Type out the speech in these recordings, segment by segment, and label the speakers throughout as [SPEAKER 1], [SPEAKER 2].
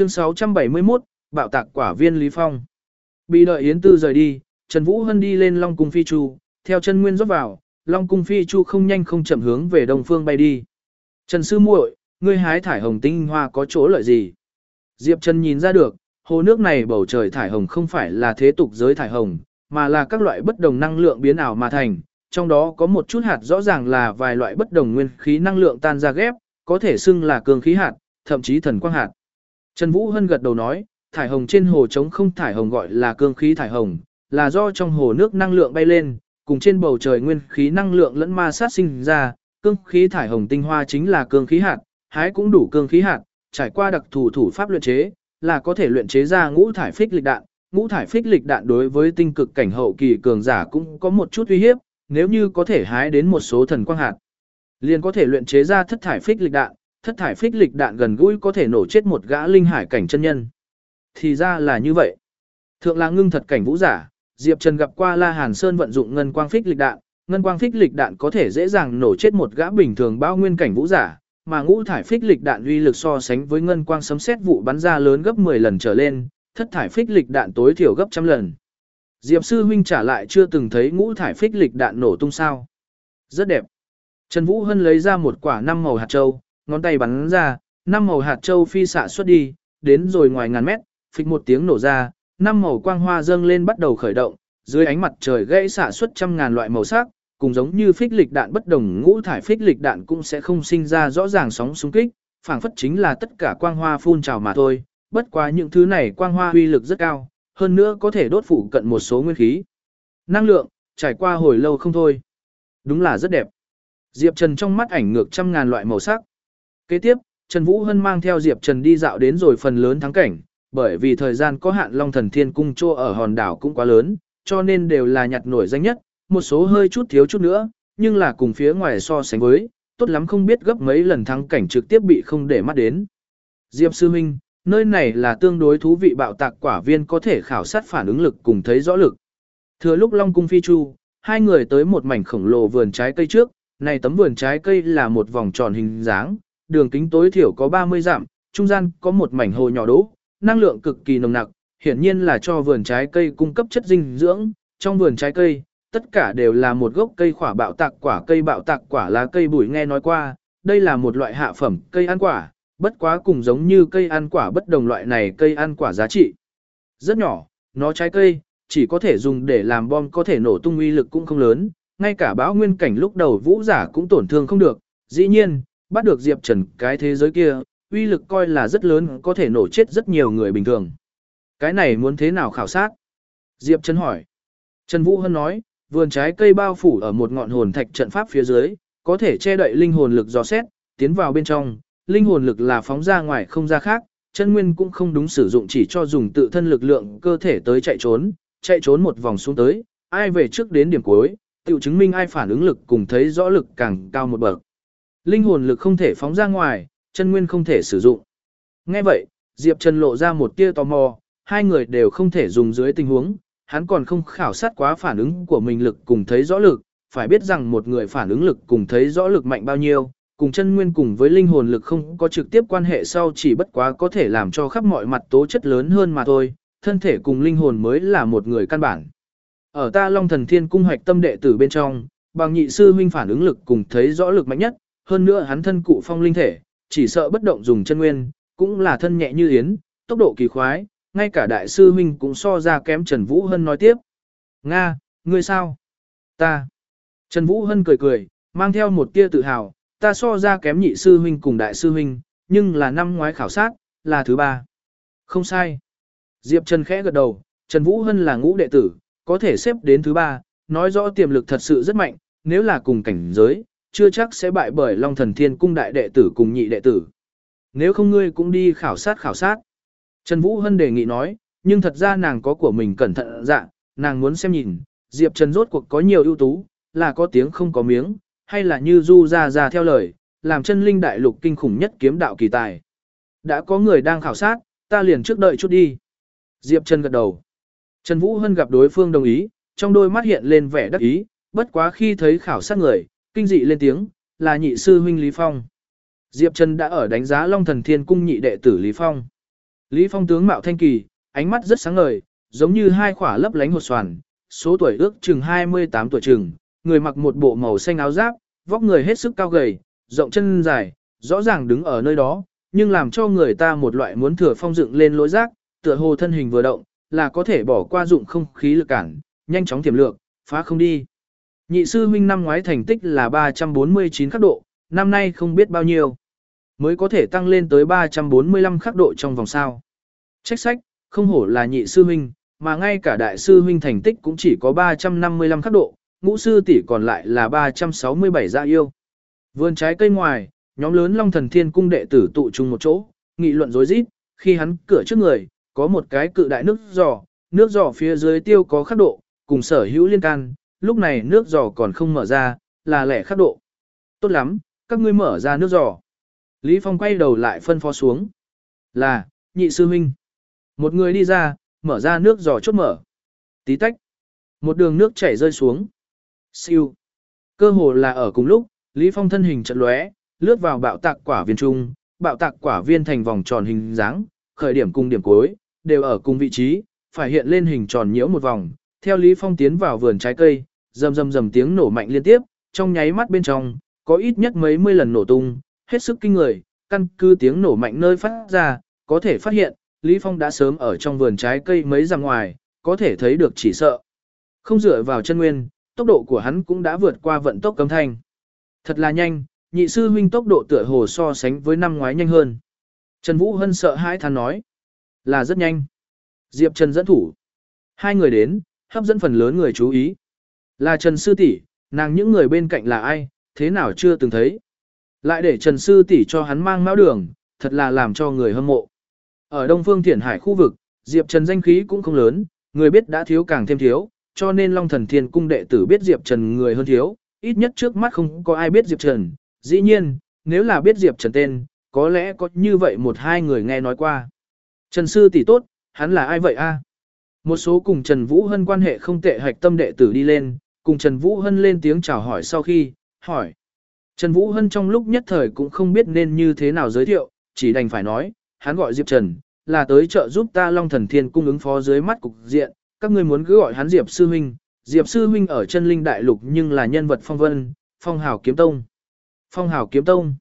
[SPEAKER 1] Chương 671, bạo tạc quả viên Lý Phong. Bị đợi Yến Tư rời đi, Trần Vũ Hân đi lên Long Cung Phi Chu, theo chân nguyên rót vào, Long Cung Phi Chu không nhanh không chậm hướng về đông phương bay đi. Trần Sư muội, ngươi hái thải hồng tinh hoa có chỗ lợi gì? Diệp Trần nhìn ra được, hồ nước này bầu trời thải hồng không phải là thế tục giới thải hồng, mà là các loại bất đồng năng lượng biến ảo mà thành, trong đó có một chút hạt rõ ràng là vài loại bất đồng nguyên khí năng lượng tan ra ghép, có thể xưng là cường khí hạt, thậm chí thần quang hạt. Trần Vũ Hân gật đầu nói, thải hồng trên hồ trống không thải hồng gọi là cương khí thải hồng, là do trong hồ nước năng lượng bay lên, cùng trên bầu trời nguyên khí năng lượng lẫn ma sát sinh ra, cương khí thải hồng tinh hoa chính là cương khí hạt, hái cũng đủ cương khí hạt, trải qua đặc thủ thủ pháp luyện chế, là có thể luyện chế ra ngũ thải phích lịch đạn. Ngũ thải phích lịch đạn đối với tinh cực cảnh hậu kỳ cường giả cũng có một chút uy hiếp, nếu như có thể hái đến một số thần quang hạt, liền có thể luyện chế ra thất thải phích lịch đạn, thất thải phích lịch đạn gần gũi có thể nổ chết một gã linh hải cảnh chân nhân. Thì ra là như vậy. Thượng là ngưng thật cảnh vũ giả, Diệp Trần gặp qua La Hàn Sơn vận dụng ngân quang phích lịch đạn, ngân quang phích lịch đạn có thể dễ dàng nổ chết một gã bình thường bao nguyên cảnh vũ giả, mà ngũ thải phích lịch đạn uy lực so sánh với ngân quang sấm sét vụ bắn ra lớn gấp 10 lần trở lên, thất thải phích lịch đạn tối thiểu gấp trăm lần. Diệp sư huynh trả lại chưa từng thấy ngũ thải phích lịch đạn nổ tung sao? Rất đẹp. Trần Vũ Hân lấy ra một quả năm màu hạt châu, ngón tay bắn ra, năm màu hạt châu phi xạ xuất đi, đến rồi ngoài ngàn mét, phịch một tiếng nổ ra, năm màu quang hoa dâng lên bắt đầu khởi động, dưới ánh mặt trời gãy xạ xuất trăm ngàn loại màu sắc, cùng giống như phích lịch đạn bất đồng ngũ thải phích lịch đạn cũng sẽ không sinh ra rõ ràng sóng xung kích, phảng phất chính là tất cả quang hoa phun trào mà thôi, bất quá những thứ này quang hoa uy lực rất cao, hơn nữa có thể đốt phủ cận một số nguyên khí. Năng lượng, trải qua hồi lâu không thôi. Đúng là rất đẹp. Diệp Trần trong mắt ảnh ngược trăm ngàn loại màu sắc. Kế tiếp, Trần Vũ Hân mang theo Diệp Trần đi dạo đến rồi phần lớn thắng cảnh, bởi vì thời gian có hạn Long Thần Thiên Cung Chô ở hòn đảo cũng quá lớn, cho nên đều là nhặt nổi danh nhất, một số hơi chút thiếu chút nữa, nhưng là cùng phía ngoài so sánh với, tốt lắm không biết gấp mấy lần thắng cảnh trực tiếp bị không để mắt đến. Diệp Sư Minh, nơi này là tương đối thú vị bạo tạc quả viên có thể khảo sát phản ứng lực cùng thấy rõ lực. Thừa lúc Long Cung Phi Chu, hai người tới một mảnh khổng lồ vườn trái cây trước, này tấm vườn trái cây là một vòng tròn hình dáng, đường kính tối thiểu có 30 dặm, trung gian có một mảnh hồ nhỏ đỗ, năng lượng cực kỳ nồng nặc, hiển nhiên là cho vườn trái cây cung cấp chất dinh dưỡng, trong vườn trái cây, tất cả đều là một gốc cây khỏa bạo tạc quả cây bạo tạc quả lá cây bụi nghe nói qua, đây là một loại hạ phẩm cây ăn quả, bất quá cùng giống như cây ăn quả bất đồng loại này cây ăn quả giá trị. Rất nhỏ, nó trái cây, chỉ có thể dùng để làm bom có thể nổ tung uy lực cũng không lớn, ngay cả bão nguyên cảnh lúc đầu vũ giả cũng tổn thương không được, dĩ nhiên, bắt được Diệp Trần cái thế giới kia, uy lực coi là rất lớn có thể nổ chết rất nhiều người bình thường. Cái này muốn thế nào khảo sát? Diệp Trần hỏi. Trần Vũ Hân nói, vườn trái cây bao phủ ở một ngọn hồn thạch trận pháp phía dưới, có thể che đậy linh hồn lực dò xét, tiến vào bên trong, linh hồn lực là phóng ra ngoài không ra khác, chân nguyên cũng không đúng sử dụng chỉ cho dùng tự thân lực lượng cơ thể tới chạy trốn, chạy trốn một vòng xuống tới, ai về trước đến điểm cuối, tự chứng minh ai phản ứng lực cùng thấy rõ lực càng cao một bậc. Linh hồn lực không thể phóng ra ngoài, chân nguyên không thể sử dụng. Nghe vậy, Diệp Trần lộ ra một tia tò mò, hai người đều không thể dùng dưới tình huống, hắn còn không khảo sát quá phản ứng của mình lực cùng thấy rõ lực, phải biết rằng một người phản ứng lực cùng thấy rõ lực mạnh bao nhiêu, cùng chân nguyên cùng với linh hồn lực không có trực tiếp quan hệ sau chỉ bất quá có thể làm cho khắp mọi mặt tố chất lớn hơn mà thôi, thân thể cùng linh hồn mới là một người căn bản. Ở ta Long Thần Thiên cung hoạch tâm đệ tử bên trong, bằng nhị sư huynh phản ứng lực cùng thấy rõ lực mạnh nhất, hơn nữa hắn thân cụ phong linh thể, chỉ sợ bất động dùng chân nguyên, cũng là thân nhẹ như yến, tốc độ kỳ khoái, ngay cả đại sư huynh cũng so ra kém Trần Vũ Hân nói tiếp. Nga, ngươi sao? Ta. Trần Vũ Hân cười cười, mang theo một tia tự hào, ta so ra kém nhị sư huynh cùng đại sư huynh, nhưng là năm ngoái khảo sát, là thứ ba. Không sai. Diệp Trần khẽ gật đầu, Trần Vũ Hân là ngũ đệ tử, có thể xếp đến thứ ba, nói rõ tiềm lực thật sự rất mạnh, nếu là cùng cảnh giới, chưa chắc sẽ bại bởi Long Thần Thiên Cung đại đệ tử cùng nhị đệ tử. Nếu không ngươi cũng đi khảo sát khảo sát. Trần Vũ Hân đề nghị nói, nhưng thật ra nàng có của mình cẩn thận dạ, nàng muốn xem nhìn, Diệp Trần rốt cuộc có nhiều ưu tú, là có tiếng không có miếng, hay là như du ra ra theo lời, làm chân linh đại lục kinh khủng nhất kiếm đạo kỳ tài. Đã có người đang khảo sát, ta liền trước đợi chút đi. Diệp Trần gật đầu. Trần Vũ Hân gặp đối phương đồng ý, trong đôi mắt hiện lên vẻ đắc ý, bất quá khi thấy khảo sát người, kinh dị lên tiếng, là nhị sư huynh Lý Phong. Diệp Trần đã ở đánh giá Long Thần Thiên Cung nhị đệ tử Lý Phong. Lý Phong tướng mạo thanh kỳ, ánh mắt rất sáng ngời, giống như hai khỏa lấp lánh hột xoàn, số tuổi ước chừng 28 tuổi chừng, người mặc một bộ màu xanh áo giáp, vóc người hết sức cao gầy, rộng chân dài, rõ ràng đứng ở nơi đó, nhưng làm cho người ta một loại muốn thừa phong dựng lên lối rác, tựa hồ thân hình vừa động, là có thể bỏ qua dụng không khí lực cản, nhanh chóng tiềm lược, phá không đi. Nhị sư huynh năm ngoái thành tích là 349 khắc độ, năm nay không biết bao nhiêu. Mới có thể tăng lên tới 345 khắc độ trong vòng sao. Trách sách, không hổ là nhị sư huynh, mà ngay cả đại sư huynh thành tích cũng chỉ có 355 khắc độ, ngũ sư tỷ còn lại là 367 dạ yêu. Vườn trái cây ngoài, nhóm lớn Long Thần Thiên cung đệ tử tụ chung một chỗ, nghị luận rối rít, khi hắn cửa trước người, có một cái cự đại nước giò, nước giò phía dưới tiêu có khắc độ, cùng sở hữu liên can, lúc này nước giò còn không mở ra, là lẻ khắc độ. Tốt lắm, các ngươi mở ra nước giò. Lý Phong quay đầu lại phân phó xuống. Là, nhị sư huynh. Một người đi ra, mở ra nước giò chốt mở. Tí tách. Một đường nước chảy rơi xuống. Siêu. Cơ hồ là ở cùng lúc, Lý Phong thân hình chật lóe, lướt vào bạo tạc quả viên trung, bạo tạc quả viên thành vòng tròn hình dáng, khởi điểm cùng điểm cuối, đều ở cùng vị trí, phải hiện lên hình tròn nhiễu một vòng. Theo Lý Phong tiến vào vườn trái cây, rầm rầm rầm tiếng nổ mạnh liên tiếp, trong nháy mắt bên trong, có ít nhất mấy mươi lần nổ tung, hết sức kinh người, căn cứ tiếng nổ mạnh nơi phát ra, có thể phát hiện, Lý Phong đã sớm ở trong vườn trái cây mấy ra ngoài, có thể thấy được chỉ sợ. Không dựa vào chân nguyên, tốc độ của hắn cũng đã vượt qua vận tốc cấm thanh. Thật là nhanh, nhị sư huynh tốc độ tựa hồ so sánh với năm ngoái nhanh hơn. Trần Vũ Hân sợ hãi than nói. Là rất nhanh. Diệp Trần dẫn thủ. Hai người đến, hấp dẫn phần lớn người chú ý. Là Trần Sư tỷ, nàng những người bên cạnh là ai, thế nào chưa từng thấy. Lại để Trần Sư tỷ cho hắn mang mão đường, thật là làm cho người hâm mộ. Ở Đông Phương Thiển Hải khu vực, Diệp Trần danh khí cũng không lớn, người biết đã thiếu càng thêm thiếu, cho nên Long Thần Thiên Cung đệ tử biết Diệp Trần người hơn thiếu, ít nhất trước mắt không có ai biết Diệp Trần. Dĩ nhiên, nếu là biết Diệp Trần tên, có lẽ có như vậy một hai người nghe nói qua. Trần Sư tỷ tốt, hắn là ai vậy a? Một số cùng Trần Vũ Hân quan hệ không tệ hạch tâm đệ tử đi lên, cùng Trần Vũ Hân lên tiếng chào hỏi sau khi, hỏi. Trần Vũ Hân trong lúc nhất thời cũng không biết nên như thế nào giới thiệu, chỉ đành phải nói, hắn gọi Diệp Trần, là tới trợ giúp ta Long Thần Thiên cung ứng phó dưới mắt cục diện, các ngươi muốn cứ gọi hắn Diệp Sư Huynh. Diệp Sư Huynh ở chân linh đại lục nhưng là nhân vật phong vân, phong hào kiếm tông. Phong hào kiếm tông.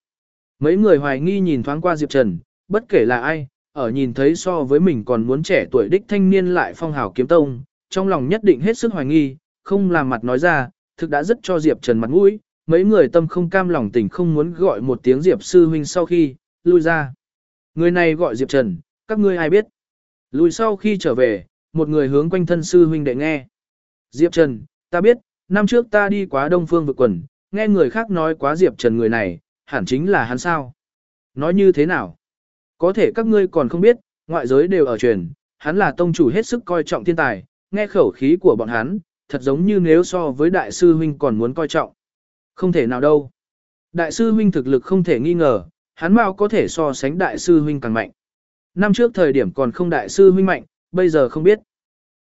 [SPEAKER 1] Mấy người hoài nghi nhìn thoáng qua Diệp Trần, bất kể là ai, ở nhìn thấy so với mình còn muốn trẻ tuổi đích thanh niên lại phong hào kiếm tông, trong lòng nhất định hết sức hoài nghi, không làm mặt nói ra, thực đã rất cho Diệp Trần mặt mũi, mấy người tâm không cam lòng tình không muốn gọi một tiếng Diệp sư huynh sau khi, lui ra. Người này gọi Diệp Trần, các ngươi ai biết? Lùi sau khi trở về, một người hướng quanh thân sư huynh đệ nghe. Diệp Trần, ta biết, năm trước ta đi quá Đông Phương vực quần, nghe người khác nói quá Diệp Trần người này, hẳn chính là hắn sao? Nói như thế nào? Có thể các ngươi còn không biết, ngoại giới đều ở truyền, hắn là tông chủ hết sức coi trọng thiên tài, nghe khẩu khí của bọn hắn, thật giống như nếu so với đại sư huynh còn muốn coi trọng. Không thể nào đâu. Đại sư huynh thực lực không thể nghi ngờ, hắn mau có thể so sánh đại sư huynh càng mạnh. Năm trước thời điểm còn không đại sư huynh mạnh, bây giờ không biết.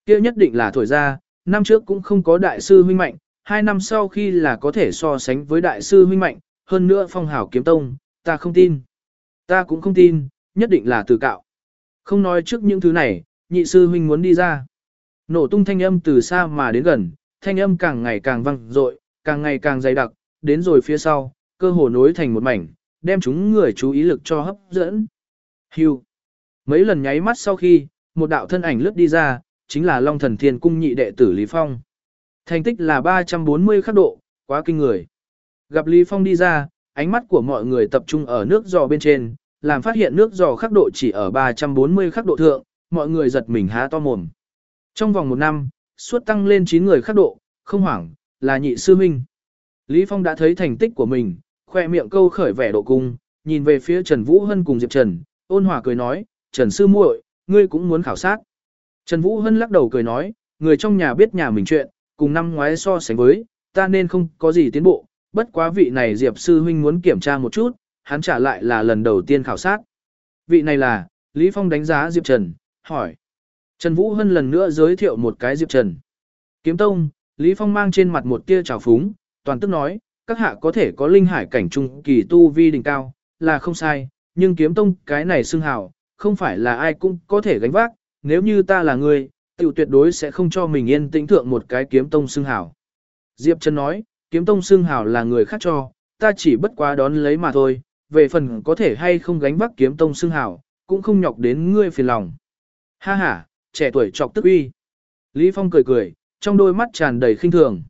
[SPEAKER 1] kia nhất định là thổi ra, năm trước cũng không có đại sư huynh mạnh, hai năm sau khi là có thể so sánh với đại sư huynh mạnh, hơn nữa phong hào kiếm tông, ta không tin. Ta cũng không tin, nhất định là từ cạo. Không nói trước những thứ này, nhị sư huynh muốn đi ra. Nổ tung thanh âm từ xa mà đến gần, thanh âm càng ngày càng vang dội, càng ngày càng dày đặc, đến rồi phía sau, cơ hồ nối thành một mảnh, đem chúng người chú ý lực cho hấp dẫn. Hưu. Mấy lần nháy mắt sau khi, một đạo thân ảnh lướt đi ra, chính là Long Thần Thiên Cung nhị đệ tử Lý Phong. Thành tích là 340 khắc độ, quá kinh người. Gặp Lý Phong đi ra, ánh mắt của mọi người tập trung ở nước giò bên trên, làm phát hiện nước giò khắc độ chỉ ở 340 khắc độ thượng, mọi người giật mình há to mồm. Trong vòng một năm, suốt tăng lên 9 người khác độ, không hoảng, là nhị sư huynh. Lý Phong đã thấy thành tích của mình, khoe miệng câu khởi vẻ độ cung, nhìn về phía Trần Vũ Hân cùng Diệp Trần, ôn hòa cười nói, Trần Sư muội, ngươi cũng muốn khảo sát. Trần Vũ Hân lắc đầu cười nói, người trong nhà biết nhà mình chuyện, cùng năm ngoái so sánh với, ta nên không có gì tiến bộ, bất quá vị này Diệp Sư Huynh muốn kiểm tra một chút, hắn trả lại là lần đầu tiên khảo sát. Vị này là, Lý Phong đánh giá Diệp Trần, hỏi. Trần Vũ Hân lần nữa giới thiệu một cái Diệp Trần. Kiếm Tông, Lý Phong mang trên mặt một tia trào phúng, toàn tức nói, các hạ có thể có linh hải cảnh trung kỳ tu vi đỉnh cao, là không sai, nhưng kiếm tông cái này xưng hào, không phải là ai cũng có thể gánh vác, nếu như ta là người, tiểu tuyệt đối sẽ không cho mình yên tĩnh thượng một cái kiếm tông xưng hào. Diệp Trần nói, kiếm tông xưng hào là người khác cho, ta chỉ bất quá đón lấy mà thôi, về phần có thể hay không gánh vác kiếm tông xưng hào cũng không nhọc đến ngươi phiền lòng. Ha ha, trẻ tuổi trọc tức uy. Lý Phong cười cười, trong đôi mắt tràn đầy khinh thường.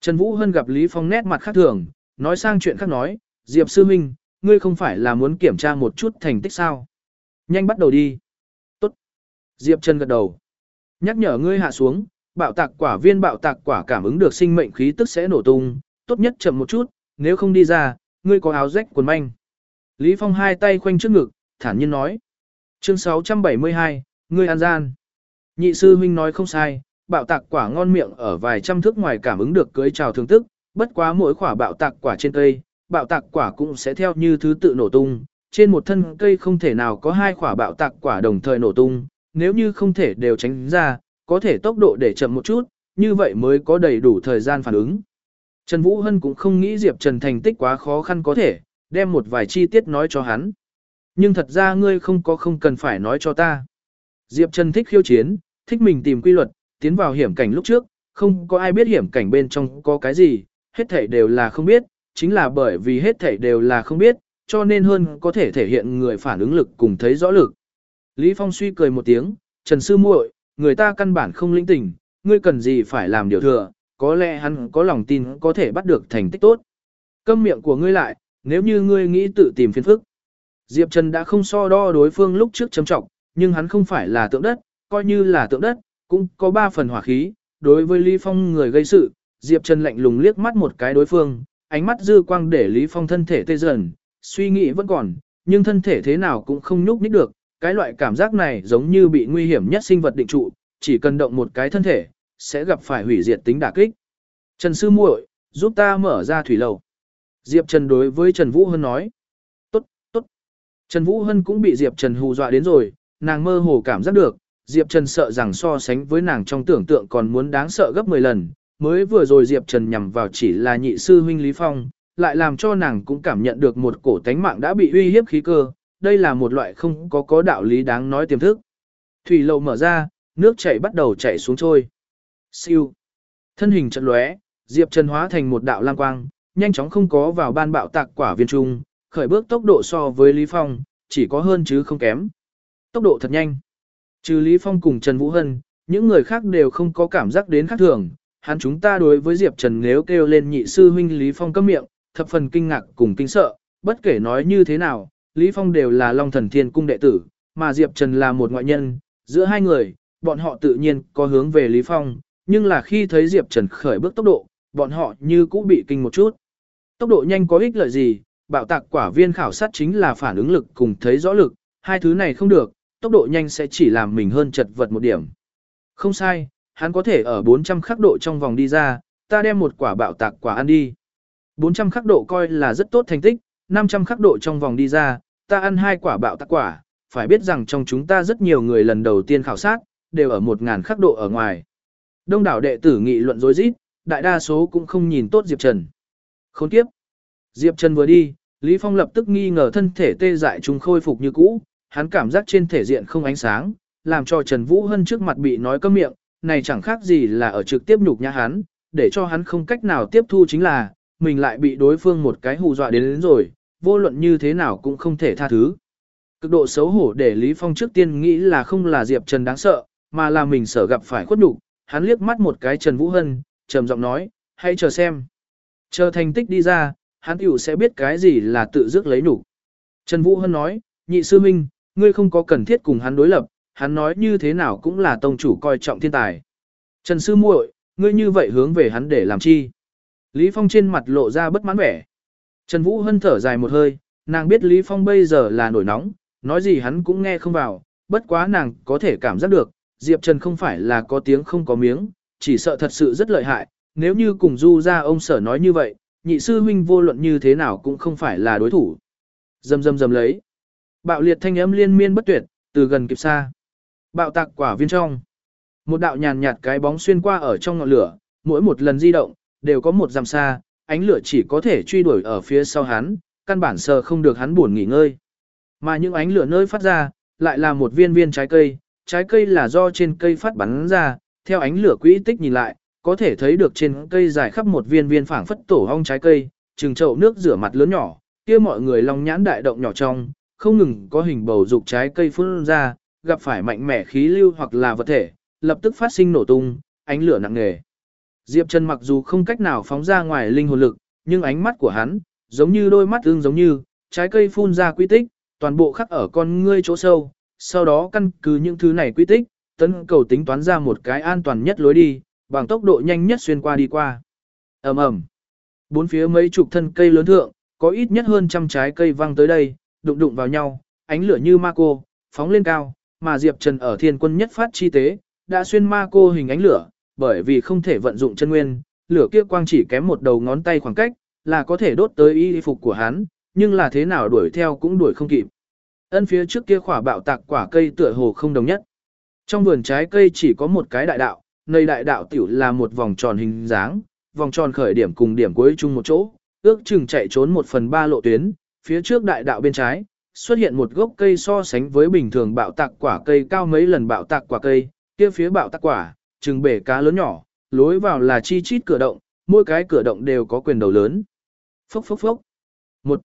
[SPEAKER 1] Trần Vũ Hân gặp Lý Phong nét mặt khác thường, nói sang chuyện khác nói, Diệp Sư Minh, ngươi không phải là muốn kiểm tra một chút thành tích sao? Nhanh bắt đầu đi. Tốt. Diệp Trần gật đầu. Nhắc nhở ngươi hạ xuống, bạo tạc quả viên bạo tạc quả cảm ứng được sinh mệnh khí tức sẽ nổ tung, tốt nhất chậm một chút, nếu không đi ra, ngươi có áo rách quần manh. Lý Phong hai tay khoanh trước ngực, thản nhiên nói. Chương 672, ngươi an gian. Nhị sư huynh nói không sai, bạo tạc quả ngon miệng ở vài trăm thước ngoài cảm ứng được cưới trào thương tức, bất quá mỗi quả bạo tạc quả trên cây, bạo tạc quả cũng sẽ theo như thứ tự nổ tung. Trên một thân cây không thể nào có hai quả bạo tạc quả đồng thời nổ tung, nếu như không thể đều tránh ra, có thể tốc độ để chậm một chút, như vậy mới có đầy đủ thời gian phản ứng. Trần Vũ Hân cũng không nghĩ Diệp Trần thành tích quá khó khăn có thể, đem một vài chi tiết nói cho hắn. Nhưng thật ra ngươi không có không cần phải nói cho ta. Diệp Trần thích khiêu chiến, thích mình tìm quy luật, tiến vào hiểm cảnh lúc trước, không có ai biết hiểm cảnh bên trong có cái gì, hết thảy đều là không biết, chính là bởi vì hết thảy đều là không biết, cho nên hơn có thể thể hiện người phản ứng lực cùng thấy rõ lực. Lý Phong suy cười một tiếng, Trần Sư muội, người ta căn bản không linh tình, ngươi cần gì phải làm điều thừa, có lẽ hắn có lòng tin có thể bắt được thành tích tốt. Câm miệng của ngươi lại, nếu như ngươi nghĩ tự tìm phiền phức. Diệp Trần đã không so đo đối phương lúc trước châm trọng, nhưng hắn không phải là tượng đất, coi như là tượng đất, cũng có ba phần hỏa khí. Đối với Lý Phong người gây sự, Diệp Trần lạnh lùng liếc mắt một cái đối phương, ánh mắt dư quang để Lý Phong thân thể tê dần, suy nghĩ vẫn còn, nhưng thân thể thế nào cũng không nhúc nhích được. Cái loại cảm giác này giống như bị nguy hiểm nhất sinh vật định trụ, chỉ cần động một cái thân thể, sẽ gặp phải hủy diệt tính đả kích. Trần Sư muội, giúp ta mở ra thủy lầu. Diệp Trần đối với Trần Vũ Hân nói. Tốt, tốt. Trần Vũ Hân cũng bị Diệp Trần hù dọa đến rồi, nàng mơ hồ cảm giác được, Diệp Trần sợ rằng so sánh với nàng trong tưởng tượng còn muốn đáng sợ gấp 10 lần. Mới vừa rồi Diệp Trần nhằm vào chỉ là nhị sư huynh Lý Phong, lại làm cho nàng cũng cảm nhận được một cổ tánh mạng đã bị uy hiếp khí cơ. Đây là một loại không có có đạo lý đáng nói tiềm thức. Thủy lậu mở ra, nước chảy bắt đầu chảy xuống trôi. Siêu. Thân hình trận lóe, Diệp Trần hóa thành một đạo lam quang, nhanh chóng không có vào ban bạo tạc quả viên trung, khởi bước tốc độ so với Lý Phong, chỉ có hơn chứ không kém. Tốc độ thật nhanh. Trừ Lý Phong cùng Trần Vũ Hân, những người khác đều không có cảm giác đến khác thường. Hắn chúng ta đối với Diệp Trần nếu kêu lên nhị sư huynh Lý Phong cấm miệng, thập phần kinh ngạc cùng kinh sợ, bất kể nói như thế nào, Lý Phong đều là Long Thần Thiên Cung đệ tử, mà Diệp Trần là một ngoại nhân, giữa hai người, bọn họ tự nhiên có hướng về Lý Phong, nhưng là khi thấy Diệp Trần khởi bước tốc độ, bọn họ như cũng bị kinh một chút. Tốc độ nhanh có ích lợi gì, Bảo tạc quả viên khảo sát chính là phản ứng lực cùng thấy rõ lực, hai thứ này không được, tốc độ nhanh sẽ chỉ làm mình hơn chật vật một điểm. Không sai, hắn có thể ở 400 khắc độ trong vòng đi ra, ta đem một quả bạo tạc quả ăn đi. 400 khắc độ coi là rất tốt thành tích, 500 khắc độ trong vòng đi ra, ta ăn hai quả bạo tạc quả, phải biết rằng trong chúng ta rất nhiều người lần đầu tiên khảo sát, đều ở 1.000 khắc độ ở ngoài. Đông đảo đệ tử nghị luận dối rít đại đa số cũng không nhìn tốt Diệp Trần. Khốn kiếp. Diệp Trần vừa đi, Lý Phong lập tức nghi ngờ thân thể tê dại chúng khôi phục như cũ, hắn cảm giác trên thể diện không ánh sáng, làm cho Trần Vũ Hân trước mặt bị nói cấm miệng, này chẳng khác gì là ở trực tiếp nhục nhã hắn, để cho hắn không cách nào tiếp thu chính là, mình lại bị đối phương một cái hù dọa đến, đến rồi, vô luận như thế nào cũng không thể tha thứ. Cực độ xấu hổ để Lý Phong trước tiên nghĩ là không là Diệp Trần đáng sợ, mà là mình sợ gặp phải khuất nhục, hắn liếc mắt một cái Trần Vũ Hân, trầm giọng nói, hãy chờ xem. Chờ thành tích đi ra, hắn tiểu sẽ biết cái gì là tự dứt lấy nhục. Trần Vũ Hân nói, nhị sư minh, ngươi không có cần thiết cùng hắn đối lập, hắn nói như thế nào cũng là tông chủ coi trọng thiên tài. Trần sư muội, ngươi như vậy hướng về hắn để làm chi? Lý Phong trên mặt lộ ra bất mãn vẻ. Trần Vũ Hân thở dài một hơi, nàng biết Lý Phong bây giờ là nổi nóng, nói gì hắn cũng nghe không vào, bất quá nàng có thể cảm giác được, Diệp Trần không phải là có tiếng không có miếng, chỉ sợ thật sự rất lợi hại, nếu như cùng du ra ông sở nói như vậy, nhị sư huynh vô luận như thế nào cũng không phải là đối thủ. Dầm dầm dầm lấy. Bạo liệt thanh âm liên miên bất tuyệt, từ gần kịp xa. Bạo tạc quả viên trong. Một đạo nhàn nhạt cái bóng xuyên qua ở trong ngọn lửa, mỗi một lần di động, đều có một dặm xa, ánh lửa chỉ có thể truy đuổi ở phía sau hắn, căn bản sờ không được hắn buồn nghỉ ngơi. Mà những ánh lửa nơi phát ra, lại là một viên viên trái cây, trái cây là do trên cây phát bắn ra, theo ánh lửa quỹ tích nhìn lại, có thể thấy được trên cây dài khắp một viên viên phảng phất tổ hong trái cây, trừng chậu nước rửa mặt lớn nhỏ, kia mọi người long nhãn đại động nhỏ trong, không ngừng có hình bầu dục trái cây phun ra, gặp phải mạnh mẽ khí lưu hoặc là vật thể, lập tức phát sinh nổ tung, ánh lửa nặng nề. Diệp Trần mặc dù không cách nào phóng ra ngoài linh hồn lực, nhưng ánh mắt của hắn, giống như đôi mắt ương giống như, trái cây phun ra quy tích, toàn bộ khắc ở con ngươi chỗ sâu, sau đó căn cứ những thứ này quy tích, tấn cầu tính toán ra một cái an toàn nhất lối đi, bằng tốc độ nhanh nhất xuyên qua đi qua. ầm ầm, Bốn phía mấy chục thân cây lớn thượng, có ít nhất hơn trăm trái cây văng tới đây, đụng đụng vào nhau, ánh lửa như ma cô, phóng lên cao, mà Diệp Trần ở thiên quân nhất phát chi tế, đã xuyên ma cô hình ánh lửa, bởi vì không thể vận dụng chân nguyên, lửa kia quang chỉ kém một đầu ngón tay khoảng cách, là có thể đốt tới y phục của hắn, nhưng là thế nào đuổi theo cũng đuổi không kịp. Ân phía trước kia khỏa bạo tạc quả cây tựa hồ không đồng nhất. Trong vườn trái cây chỉ có một cái đại đạo, nơi đại đạo tiểu là một vòng tròn hình dáng, vòng tròn khởi điểm cùng điểm cuối chung một chỗ, ước chừng chạy trốn một phần ba lộ tuyến, phía trước đại đạo bên trái, xuất hiện một gốc cây so sánh với bình thường bạo tạc quả cây cao mấy lần bạo tạc quả cây, kia phía bạo tạc quả, trừng bể cá lớn nhỏ, lối vào là chi chít cửa động, mỗi cái cửa động đều có quyền đầu lớn. Phốc phốc phốc. Một.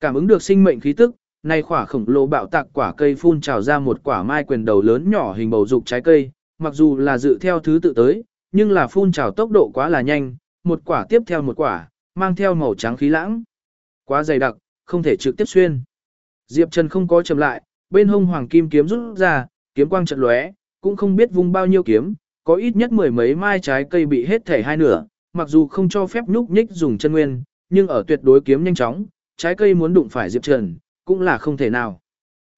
[SPEAKER 1] Cảm ứng được sinh mệnh khí tức, nay quả khổng lồ bạo tạc quả cây phun trào ra một quả mai quyền đầu lớn nhỏ hình bầu dục trái cây, mặc dù là dự theo thứ tự tới, nhưng là phun trào tốc độ quá là nhanh, một quả tiếp theo một quả, mang theo màu trắng khí lãng. Quá dày đặc, không thể trực tiếp xuyên. Diệp Trần không có chậm lại, bên hông hoàng kim kiếm rút ra, kiếm quang trận lóe, cũng không biết vung bao nhiêu kiếm, có ít nhất mười mấy mai trái cây bị hết thể hai nửa, mặc dù không cho phép nhúc nhích dùng chân nguyên, nhưng ở tuyệt đối kiếm nhanh chóng, trái cây muốn đụng phải Diệp Trần, cũng là không thể nào.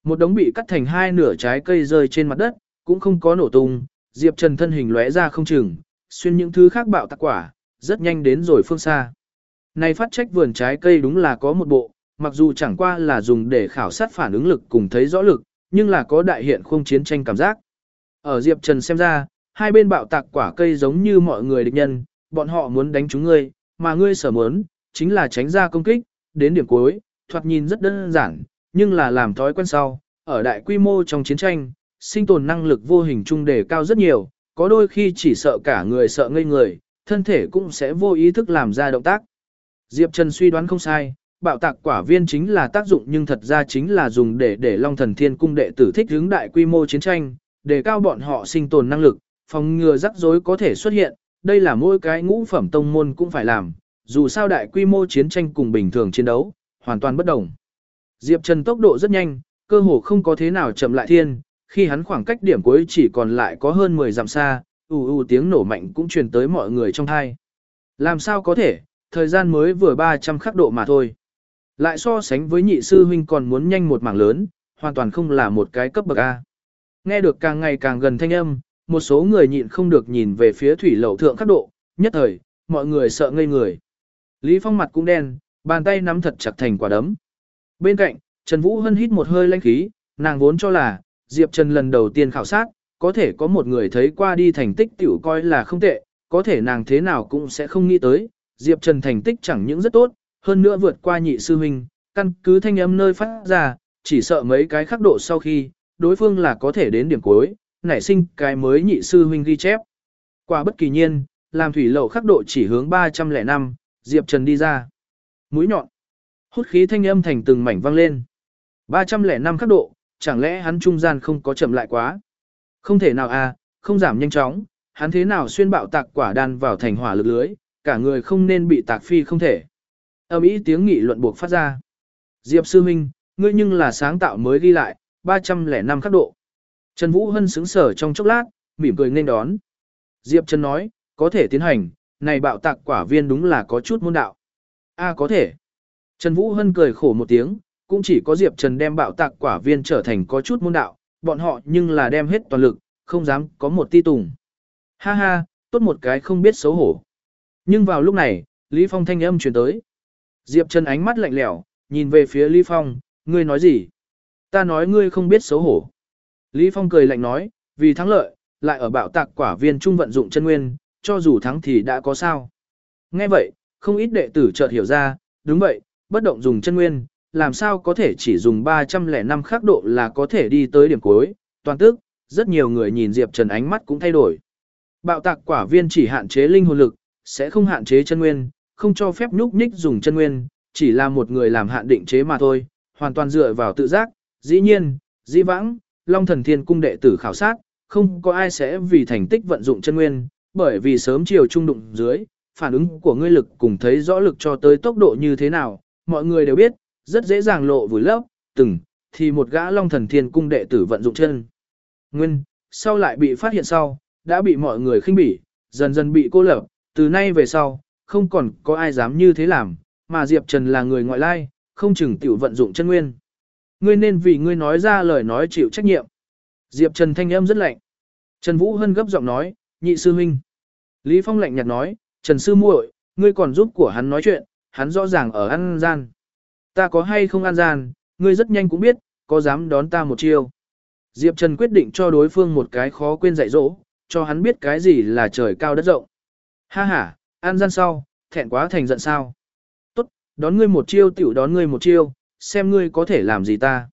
[SPEAKER 1] Một đống bị cắt thành hai nửa trái cây rơi trên mặt đất, cũng không có nổ tung, Diệp Trần thân hình lóe ra không chừng, xuyên những thứ khác bạo tạc quả, rất nhanh đến rồi phương xa. Này phát trách vườn trái cây đúng là có một bộ, mặc dù chẳng qua là dùng để khảo sát phản ứng lực cùng thấy rõ lực, nhưng là có đại hiện không chiến tranh cảm giác. Ở Diệp Trần xem ra, hai bên bạo tạc quả cây giống như mọi người địch nhân, bọn họ muốn đánh chúng ngươi, mà ngươi sở muốn, chính là tránh ra công kích, đến điểm cuối, thoạt nhìn rất đơn giản, nhưng là làm thói quen sau, ở đại quy mô trong chiến tranh, sinh tồn năng lực vô hình trung đề cao rất nhiều, có đôi khi chỉ sợ cả người sợ ngây người, thân thể cũng sẽ vô ý thức làm ra động tác. Diệp Trần suy đoán không sai, bạo tạc quả viên chính là tác dụng nhưng thật ra chính là dùng để để Long Thần Thiên Cung đệ tử thích hướng đại quy mô chiến tranh, để cao bọn họ sinh tồn năng lực, phòng ngừa rắc rối có thể xuất hiện, đây là mỗi cái ngũ phẩm tông môn cũng phải làm, dù sao đại quy mô chiến tranh cùng bình thường chiến đấu, hoàn toàn bất đồng. Diệp Trần tốc độ rất nhanh, cơ hồ không có thế nào chậm lại thiên, khi hắn khoảng cách điểm cuối chỉ còn lại có hơn 10 dặm xa, ù ù tiếng nổ mạnh cũng truyền tới mọi người trong thai. Làm sao có thể, thời gian mới vừa 300 khắc độ mà thôi. Lại so sánh với nhị sư huynh còn muốn nhanh một mảng lớn, hoàn toàn không là một cái cấp bậc A. Nghe được càng ngày càng gần thanh âm, một số người nhịn không được nhìn về phía thủy lậu thượng khắc độ, nhất thời, mọi người sợ ngây người. Lý Phong mặt cũng đen, bàn tay nắm thật chặt thành quả đấm. Bên cạnh, Trần Vũ Hân hít một hơi lanh khí, nàng vốn cho là, Diệp Trần lần đầu tiên khảo sát, có thể có một người thấy qua đi thành tích tiểu coi là không tệ, có thể nàng thế nào cũng sẽ không nghĩ tới, Diệp Trần thành tích chẳng những rất tốt, hơn nữa vượt qua nhị sư huynh, căn cứ thanh âm nơi phát ra, chỉ sợ mấy cái khắc độ sau khi, đối phương là có thể đến điểm cuối, nảy sinh cái mới nhị sư huynh ghi chép. Quả bất kỳ nhiên, làm thủy lậu khắc độ chỉ hướng 305, Diệp Trần đi ra. Mũi nhọn. Hút khí thanh âm thành từng mảnh vang lên. 305 khắc độ, chẳng lẽ hắn trung gian không có chậm lại quá? Không thể nào à, không giảm nhanh chóng, hắn thế nào xuyên bạo tạc quả đan vào thành hỏa lực lưới, cả người không nên bị tạc phi không thể. Âm ý tiếng nghị luận buộc phát ra. Diệp sư huynh, ngươi nhưng là sáng tạo mới ghi lại, 305 khắc độ. Trần Vũ Hân sững sở trong chốc lát, mỉm cười nên đón. Diệp Trần nói, có thể tiến hành, này bạo tạc quả viên đúng là có chút môn đạo. A có thể. Trần Vũ Hân cười khổ một tiếng, cũng chỉ có Diệp Trần đem bạo tạc quả viên trở thành có chút môn đạo, bọn họ nhưng là đem hết toàn lực, không dám có một ti tùng. Ha ha, tốt một cái không biết xấu hổ. Nhưng vào lúc này, Lý Phong thanh âm truyền tới. Diệp Trần ánh mắt lạnh lẽo, nhìn về phía Lý Phong, ngươi nói gì? Ta nói ngươi không biết xấu hổ. Lý Phong cười lạnh nói, vì thắng lợi, lại ở bạo tạc quả viên trung vận dụng chân nguyên, cho dù thắng thì đã có sao. Nghe vậy, không ít đệ tử chợt hiểu ra, đúng vậy, bất động dùng chân nguyên, làm sao có thể chỉ dùng 305 khắc độ là có thể đi tới điểm cuối, toàn tức, rất nhiều người nhìn Diệp Trần ánh mắt cũng thay đổi. Bạo tạc quả viên chỉ hạn chế linh hồn lực, sẽ không hạn chế chân nguyên, không cho phép nhúc nhích dùng chân nguyên, chỉ là một người làm hạn định chế mà thôi, hoàn toàn dựa vào tự giác, dĩ nhiên, dĩ vãng, Long Thần Thiên Cung đệ tử khảo sát, không có ai sẽ vì thành tích vận dụng chân nguyên, bởi vì sớm chiều trung đụng dưới, phản ứng của ngươi lực cùng thấy rõ lực cho tới tốc độ như thế nào, mọi người đều biết, rất dễ dàng lộ vùi lấp, từng, thì một gã Long Thần Thiên Cung đệ tử vận dụng chân. Nguyên, sau lại bị phát hiện sau, đã bị mọi người khinh bỉ, dần dần bị cô lập, từ nay về sau, không còn có ai dám như thế làm, mà Diệp Trần là người ngoại lai, không chừng tiểu vận dụng chân nguyên. Ngươi nên vì ngươi nói ra lời nói chịu trách nhiệm. Diệp Trần thanh âm rất lạnh. Trần Vũ Hân gấp giọng nói, nhị sư huynh. Lý Phong lạnh nhạt nói, Trần sư muội, ngươi còn giúp của hắn nói chuyện, hắn rõ ràng ở ăn gian. Ta có hay không ăn gian, ngươi rất nhanh cũng biết, có dám đón ta một chiêu. Diệp Trần quyết định cho đối phương một cái khó quên dạy dỗ, cho hắn biết cái gì là trời cao đất rộng. Ha ha, An gian sau, thẹn quá thành giận sao. Tốt, đón ngươi một chiêu tiểu đón ngươi một chiêu, xem ngươi có thể làm gì ta.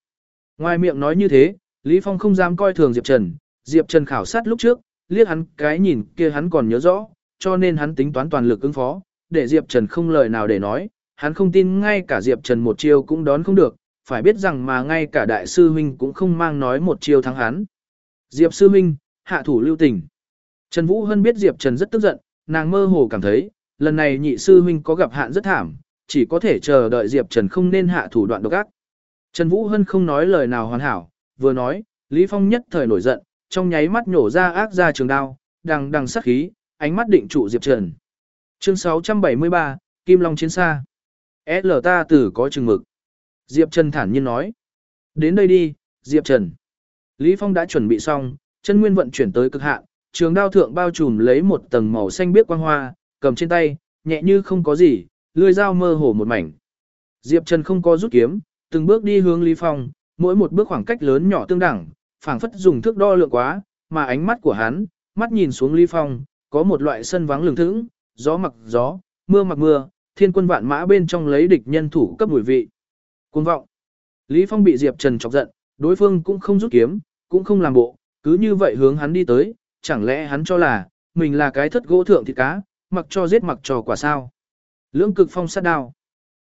[SPEAKER 1] Ngoài miệng nói như thế, Lý Phong không dám coi thường Diệp Trần, Diệp Trần khảo sát lúc trước, liếc hắn cái nhìn kia hắn còn nhớ rõ, cho nên hắn tính toán toàn lực ứng phó, để Diệp Trần không lời nào để nói, hắn không tin ngay cả Diệp Trần một chiêu cũng đón không được, phải biết rằng mà ngay cả đại sư huynh cũng không mang nói một chiêu thắng hắn. Diệp sư huynh, hạ thủ lưu tình. Trần Vũ Hân biết Diệp Trần rất tức giận, nàng mơ hồ cảm thấy, lần này nhị sư huynh có gặp hạn rất thảm, chỉ có thể chờ đợi Diệp Trần không nên hạ thủ đoạn độc ác. Trần Vũ Hân không nói lời nào hoàn hảo, vừa nói, Lý Phong nhất thời nổi giận, trong nháy mắt nhổ ra ác ra trường đao, đằng đằng sát khí, ánh mắt định trụ Diệp Trần. Chương 673, Kim Long chiến xa. L ta tử có chừng mực. Diệp Trần thản nhiên nói. Đến đây đi, Diệp Trần. Lý Phong đã chuẩn bị xong, chân nguyên vận chuyển tới cực hạn, trường đao thượng bao trùm lấy một tầng màu xanh biếc quang hoa, cầm trên tay, nhẹ như không có gì, lưỡi dao mơ hồ một mảnh. Diệp Trần không có rút kiếm, từng bước đi hướng Lý Phong, mỗi một bước khoảng cách lớn nhỏ tương đẳng, phảng phất dùng thước đo lượng quá, mà ánh mắt của hắn, mắt nhìn xuống Lý Phong, có một loại sân vắng lường thững, gió mặc gió, mưa mặc mưa, thiên quân vạn mã bên trong lấy địch nhân thủ cấp mùi vị. Cuồng vọng. Lý Phong bị Diệp Trần chọc giận, đối phương cũng không rút kiếm, cũng không làm bộ, cứ như vậy hướng hắn đi tới, chẳng lẽ hắn cho là, mình là cái thất gỗ thượng thịt cá, mặc cho giết mặc cho quả sao. Lưỡng cực phong sát đao.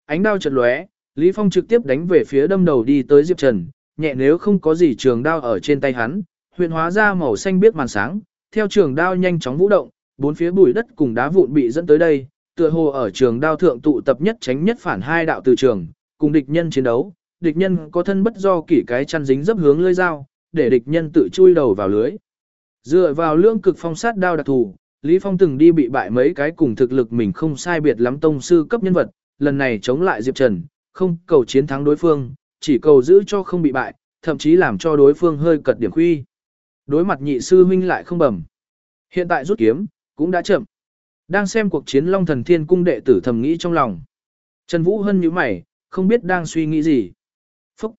[SPEAKER 1] Ánh đao chật lóe, Lý Phong trực tiếp đánh về phía đâm đầu đi tới Diệp Trần, nhẹ nếu không có gì trường đao ở trên tay hắn, huyện hóa ra màu xanh biếc màn sáng, theo trường đao nhanh chóng vũ động, bốn phía bụi đất cùng đá vụn bị dẫn tới đây, tựa hồ ở trường đao thượng tụ tập nhất tránh nhất phản hai đạo từ trường, cùng địch nhân chiến đấu, địch nhân có thân bất do kỷ cái chăn dính dấp hướng lưỡi dao, để địch nhân tự chui đầu vào lưới. Dựa vào lưỡng cực phong sát đao đặc thù, Lý Phong từng đi bị bại mấy cái cùng thực lực mình không sai biệt lắm tông sư cấp nhân vật, lần này chống lại Diệp Trần, không cầu chiến thắng đối phương, chỉ cầu giữ cho không bị bại, thậm chí làm cho đối phương hơi cật điểm khuy. Đối mặt nhị sư huynh lại không bẩm. Hiện tại rút kiếm, cũng đã chậm. Đang xem cuộc chiến Long Thần Thiên Cung đệ tử thầm nghĩ trong lòng. Trần Vũ Hân như mày, không biết đang suy nghĩ gì. Phúc!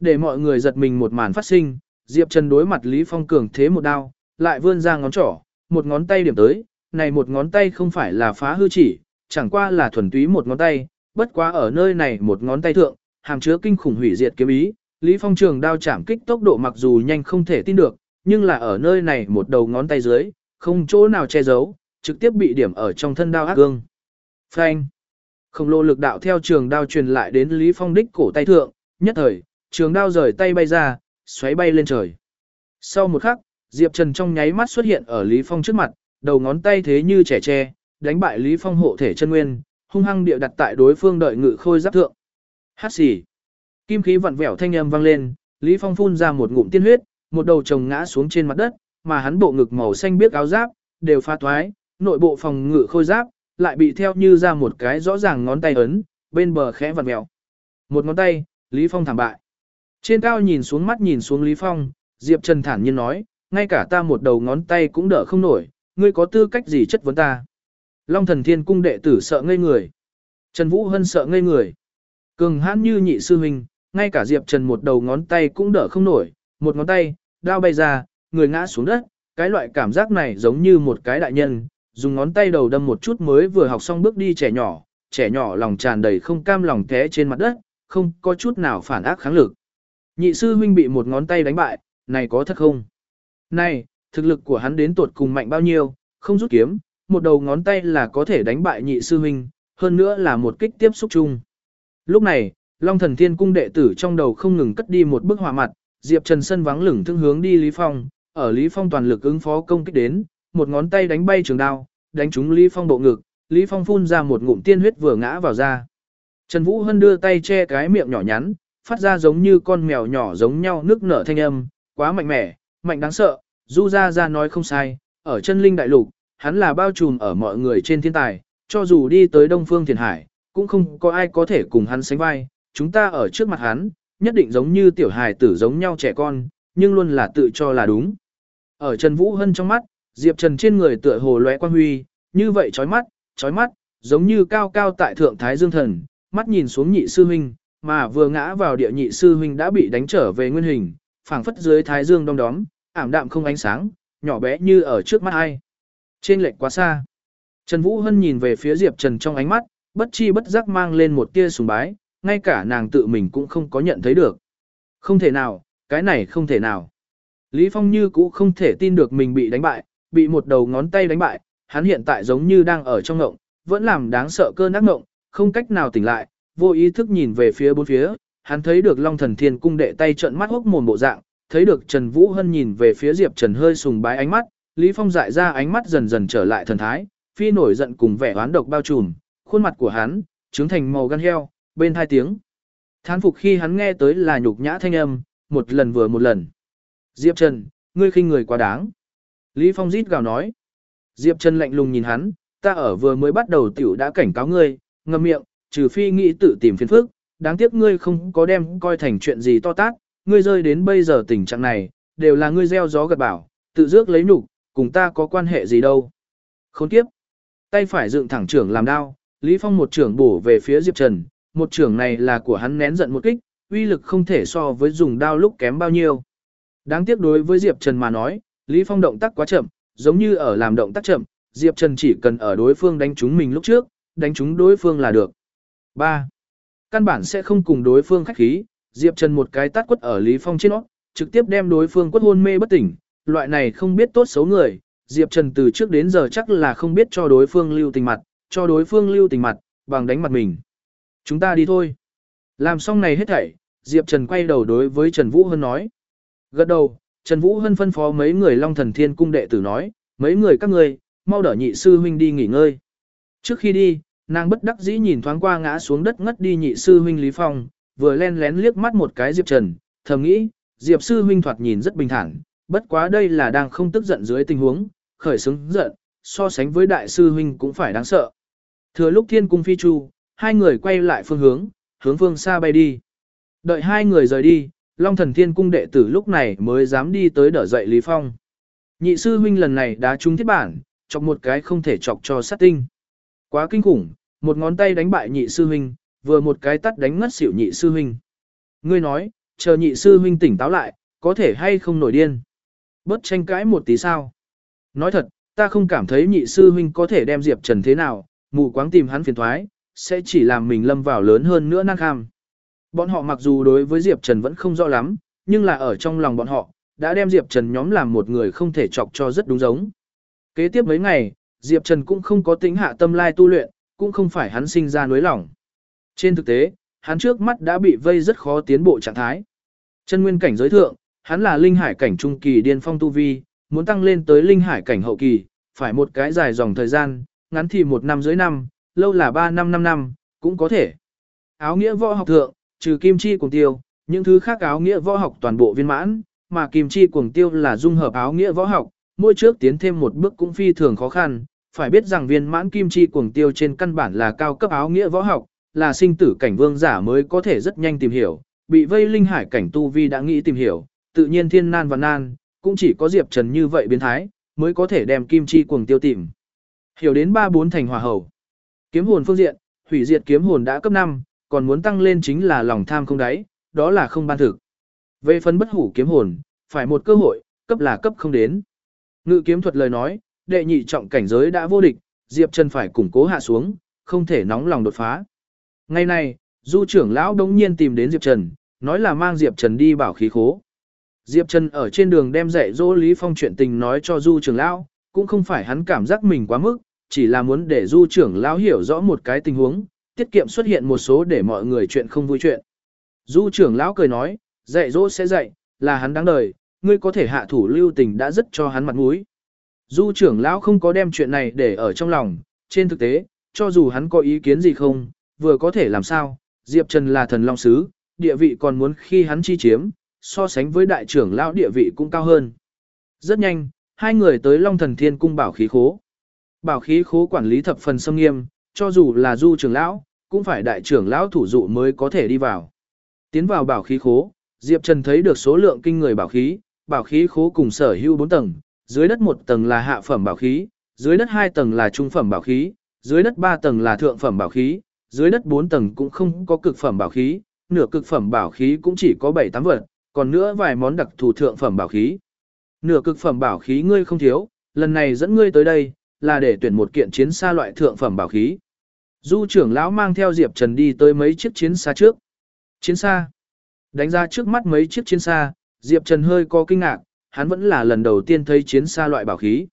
[SPEAKER 1] Để mọi người giật mình một màn phát sinh, Diệp Trần đối mặt Lý Phong cường thế một đao, lại vươn ra ngón trỏ, một ngón tay điểm tới, này một ngón tay không phải là phá hư chỉ, chẳng qua là thuần túy một ngón tay, bất quá ở nơi này một ngón tay thượng, hàm chứa kinh khủng hủy diệt kiếm ý, Lý Phong trường đao chạm kích tốc độ mặc dù nhanh không thể tin được, nhưng là ở nơi này một đầu ngón tay dưới, không chỗ nào che giấu, trực tiếp bị điểm ở trong thân đao ác gương. Phanh! Khổng lồ lực đạo theo trường đao truyền lại đến Lý Phong đích cổ tay thượng, nhất thời, trường đao rời tay bay ra, xoáy bay lên trời. Sau một khắc, Diệp Trần trong nháy mắt xuất hiện ở Lý Phong trước mặt, đầu ngón tay thế như trẻ tre, đánh bại Lý Phong hộ thể chân nguyên, hung hăng địa đặt tại đối phương đợi ngự khôi giáp thượng. Hát xì. Kim khí vặn vẹo thanh âm vang lên, Lý Phong phun ra một ngụm tiên huyết, một đầu chồng ngã xuống trên mặt đất, mà hắn bộ ngực màu xanh biếc áo giáp đều pha thoái, nội bộ phòng ngự khôi giáp lại bị theo như ra một cái rõ ràng ngón tay ấn, bên bờ khẽ vặn vẹo. Một ngón tay, Lý Phong thảm bại. Trên cao nhìn xuống mắt nhìn xuống Lý Phong, Diệp Trần thản nhiên nói, ngay cả ta một đầu ngón tay cũng đỡ không nổi, ngươi có tư cách gì chất vấn ta. Long thần thiên cung đệ tử sợ ngây người. Trần Vũ Hân sợ ngây người. Cường hãn như nhị sư huynh, ngay cả Diệp Trần một đầu ngón tay cũng đỡ không nổi, một ngón tay, đao bay ra, người ngã xuống đất, cái loại cảm giác này giống như một cái đại nhân, dùng ngón tay đầu đâm một chút mới vừa học xong bước đi trẻ nhỏ, trẻ nhỏ lòng tràn đầy không cam lòng té trên mặt đất, không có chút nào phản ác kháng lực. Nhị sư huynh bị một ngón tay đánh bại, này có thật không? Này, thực lực của hắn đến tuột cùng mạnh bao nhiêu, không rút kiếm, một đầu ngón tay là có thể đánh bại nhị sư huynh, hơn nữa là một kích tiếp xúc chung. Lúc này, Long Thần Thiên cung đệ tử trong đầu không ngừng cất đi một bức họa mặt, Diệp Trần sân vắng lửng thương hướng đi Lý Phong, ở Lý Phong toàn lực ứng phó công kích đến, một ngón tay đánh bay trường đao, đánh trúng Lý Phong bộ ngực, Lý Phong phun ra một ngụm tiên huyết vừa ngã vào ra. Trần Vũ Hân đưa tay che cái miệng nhỏ nhắn, phát ra giống như con mèo nhỏ giống nhau nước nở thanh âm, quá mạnh mẽ, mạnh đáng sợ, Du Gia Gia nói không sai, ở chân linh đại lục, hắn là bao trùm ở mọi người trên thiên tài, cho dù đi tới Đông Phương Thiền Hải, cũng không có ai có thể cùng hắn sánh vai, chúng ta ở trước mặt hắn, nhất định giống như tiểu hài tử giống nhau trẻ con, nhưng luôn là tự cho là đúng. Ở Trần Vũ Hân trong mắt, Diệp Trần trên người tựa hồ lóe quan huy, như vậy chói mắt, chói mắt, giống như cao cao tại thượng thái dương thần, mắt nhìn xuống nhị sư huynh, mà vừa ngã vào địa nhị sư huynh đã bị đánh trở về nguyên hình, phảng phất dưới thái dương đong đóm, ảm đạm không ánh sáng, nhỏ bé như ở trước mắt ai. Trên lệch quá xa. Trần Vũ Hân nhìn về phía Diệp Trần trong ánh mắt, bất chi bất giác mang lên một tia sùng bái, ngay cả nàng tự mình cũng không có nhận thấy được. Không thể nào, cái này không thể nào. Lý Phong như cũ không thể tin được mình bị đánh bại, bị một đầu ngón tay đánh bại, hắn hiện tại giống như đang ở trong ngộng, vẫn làm đáng sợ cơn ác ngộng, không cách nào tỉnh lại, vô ý thức nhìn về phía bốn phía, hắn thấy được Long Thần Thiên cung đệ tay trợn mắt hốc mồm bộ dạng, thấy được Trần Vũ Hân nhìn về phía Diệp Trần hơi sùng bái ánh mắt, Lý Phong dại ra ánh mắt dần dần trở lại thần thái, phi nổi giận cùng vẻ oán độc bao trùm, khuôn mặt của hắn trướng thành màu gan heo, bên hai tiếng. Thán phục khi hắn nghe tới là nhục nhã thanh âm, một lần vừa một lần. Diệp Trần, ngươi khinh người quá đáng. Lý Phong rít gào nói. Diệp Trần lạnh lùng nhìn hắn, ta ở vừa mới bắt đầu tiểu đã cảnh cáo ngươi, ngậm miệng, trừ phi nghĩ tự tìm phiền phức, đáng tiếc ngươi không có đem coi thành chuyện gì to tát, ngươi rơi đến bây giờ tình trạng này, đều là ngươi gieo gió gật bảo, tự dước lấy nhục, cùng ta có quan hệ gì đâu. Khốn kiếp. Tay phải dựng thẳng trưởng làm đao, Lý Phong một trưởng bổ về phía Diệp Trần, một trưởng này là của hắn nén giận một kích, uy lực không thể so với dùng đao lúc kém bao nhiêu. Đáng tiếc đối với Diệp Trần mà nói, Lý Phong động tác quá chậm, giống như ở làm động tác chậm, Diệp Trần chỉ cần ở đối phương đánh trúng mình lúc trước, đánh trúng đối phương là được. 3. Căn bản sẽ không cùng đối phương khách khí, Diệp Trần một cái tát quất ở Lý Phong trên nó, trực tiếp đem đối phương quất hôn mê bất tỉnh, loại này không biết tốt xấu người, Diệp Trần từ trước đến giờ chắc là không biết cho đối phương lưu tình mặt, cho đối phương lưu tình mặt, bằng đánh mặt mình. Chúng ta đi thôi. Làm xong này hết thảy, Diệp Trần quay đầu đối với Trần Vũ Hân nói. Gật đầu, Trần Vũ Hân phân phó mấy người Long Thần Thiên Cung đệ tử nói, mấy người các ngươi, mau đỡ nhị sư huynh đi nghỉ ngơi. Trước khi đi, nàng bất đắc dĩ nhìn thoáng qua ngã xuống đất ngất đi nhị sư huynh Lý Phong, vừa len lén liếc mắt một cái Diệp Trần, thầm nghĩ, Diệp sư huynh thoạt nhìn rất bình thản, bất quá đây là đang không tức giận dưới tình huống, khởi xứng giận, so sánh với đại sư huynh cũng phải đáng sợ. Thừa lúc thiên cung phi chu, hai người quay lại phương hướng, hướng phương xa bay đi. Đợi hai người rời đi, Long thần thiên cung đệ tử lúc này mới dám đi tới đỡ dậy Lý Phong. Nhị sư huynh lần này đã trúng thiết bản, chọc một cái không thể chọc cho sát tinh. Quá kinh khủng, một ngón tay đánh bại nhị sư huynh, vừa một cái tắt đánh ngất xỉu nhị sư huynh. Ngươi nói, chờ nhị sư huynh tỉnh táo lại, có thể hay không nổi điên. Bớt tranh cãi một tí sao. Nói thật, ta không cảm thấy nhị sư huynh có thể đem Diệp Trần thế nào, mù quáng tìm hắn phiền thoái, sẽ chỉ làm mình lâm vào lớn hơn nữa năng kham. Bọn họ mặc dù đối với Diệp Trần vẫn không rõ lắm, nhưng là ở trong lòng bọn họ, đã đem Diệp Trần nhóm làm một người không thể chọc cho rất đúng giống. Kế tiếp mấy ngày, Diệp Trần cũng không có tính hạ tâm lai tu luyện, cũng không phải hắn sinh ra nối lòng. Trên thực tế, hắn trước mắt đã bị vây rất khó tiến bộ trạng thái. Chân nguyên cảnh giới thượng, hắn là linh hải cảnh trung kỳ điên phong tu vi, muốn tăng lên tới linh hải cảnh hậu kỳ, phải một cái dài dòng thời gian, ngắn thì một năm dưới năm, lâu là ba năm năm năm, cũng có thể. Áo nghĩa võ học thượng, trừ kim chi cùng tiêu, những thứ khác áo nghĩa võ học toàn bộ viên mãn, mà kim chi cuồng tiêu là dung hợp áo nghĩa võ học, mỗi trước tiến thêm một bước cũng phi thường khó khăn, phải biết rằng viên mãn kim chi cuồng tiêu trên căn bản là cao cấp áo nghĩa võ học, là sinh tử cảnh vương giả mới có thể rất nhanh tìm hiểu, bị vây linh hải cảnh tu vi đã nghĩ tìm hiểu, tự nhiên thiên nan và nan, cũng chỉ có Diệp Trần như vậy biến thái, mới có thể đem kim chi cuồng tiêu tìm. Hiểu đến ba bốn thành hòa hậu. Kiếm hồn phương diện, hủy diệt kiếm hồn đã cấp 5, còn muốn tăng lên chính là lòng tham không đáy, đó là không ban thực. Về phần bất hủ kiếm hồn, phải một cơ hội, cấp là cấp không đến. Ngự kiếm thuật lời nói, đệ nhị trọng cảnh giới đã vô địch, Diệp Trần phải củng cố hạ xuống, không thể nóng lòng đột phá. Ngày này, du trưởng lão đống nhiên tìm đến Diệp Trần, nói là mang Diệp Trần đi bảo khí khố. Diệp Trần ở trên đường đem dạy dỗ Lý Phong chuyện tình nói cho du trưởng lão, cũng không phải hắn cảm giác mình quá mức, chỉ là muốn để du trưởng lão hiểu rõ một cái tình huống, tiết kiệm xuất hiện một số để mọi người chuyện không vui chuyện. Du trưởng lão cười nói, dạy dỗ sẽ dạy, là hắn đáng đời, ngươi có thể hạ thủ lưu tình đã rất cho hắn mặt mũi. Du trưởng lão không có đem chuyện này để ở trong lòng, trên thực tế, cho dù hắn có ý kiến gì không, vừa có thể làm sao, Diệp Trần là thần long sứ, địa vị còn muốn khi hắn chi chiếm, so sánh với đại trưởng lão địa vị cũng cao hơn. Rất nhanh, hai người tới Long Thần Thiên cung bảo khí khố. Bảo khí khố quản lý thập phần xâm nghiêm, cho dù là du trưởng lão, cũng phải đại trưởng lão thủ dụ mới có thể đi vào. Tiến vào bảo khí khố, Diệp Trần thấy được số lượng kinh người bảo khí, bảo khí khố cùng sở hữu 4 tầng, dưới đất một tầng là hạ phẩm bảo khí, dưới đất hai tầng là trung phẩm bảo khí, dưới đất ba tầng là thượng phẩm bảo khí, dưới đất bốn tầng cũng không có cực phẩm bảo khí, nửa cực phẩm bảo khí cũng chỉ có 7-8 vật, còn nữa vài món đặc thù thượng phẩm bảo khí. Nửa cực phẩm bảo khí ngươi không thiếu, lần này dẫn ngươi tới đây, là để tuyển một kiện chiến xa loại thượng phẩm bảo khí. Du trưởng lão mang theo Diệp Trần đi tới mấy chiếc chiến xa trước. Chiến xa. Đánh ra trước mắt mấy chiếc chiến xa, Diệp Trần hơi có kinh ngạc, hắn vẫn là lần đầu tiên thấy chiến xa loại bảo khí.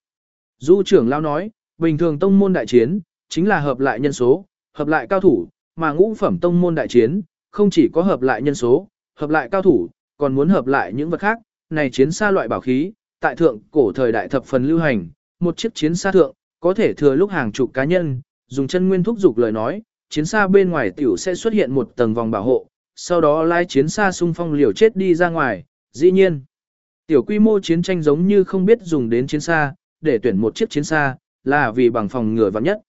[SPEAKER 1] Du trưởng lao nói, bình thường tông môn đại chiến, chính là hợp lại nhân số, hợp lại cao thủ, mà ngũ phẩm tông môn đại chiến, không chỉ có hợp lại nhân số, hợp lại cao thủ, còn muốn hợp lại những vật khác, này chiến xa loại bảo khí, tại thượng cổ thời đại thập phần lưu hành, một chiếc chiến xa thượng, có thể thừa lúc hàng chục cá nhân, dùng chân nguyên thúc dục lời nói, chiến xa bên ngoài tiểu sẽ xuất hiện một tầng vòng bảo hộ, sau đó lái chiến xa xung phong liều chết đi ra ngoài, dĩ nhiên. Tiểu quy mô chiến tranh giống như không biết dùng đến chiến xa, để tuyển một chiếc chiến xa, là vì bằng phòng ngừa vắng nhất.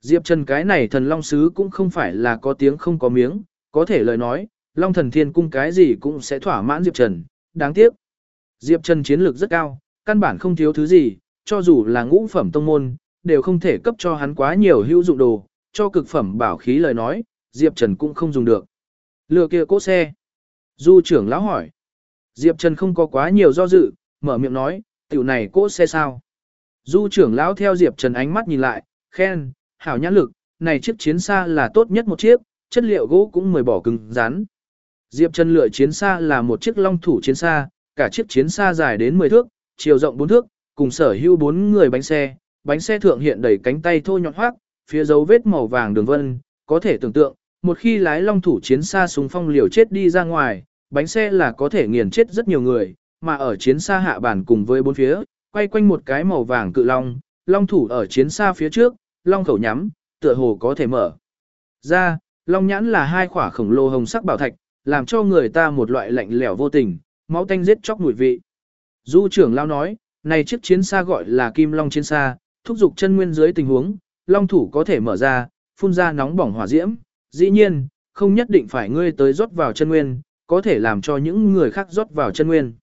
[SPEAKER 1] Diệp Trần cái này thần long sứ cũng không phải là có tiếng không có miếng, có thể lời nói, long thần thiên cung cái gì cũng sẽ thỏa mãn Diệp Trần, đáng tiếc. Diệp Trần chiến lược rất cao, căn bản không thiếu thứ gì, cho dù là ngũ phẩm tông môn, đều không thể cấp cho hắn quá nhiều hữu dụng đồ, cho cực phẩm bảo khí lời nói, Diệp Trần cũng không dùng được. Lừa kia cố xe. Du trưởng lão hỏi. Diệp Trần không có quá nhiều do dự, mở miệng nói, tiểu này cố xe sao. Du trưởng lão theo Diệp Trần ánh mắt nhìn lại, khen, hảo nhãn lực, này chiếc chiến xa là tốt nhất một chiếc, chất liệu gỗ cũng mười bỏ cứng rắn. Diệp Trần lựa chiến xa là một chiếc long thủ chiến xa, cả chiếc chiến xa dài đến 10 thước, chiều rộng 4 thước, cùng sở hữu 4 người bánh xe, bánh xe thượng hiện đầy cánh tay thô nhọn hoác, phía dấu vết màu vàng đường vân, có thể tưởng tượng, một khi lái long thủ chiến xa súng phong liều chết đi ra ngoài, bánh xe là có thể nghiền chết rất nhiều người, mà ở chiến xa hạ bản cùng với bốn phía, quay quanh một cái màu vàng cự long, long thủ ở chiến xa phía trước, long khẩu nhắm, tựa hồ có thể mở. Ra, long nhãn là hai khỏa khổng lồ hồng sắc bảo thạch, làm cho người ta một loại lạnh lẽo vô tình, máu tanh giết chóc mùi vị. Du trưởng lao nói, này chiếc chiến xa gọi là kim long chiến xa, thúc giục chân nguyên dưới tình huống, long thủ có thể mở ra, phun ra nóng bỏng hỏa diễm. Dĩ nhiên, không nhất định phải ngươi tới rót vào chân nguyên, có thể làm cho những người khác rót vào chân nguyên.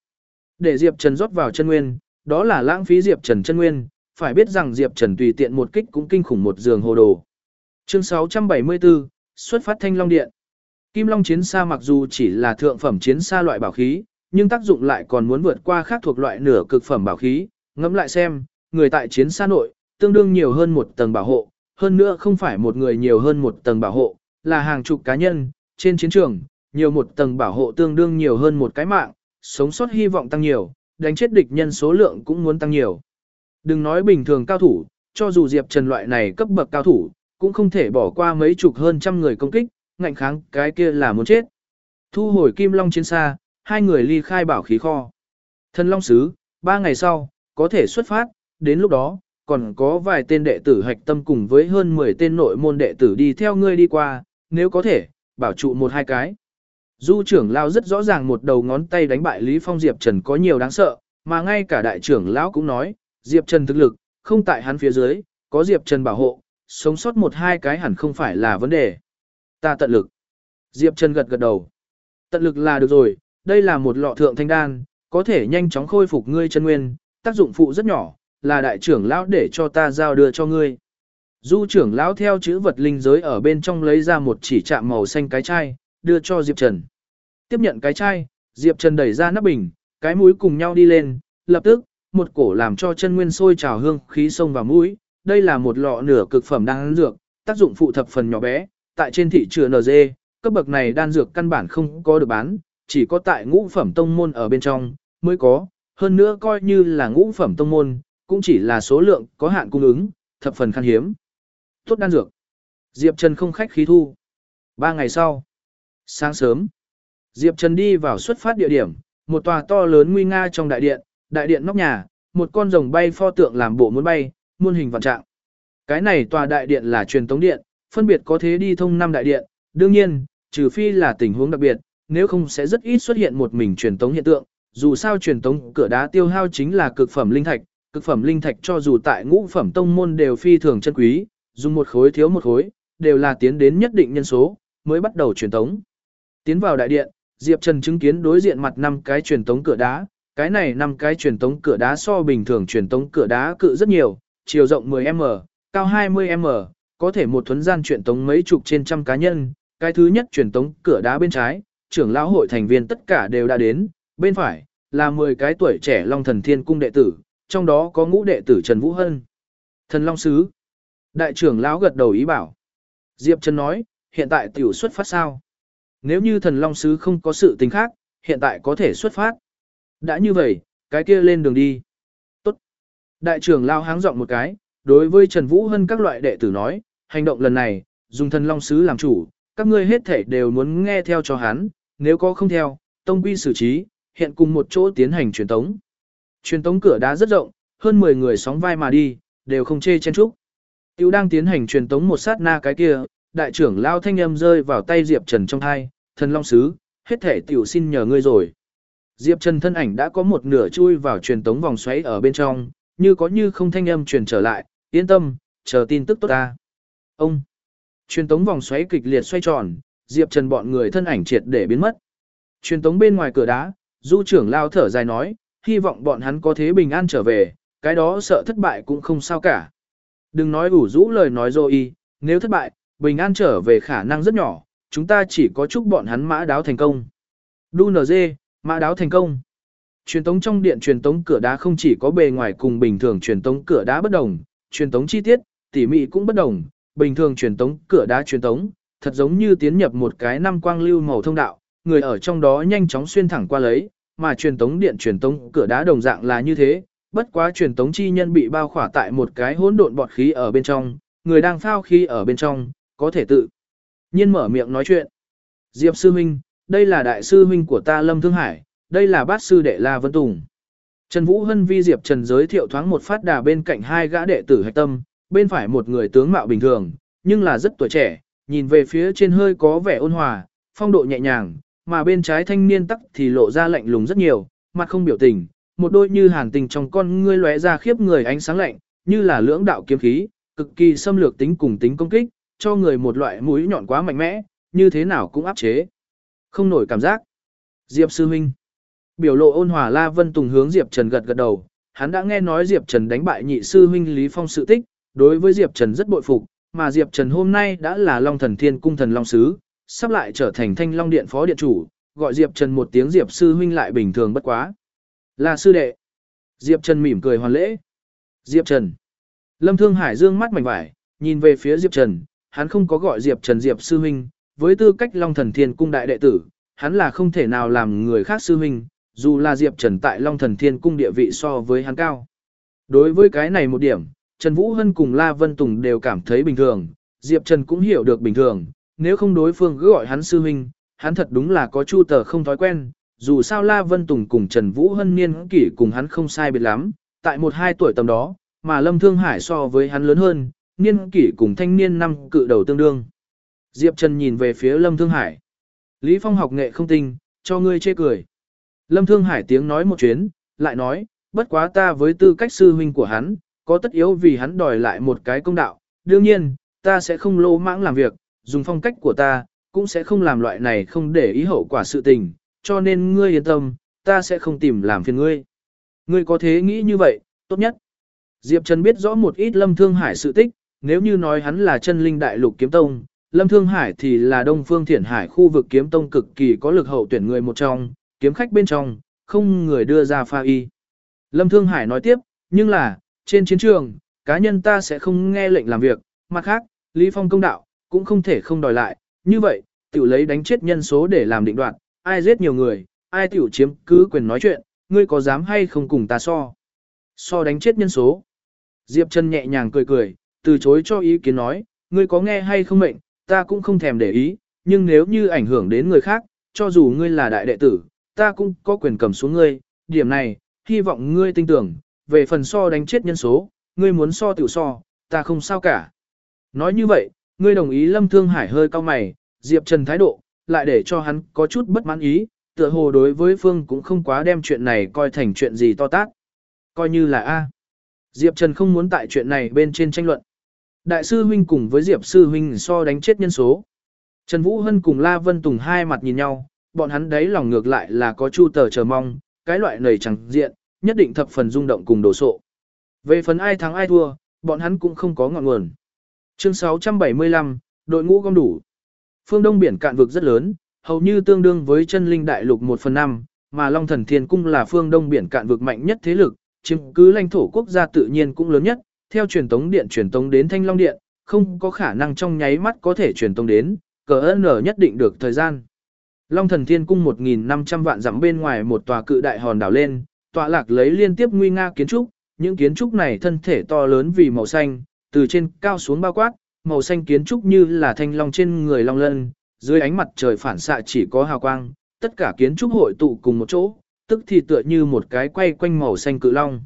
[SPEAKER 1] Để Diệp Trần rót vào chân nguyên, đó là lãng phí Diệp Trần chân nguyên, phải biết rằng Diệp Trần tùy tiện một kích cũng kinh khủng một giường hồ đồ. Chương 674, xuất phát thanh long điện. Kim Long chiến xa mặc dù chỉ là thượng phẩm chiến xa loại bảo khí, nhưng tác dụng lại còn muốn vượt qua khác thuộc loại nửa cực phẩm bảo khí. Ngẫm lại xem, người tại chiến xa nội, tương đương nhiều hơn một tầng bảo hộ, hơn nữa không phải một người nhiều hơn một tầng bảo hộ, là hàng chục cá nhân, trên chiến trường, nhiều một tầng bảo hộ tương đương nhiều hơn một cái mạng, sống sót hy vọng tăng nhiều, đánh chết địch nhân số lượng cũng muốn tăng nhiều. Đừng nói bình thường cao thủ, cho dù Diệp Trần loại này cấp bậc cao thủ, cũng không thể bỏ qua mấy chục hơn trăm người công kích, ngạnh kháng cái kia là muốn chết. Thu hồi Kim Long chiến xa, hai người ly khai bảo khí kho. Thần Long Sứ, ba ngày sau, có thể xuất phát, đến lúc đó, còn có vài tên đệ tử hạch tâm cùng với hơn 10 tên nội môn đệ tử đi theo ngươi đi qua, nếu có thể, bảo trụ một hai cái. Du trưởng lão rất rõ ràng một đầu ngón tay đánh bại Lý Phong Diệp Trần có nhiều đáng sợ, mà ngay cả đại trưởng lão cũng nói, Diệp Trần thực lực, không tại hắn phía dưới, có Diệp Trần bảo hộ, sống sót một hai cái hẳn không phải là vấn đề. Ta tận lực. Diệp Trần gật gật đầu. Tận lực là được rồi, đây là một lọ thượng thanh đan, có thể nhanh chóng khôi phục ngươi chân nguyên, tác dụng phụ rất nhỏ, là đại trưởng lão để cho ta giao đưa cho ngươi. Du trưởng lão theo chữ vật linh giới ở bên trong lấy ra một chỉ chạm màu xanh cái chai, đưa cho Diệp Trần. Tiếp nhận cái chai, Diệp Trần đẩy ra nắp bình, cái mũi cùng nhau đi lên, lập tức, một cổ làm cho chân nguyên sôi trào hương khí sông vào mũi. Đây là một lọ nửa cực phẩm đang dược, tác dụng phụ thập phần nhỏ bé, tại trên thị trường NG, cấp bậc này đan dược căn bản không có được bán, chỉ có tại ngũ phẩm tông môn ở bên trong mới có, hơn nữa coi như là ngũ phẩm tông môn, cũng chỉ là số lượng có hạn cung ứng, thập phần khan hiếm. Tốt đan dược. Diệp Trần không khách khí thu. Ba ngày sau, sáng sớm, Diệp Trần đi vào xuất phát địa điểm, một tòa to lớn nguy nga trong đại điện, đại điện nóc nhà, một con rồng bay pho tượng làm bộ muốn bay, muôn hình vạn trạng. Cái này tòa đại điện là truyền tống điện, phân biệt có thế đi thông năm đại điện, đương nhiên, trừ phi là tình huống đặc biệt, nếu không sẽ rất ít xuất hiện một mình truyền tống hiện tượng, dù sao truyền tống cửa đá tiêu hao chính là cực phẩm linh thạch, cực phẩm linh thạch cho dù tại ngũ phẩm tông môn đều phi thường chân quý, dùng một khối thiếu một khối, đều là tiến đến nhất định nhân số, mới bắt đầu truyền tống. Tiến vào đại điện, Diệp Trần chứng kiến đối diện mặt năm cái truyền tống cửa đá, cái này năm cái truyền tống cửa đá so bình thường truyền tống cửa đá cự rất nhiều, chiều rộng 10m, cao 20m, có thể một thuấn gian truyền tống mấy chục trên trăm cá nhân, cái thứ nhất truyền tống cửa đá bên trái, trưởng lão hội thành viên tất cả đều đã đến, bên phải là 10 cái tuổi trẻ Long Thần Thiên cung đệ tử, trong đó có ngũ đệ tử Trần Vũ Hân. Thần Long Sứ. Đại trưởng lão gật đầu ý bảo. Diệp Trần nói, hiện tại tiểu xuất phát sao? Nếu như thần Long Sứ không có sự tình khác, hiện tại có thể xuất phát. Đã như vậy, cái kia lên đường đi. Tốt. Đại trưởng lao háng giọng một cái, đối với Trần Vũ Hân các loại đệ tử nói, hành động lần này, dùng thần Long Sứ làm chủ, các ngươi hết thể đều muốn nghe theo cho hắn, nếu có không theo, tông quy xử trí, hiện cùng một chỗ tiến hành truyền tống. Truyền tống cửa đá rất rộng, hơn 10 người sóng vai mà đi, đều không chê chen chúc. Tiểu đang tiến hành truyền tống một sát na cái kia, đại trưởng lao thanh âm rơi vào tay Diệp Trần trong hai, thần long sứ, hết thể tiểu xin nhờ ngươi rồi. Diệp Trần thân ảnh đã có một nửa chui vào truyền tống vòng xoáy ở bên trong, như có như không thanh âm truyền trở lại, yên tâm, chờ tin tức tốt ta. Ông, truyền tống vòng xoáy kịch liệt xoay tròn, Diệp Trần bọn người thân ảnh triệt để biến mất. Truyền tống bên ngoài cửa đá, du trưởng lao thở dài nói, hy vọng bọn hắn có thế bình an trở về, cái đó sợ thất bại cũng không sao cả. Đừng nói ủ rũ lời nói rồi nếu thất bại, bình an trở về khả năng rất nhỏ, chúng ta chỉ có chúc bọn hắn mã đáo thành công. Đu NG, mã đáo thành công. Truyền tống trong điện truyền tống cửa đá không chỉ có bề ngoài cùng bình thường truyền tống cửa đá bất đồng, truyền tống chi tiết, tỉ mỉ cũng bất đồng, bình thường truyền tống cửa đá truyền tống, thật giống như tiến nhập một cái năm quang lưu màu thông đạo, người ở trong đó nhanh chóng xuyên thẳng qua lấy, mà truyền tống điện truyền tống cửa đá đồng dạng là như thế, bất quá truyền tống chi nhân bị bao khỏa tại một cái hỗn độn bọt khí ở bên trong, người đang phao khí ở bên trong, có thể tự nhiên mở miệng nói chuyện. Diệp sư huynh, đây là đại sư huynh của ta Lâm Thương Hải, đây là bát sư đệ La Vân Tùng. Trần Vũ Hân vi Diệp Trần giới thiệu thoáng một phát đà bên cạnh hai gã đệ tử hạch tâm, bên phải một người tướng mạo bình thường, nhưng là rất tuổi trẻ, nhìn về phía trên hơi có vẻ ôn hòa, phong độ nhẹ nhàng, mà bên trái thanh niên tắc thì lộ ra lạnh lùng rất nhiều, mặt không biểu tình, một đôi như hàn tình trong con ngươi lóe ra khiếp người ánh sáng lạnh, như là lưỡng đạo kiếm khí, cực kỳ xâm lược tính cùng tính công kích, cho người một loại mũi nhọn quá mạnh mẽ, như thế nào cũng áp chế. Không nổi cảm giác. Diệp sư huynh. Biểu lộ ôn hòa La Vân Tùng hướng Diệp Trần gật gật đầu, hắn đã nghe nói Diệp Trần đánh bại nhị sư huynh Lý Phong sự tích, đối với Diệp Trần rất bội phục, mà Diệp Trần hôm nay đã là Long Thần Thiên Cung Thần Long Sứ, sắp lại trở thành Thanh Long Điện Phó Điện Chủ, gọi Diệp Trần một tiếng Diệp sư huynh lại bình thường bất quá. Là sư đệ. Diệp Trần mỉm cười hoàn lễ. Diệp Trần. Lâm Thương Hải dương mắt mảnh vải, nhìn về phía Diệp Trần, hắn không có gọi Diệp Trần Diệp sư huynh, với tư cách Long Thần Thiên Cung đại đệ tử, hắn là không thể nào làm người khác sư huynh, dù là Diệp Trần tại Long Thần Thiên Cung địa vị so với hắn cao. Đối với cái này một điểm, Trần Vũ Hân cùng La Vân Tùng đều cảm thấy bình thường, Diệp Trần cũng hiểu được bình thường, nếu không đối phương cứ gọi hắn sư huynh, hắn thật đúng là có chu tờ không thói quen, dù sao La Vân Tùng cùng Trần Vũ Hân niên kỷ cùng hắn không sai biệt lắm, tại một hai tuổi tầm đó, mà Lâm Thương Hải so với hắn lớn hơn, niên kỷ cùng thanh niên năm cự đầu tương đương. Diệp Trần nhìn về phía Lâm Thương Hải. Lý Phong học nghệ không tinh, cho ngươi chê cười. Lâm Thương Hải tiếng nói một chuyến, lại nói, bất quá ta với tư cách sư huynh của hắn, có tất yếu vì hắn đòi lại một cái công đạo. Đương nhiên, ta sẽ không lô mãng làm việc, dùng phong cách của ta, cũng sẽ không làm loại này không để ý hậu quả sự tình, cho nên ngươi yên tâm, ta sẽ không tìm làm phiền ngươi. Ngươi có thế nghĩ như vậy, tốt nhất. Diệp Trần biết rõ một ít Lâm Thương Hải sự tích, nếu như nói hắn là chân linh đại lục kiếm tông, Lâm Thương Hải thì là Đông Phương Thiển Hải khu vực kiếm tông cực kỳ có lực hậu tuyển người một trong, kiếm khách bên trong, không người đưa ra pha y. Lâm Thương Hải nói tiếp, nhưng là, trên chiến trường, cá nhân ta sẽ không nghe lệnh làm việc, mặt khác, Lý Phong công đạo, cũng không thể không đòi lại, như vậy, tiểu lấy đánh chết nhân số để làm định đoạt, ai giết nhiều người, ai tiểu chiếm cứ quyền nói chuyện, ngươi có dám hay không cùng ta so. So đánh chết nhân số. Diệp Trần nhẹ nhàng cười cười, từ chối cho ý kiến nói, ngươi có nghe hay không mệnh, ta cũng không thèm để ý, nhưng nếu như ảnh hưởng đến người khác, cho dù ngươi là đại đệ tử, ta cũng có quyền cầm xuống ngươi, điểm này, hy vọng ngươi tin tưởng, về phần so đánh chết nhân số, ngươi muốn so tiểu so, ta không sao cả. Nói như vậy, ngươi đồng ý Lâm Thương Hải hơi cao mày, Diệp Trần thái độ, lại để cho hắn có chút bất mãn ý, tựa hồ đối với Phương cũng không quá đem chuyện này coi thành chuyện gì to tát. Coi như là A. Diệp Trần không muốn tại chuyện này bên trên tranh luận. Đại sư huynh cùng với Diệp sư huynh so đánh chết nhân số. Trần Vũ Hân cùng La Vân Tùng hai mặt nhìn nhau, bọn hắn đấy lòng ngược lại là có chu tờ chờ mong, cái loại nầy chẳng diện, nhất định thập phần rung động cùng đổ sộ. Về phần ai thắng ai thua, bọn hắn cũng không có ngọn nguồn. Chương 675, đội ngũ gom đủ. Phương Đông biển cạn vực rất lớn, hầu như tương đương với chân linh đại lục 1 phần 5, mà Long Thần Thiên Cung là phương Đông biển cạn vực mạnh nhất thế lực, chiếm cứ lãnh thổ quốc gia tự nhiên cũng lớn nhất, theo truyền tống điện truyền tống đến Thanh Long Điện, không có khả năng trong nháy mắt có thể truyền tống đến, cờ ơn nhất định được thời gian. Long Thần Thiên Cung 1.500 vạn dặm bên ngoài một tòa cự đại hòn đảo lên, tọa lạc lấy liên tiếp nguy nga kiến trúc, những kiến trúc này thân thể to lớn vì màu xanh, từ trên cao xuống bao quát, màu xanh kiến trúc như là thanh long trên người long lân, dưới ánh mặt trời phản xạ chỉ có hào quang, tất cả kiến trúc hội tụ cùng một chỗ, tức thì tựa như một cái quay quanh màu xanh cự long.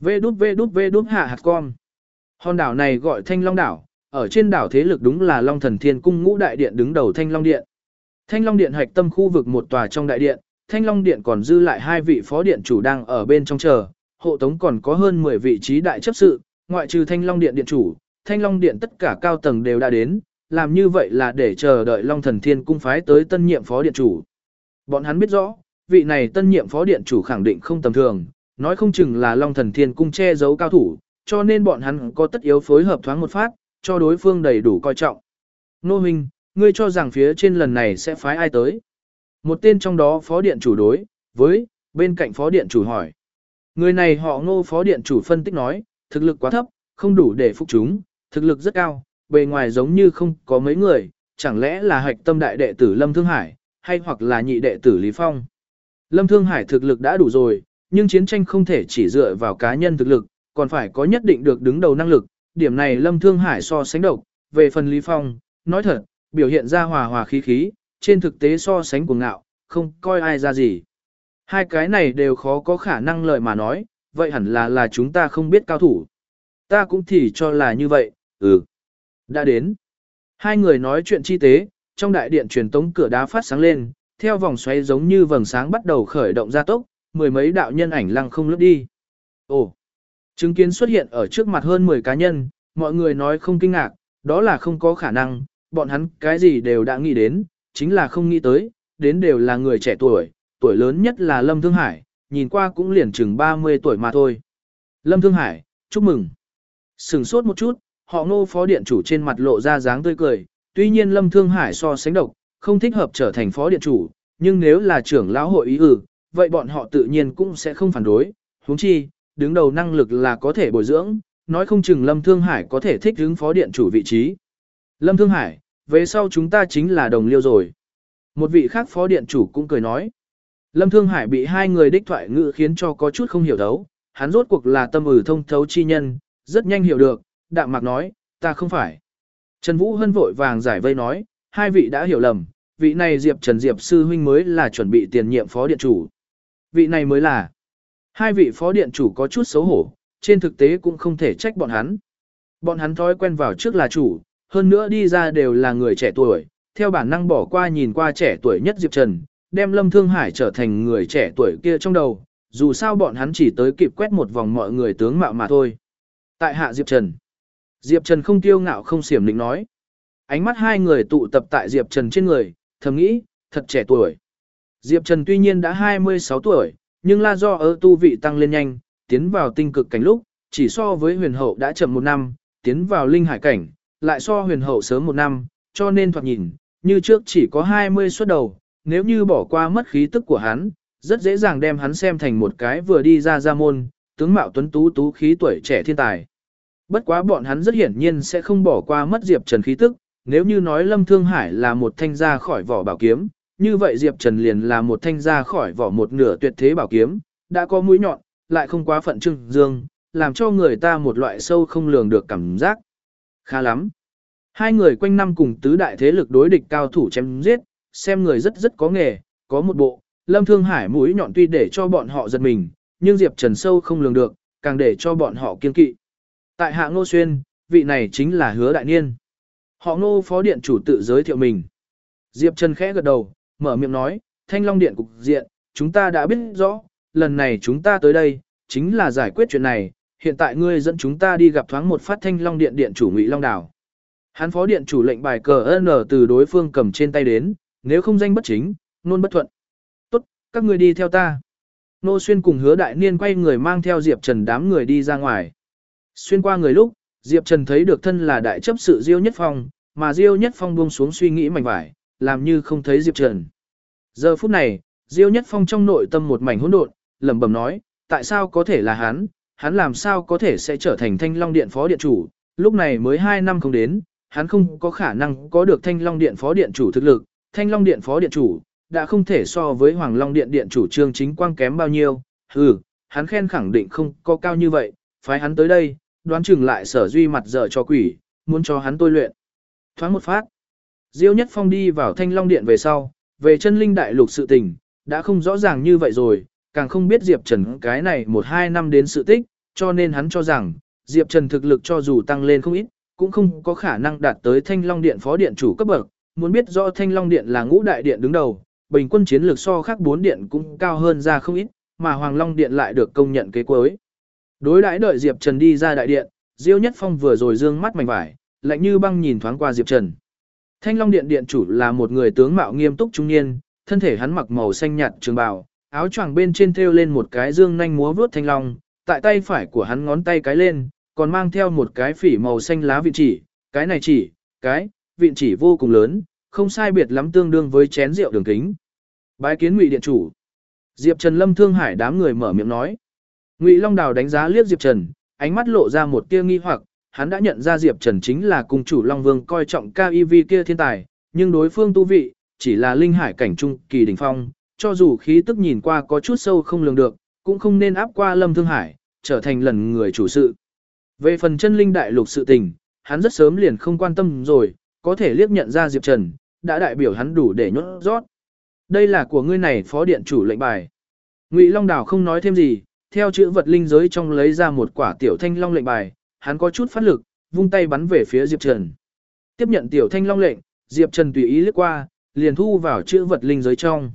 [SPEAKER 1] Vê đút vê đút vê đút hạ hạt con. Hòn đảo này gọi Thanh Long đảo, ở trên đảo thế lực đúng là Long Thần Thiên Cung ngũ đại điện đứng đầu Thanh Long Điện. Thanh Long Điện hạch tâm khu vực một tòa trong đại điện, Thanh Long Điện còn dư lại hai vị phó điện chủ đang ở bên trong chờ, hộ tống còn có hơn 10 vị trí đại chấp sự, ngoại trừ Thanh Long Điện điện chủ, Thanh Long Điện tất cả cao tầng đều đã đến, làm như vậy là để chờ đợi Long Thần Thiên cung phái tới tân nhiệm phó điện chủ. Bọn hắn biết rõ, vị này tân nhiệm phó điện chủ khẳng định không tầm thường, nói không chừng là Long Thần Thiên cung che giấu cao thủ, cho nên bọn hắn có tất yếu phối hợp thoáng một phát, cho đối phương đầy đủ coi trọng. Nô Minh, ngươi cho rằng phía trên lần này sẽ phái ai tới? Một tên trong đó phó điện chủ đối, với, bên cạnh phó điện chủ hỏi. Người này họ ngô phó điện chủ phân tích nói, thực lực quá thấp, không đủ để phục chúng, thực lực rất cao, bề ngoài giống như không có mấy người, chẳng lẽ là hạch tâm đại đệ tử Lâm Thương Hải, hay hoặc là nhị đệ tử Lý Phong. Lâm Thương Hải thực lực đã đủ rồi, nhưng chiến tranh không thể chỉ dựa vào cá nhân thực lực, còn phải có nhất định được đứng đầu năng lực, điểm này Lâm Thương Hải so sánh độc, về phần Lý Phong, nói thật, biểu hiện ra hòa hòa khí khí, trên thực tế so sánh cuồng ngạo, không coi ai ra gì. Hai cái này đều khó có khả năng lời mà nói, vậy hẳn là là chúng ta không biết cao thủ. Ta cũng thì cho là như vậy, ừ. Đã đến. Hai người nói chuyện chi tế, trong đại điện truyền tống cửa đá phát sáng lên, theo vòng xoáy giống như vầng sáng bắt đầu khởi động ra tốc, mười mấy đạo nhân ảnh lăng không lướt đi. Ồ, chứng kiến xuất hiện ở trước mặt hơn 10 cá nhân, mọi người nói không kinh ngạc, đó là không có khả năng, bọn hắn cái gì đều đã nghĩ đến, chính là không nghĩ tới, đến đều là người trẻ tuổi, tuổi lớn nhất là Lâm Thương Hải, nhìn qua cũng liền chừng 30 tuổi mà thôi. Lâm Thương Hải, chúc mừng. Sừng sốt một chút, họ ngô phó điện chủ trên mặt lộ ra dáng tươi cười, tuy nhiên Lâm Thương Hải so sánh độc, không thích hợp trở thành phó điện chủ, nhưng nếu là trưởng lão hội ý ử, vậy bọn họ tự nhiên cũng sẽ không phản đối, huống chi, đứng đầu năng lực là có thể bồi dưỡng, nói không chừng Lâm Thương Hải có thể thích ứng phó điện chủ vị trí. Lâm Thương Hải, về sau chúng ta chính là đồng liêu rồi. Một vị khác phó điện chủ cũng cười nói. Lâm Thương Hải bị hai người đích thoại ngữ khiến cho có chút không hiểu thấu, hắn rốt cuộc là tâm ử thông thấu chi nhân, rất nhanh hiểu được, đạm mạc nói, ta không phải. Trần Vũ Hân vội vàng giải vây nói, hai vị đã hiểu lầm, vị này Diệp Trần Diệp sư huynh mới là chuẩn bị tiền nhiệm phó điện chủ. Vị này mới là. Hai vị phó điện chủ có chút xấu hổ, trên thực tế cũng không thể trách bọn hắn. Bọn hắn thói quen vào trước là chủ, hơn nữa đi ra đều là người trẻ tuổi, theo bản năng bỏ qua nhìn qua trẻ tuổi nhất Diệp Trần, đem Lâm Thương Hải trở thành người trẻ tuổi kia trong đầu, dù sao bọn hắn chỉ tới kịp quét một vòng mọi người tướng mạo mà thôi. Tại hạ Diệp Trần. Diệp Trần không tiêu ngạo không xiểm định nói. Ánh mắt hai người tụ tập tại Diệp Trần trên người, thầm nghĩ, thật trẻ tuổi. Diệp Trần tuy nhiên đã 26 tuổi, nhưng là do ở tu vị tăng lên nhanh, tiến vào tinh cực cảnh lúc, chỉ so với huyền hậu đã chậm một năm, tiến vào linh hải cảnh, lại so huyền hậu sớm một năm, cho nên thoạt nhìn, như trước chỉ có 20 xuất đầu, nếu như bỏ qua mất khí tức của hắn, rất dễ dàng đem hắn xem thành một cái vừa đi ra ra môn, tướng mạo tuấn tú tú khí tuổi trẻ thiên tài. Bất quá bọn hắn rất hiển nhiên sẽ không bỏ qua mất Diệp Trần khí tức, nếu như nói Lâm Thương Hải là một thanh ra khỏi vỏ bảo kiếm, như vậy Diệp Trần liền là một thanh ra khỏi vỏ một nửa tuyệt thế bảo kiếm, đã có mũi nhọn, lại không quá phận trưng dương, làm cho người ta một loại sâu không lường được cảm giác. Khá lắm. Hai người quanh năm cùng tứ đại thế lực đối địch cao thủ chém giết, xem người rất rất có nghề, có một bộ, Lâm Thương Hải mũi nhọn tuy để cho bọn họ giật mình, nhưng Diệp Trần sâu không lường được, càng để cho bọn họ kiên kỵ. Tại hạ Ngô Xuyên, vị này chính là Hứa Đại Niên. Họ Ngô phó điện chủ tự giới thiệu mình. Diệp Trần khẽ gật đầu, mở miệng nói, Thanh Long Điện cục diện, chúng ta đã biết rõ, lần này chúng ta tới đây, chính là giải quyết chuyện này, hiện tại ngươi dẫn chúng ta đi gặp thoáng một phát Thanh Long Điện điện chủ Ngụy Long Đảo. Hắn phó điện chủ lệnh bài cờ N từ đối phương cầm trên tay đến, nếu không danh bất chính, nôn bất thuận. Tốt, các ngươi đi theo ta. Nô Xuyên cùng hứa đại niên quay người mang theo Diệp Trần đám người đi ra ngoài. Xuyên qua người lúc, Diệp Trần thấy được thân là đại chấp sự Diêu Nhất Phong, mà Diêu Nhất Phong buông xuống suy nghĩ mảnh vải, làm như không thấy Diệp Trần. Giờ phút này, Diêu Nhất Phong trong nội tâm một mảnh hỗn độn, lẩm bẩm nói, tại sao có thể là hắn, hắn làm sao có thể sẽ trở thành Thanh Long Điện phó điện chủ, lúc này mới 2 năm không đến, hắn không có khả năng có được Thanh Long Điện phó điện chủ thực lực, Thanh Long Điện phó điện chủ đã không thể so với Hoàng Long Điện điện chủ Trương Chính Quang kém bao nhiêu, hừ, hắn khen khẳng định không có cao như vậy, phái hắn tới đây, đoán chừng lại sở duy mặt dở cho quỷ, muốn cho hắn tôi luyện. Thoáng một phát, Diêu Nhất Phong đi vào Thanh Long Điện về sau, về chân linh đại lục sự tình, đã không rõ ràng như vậy rồi, càng không biết Diệp Trần cái này một hai năm đến sự tích, cho nên hắn cho rằng, Diệp Trần thực lực cho dù tăng lên không ít, cũng không có khả năng đạt tới Thanh Long Điện phó điện chủ cấp bậc, muốn biết rõ Thanh Long Điện là ngũ đại điện đứng đầu, bình quân chiến lược so khác bốn điện cũng cao hơn ra không ít, mà Hoàng Long Điện lại được công nhận kế cuối. Đối đãi đợi Diệp Trần đi ra đại điện, Diêu Nhất Phong vừa rồi dương mắt mảnh vải, lạnh như băng nhìn thoáng qua Diệp Trần. Thanh Long Điện điện chủ là một người tướng mạo nghiêm túc trung niên, thân thể hắn mặc màu xanh nhạt trường bào, áo choàng bên trên thêu lên một cái dương nhanh múa vuốt thanh long, tại tay phải của hắn ngón tay cái lên, còn mang theo một cái phỉ màu xanh lá vị chỉ, cái này chỉ, cái, vị chỉ vô cùng lớn, không sai biệt lắm tương đương với chén rượu đường kính. Bái kiến Ngụy điện chủ. Diệp Trần Lâm Thương Hải đám người mở miệng nói. Ngụy Long Đào đánh giá liếc Diệp Trần, ánh mắt lộ ra một tia nghi hoặc, hắn đã nhận ra Diệp Trần chính là cung chủ Long Vương coi trọng KIV kia thiên tài, nhưng đối phương tu vị, chỉ là linh hải cảnh trung kỳ đỉnh phong, cho dù khí tức nhìn qua có chút sâu không lường được, cũng không nên áp qua Lâm Thương Hải, trở thành lần người chủ sự. Về phần chân linh đại lục sự tình, hắn rất sớm liền không quan tâm rồi, có thể liếc nhận ra Diệp Trần, đã đại biểu hắn đủ để nhốt rót. Đây là của ngươi này phó điện chủ lệnh bài. Ngụy Long Đào không nói thêm gì, theo chữ vật linh giới trong lấy ra một quả tiểu thanh long lệnh bài, hắn có chút phát lực, vung tay bắn về phía Diệp Trần. Tiếp nhận tiểu thanh long lệnh, Diệp Trần tùy ý lướt qua, liền thu vào chữ vật linh giới trong.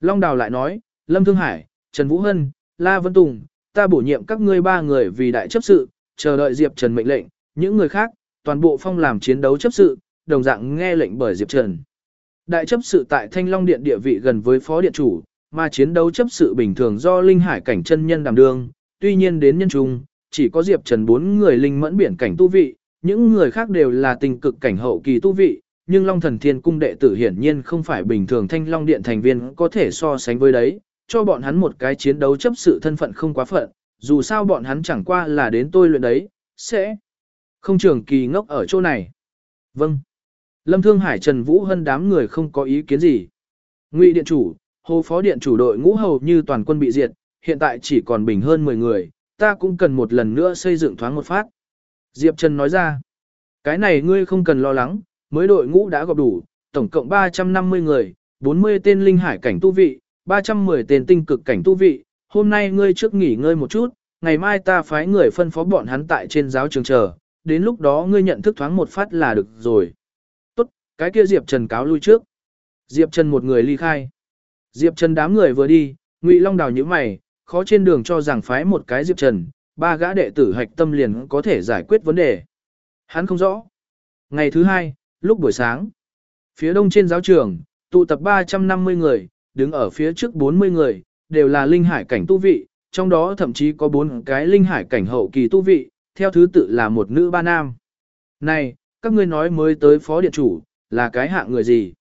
[SPEAKER 1] Long Đào lại nói, Lâm Thương Hải, Trần Vũ Hân, La Vân Tùng, ta bổ nhiệm các ngươi ba người vì đại chấp sự, chờ đợi Diệp Trần mệnh lệnh, những người khác, toàn bộ phong làm chiến đấu chấp sự, đồng dạng nghe lệnh bởi Diệp Trần. Đại chấp sự tại Thanh Long Điện địa vị gần với phó điện chủ, mà chiến đấu chấp sự bình thường do linh hải cảnh chân nhân đảm đương, tuy nhiên đến nhân trung, chỉ có Diệp Trần bốn người linh mẫn biển cảnh tu vị, những người khác đều là tình cực cảnh hậu kỳ tu vị, nhưng Long Thần Thiên Cung đệ tử hiển nhiên không phải bình thường Thanh Long Điện thành viên có thể so sánh với đấy, cho bọn hắn một cái chiến đấu chấp sự thân phận không quá phận, dù sao bọn hắn chẳng qua là đến tôi luyện đấy, sẽ không trường kỳ ngốc ở chỗ này. Vâng. Lâm Thương Hải Trần Vũ Hân đám người không có ý kiến gì. Ngụy điện chủ, hồ phó điện chủ đội ngũ hầu như toàn quân bị diệt, hiện tại chỉ còn bình hơn 10 người, ta cũng cần một lần nữa xây dựng thoáng một phát. Diệp Trần nói ra, cái này ngươi không cần lo lắng, mới đội ngũ đã gọp đủ, tổng cộng 350 người, 40 tên linh hải cảnh tu vị, 310 tên tinh cực cảnh tu vị, hôm nay ngươi trước nghỉ ngơi một chút, ngày mai ta phái người phân phó bọn hắn tại trên giáo trường chờ, đến lúc đó ngươi nhận thức thoáng một phát là được rồi. Tốt, cái kia Diệp Trần cáo lui trước. Diệp Trần một người ly khai. Diệp Trần đám người vừa đi, Ngụy Long đào như mày, khó trên đường cho rằng phái một cái Diệp Trần, ba gã đệ tử hạch tâm liền có thể giải quyết vấn đề. Hắn không rõ. Ngày thứ hai, lúc buổi sáng, phía đông trên giáo trường, tụ tập 350 người, đứng ở phía trước 40 người, đều là linh hải cảnh tu vị, trong đó thậm chí có bốn cái linh hải cảnh hậu kỳ tu vị, theo thứ tự là một nữ ba nam. Này, các ngươi nói mới tới phó điện chủ, là cái hạng người gì?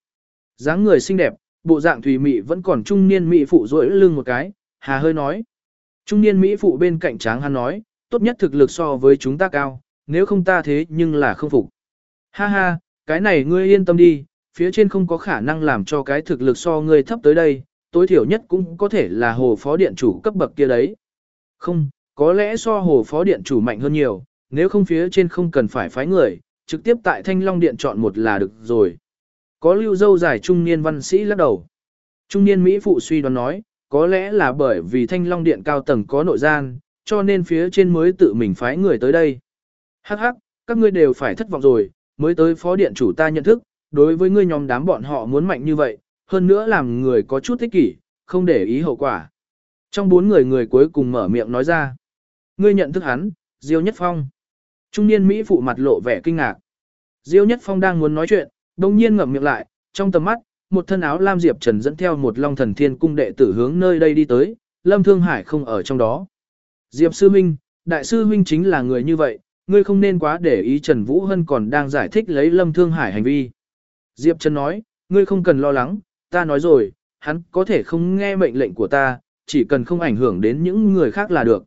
[SPEAKER 1] dáng người xinh đẹp, bộ dạng thùy mị vẫn còn trung niên mị phụ rỗi lưng một cái, hà hơi nói. Trung niên mỹ phụ bên cạnh tráng hắn nói, tốt nhất thực lực so với chúng ta cao, nếu không ta thế nhưng là không phục. Ha ha, Cái này ngươi yên tâm đi, phía trên không có khả năng làm cho cái thực lực so ngươi thấp tới đây, tối thiểu nhất cũng có thể là hồ phó điện chủ cấp bậc kia đấy. Không, có lẽ so hồ phó điện chủ mạnh hơn nhiều, nếu không phía trên không cần phải phái người, trực tiếp tại Thanh Long Điện chọn một là được rồi. Có lưu dâu dài trung niên văn sĩ lắc đầu. Trung niên Mỹ phụ suy đoán nói, có lẽ là bởi vì Thanh Long Điện cao tầng có nội gian, cho nên phía trên mới tự mình phái người tới đây. Hắc hắc, các ngươi đều phải thất vọng rồi, mới tới phó điện chủ ta nhận thức, đối với ngươi nhóm đám bọn họ muốn mạnh như vậy, hơn nữa làm người có chút thích kỷ, không để ý hậu quả. Trong bốn người người cuối cùng mở miệng nói ra. Ngươi nhận thức hắn, Diêu Nhất Phong. Trung niên Mỹ phụ mặt lộ vẻ kinh ngạc. Diêu Nhất Phong đang muốn nói chuyện, đồng nhiên ngậm miệng lại, trong tầm mắt, một thân áo lam diệp trần dẫn theo một long thần thiên cung đệ tử hướng nơi đây đi tới, Lâm Thương Hải không ở trong đó. Diệp sư huynh, đại sư huynh chính là người như vậy, ngươi không nên quá để ý Trần Vũ Hân còn đang giải thích lấy Lâm Thương Hải hành vi. Diệp Trần nói, ngươi không cần lo lắng, ta nói rồi, hắn có thể không nghe mệnh lệnh của ta, chỉ cần không ảnh hưởng đến những người khác là được.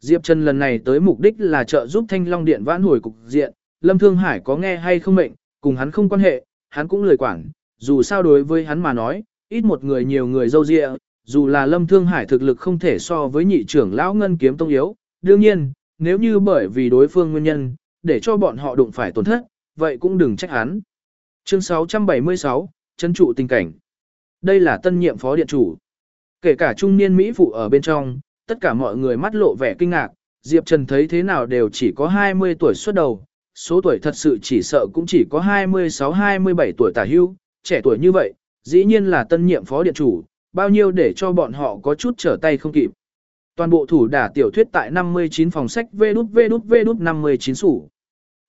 [SPEAKER 1] Diệp Trần lần này tới mục đích là trợ giúp Thanh Long Điện vãn hồi cục diện, Lâm Thương Hải có nghe hay không mệnh, cùng hắn không quan hệ, hắn cũng lười quản, dù sao đối với hắn mà nói, ít một người nhiều người dâu dịa, dù là Lâm Thương Hải thực lực không thể so với nhị trưởng lão ngân kiếm tông yếu, đương nhiên, nếu như bởi vì đối phương nguyên nhân, để cho bọn họ đụng phải tổn thất, vậy cũng đừng trách hắn. Chương 676, Trấn trụ tình cảnh. Đây là tân nhiệm phó điện chủ. Kể cả trung niên Mỹ phụ ở bên trong, tất cả mọi người mắt lộ vẻ kinh ngạc, Diệp Trần thấy thế nào đều chỉ có 20 tuổi xuất đầu, số tuổi thật sự chỉ sợ cũng chỉ có 26-27 tuổi tả hưu, trẻ tuổi như vậy, dĩ nhiên là tân nhiệm phó điện chủ, bao nhiêu để cho bọn họ có chút trở tay không kịp. Toàn bộ thủ đả tiểu thuyết tại 59 phòng sách vê đút vê đút vê đút 59 sủ.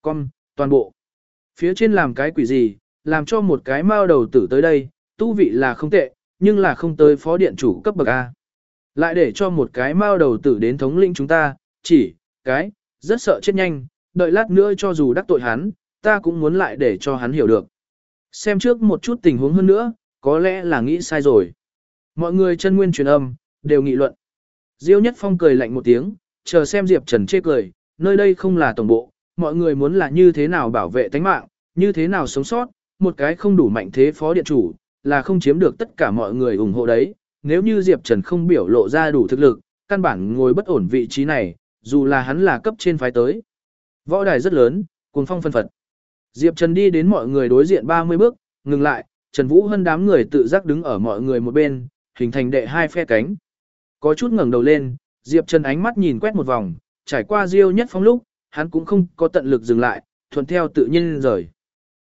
[SPEAKER 1] Con, toàn bộ. Phía trên làm cái quỷ gì, làm cho một cái mao đầu tử tới đây, tu vị là không tệ, nhưng là không tới phó điện chủ cấp bậc A. Lại để cho một cái mao đầu tử đến thống lĩnh chúng ta, chỉ, cái, rất sợ chết nhanh, đợi lát nữa cho dù đắc tội hắn, ta cũng muốn lại để cho hắn hiểu được. Xem trước một chút tình huống hơn nữa, có lẽ là nghĩ sai rồi. Mọi người chân nguyên truyền âm, đều nghị luận. Diêu Nhất Phong cười lạnh một tiếng, chờ xem Diệp Trần chê cười, nơi đây không là tổng bộ, mọi người muốn là như thế nào bảo vệ tánh mạng, như thế nào sống sót, một cái không đủ mạnh thế phó điện chủ, là không chiếm được tất cả mọi người ủng hộ đấy. Nếu như Diệp Trần không biểu lộ ra đủ thực lực, căn bản ngồi bất ổn vị trí này, dù là hắn là cấp trên phái tới. Võ đài rất lớn, cuồng phong phân phật. Diệp Trần đi đến mọi người đối diện 30 bước, ngừng lại, Trần Vũ Hân đám người tự giác đứng ở mọi người một bên, hình thành đệ hai phe cánh. Có chút ngẩng đầu lên, Diệp Trần ánh mắt nhìn quét một vòng, trải qua Diêu Nhất Phong lúc, hắn cũng không có tận lực dừng lại, thuận theo tự nhiên rời.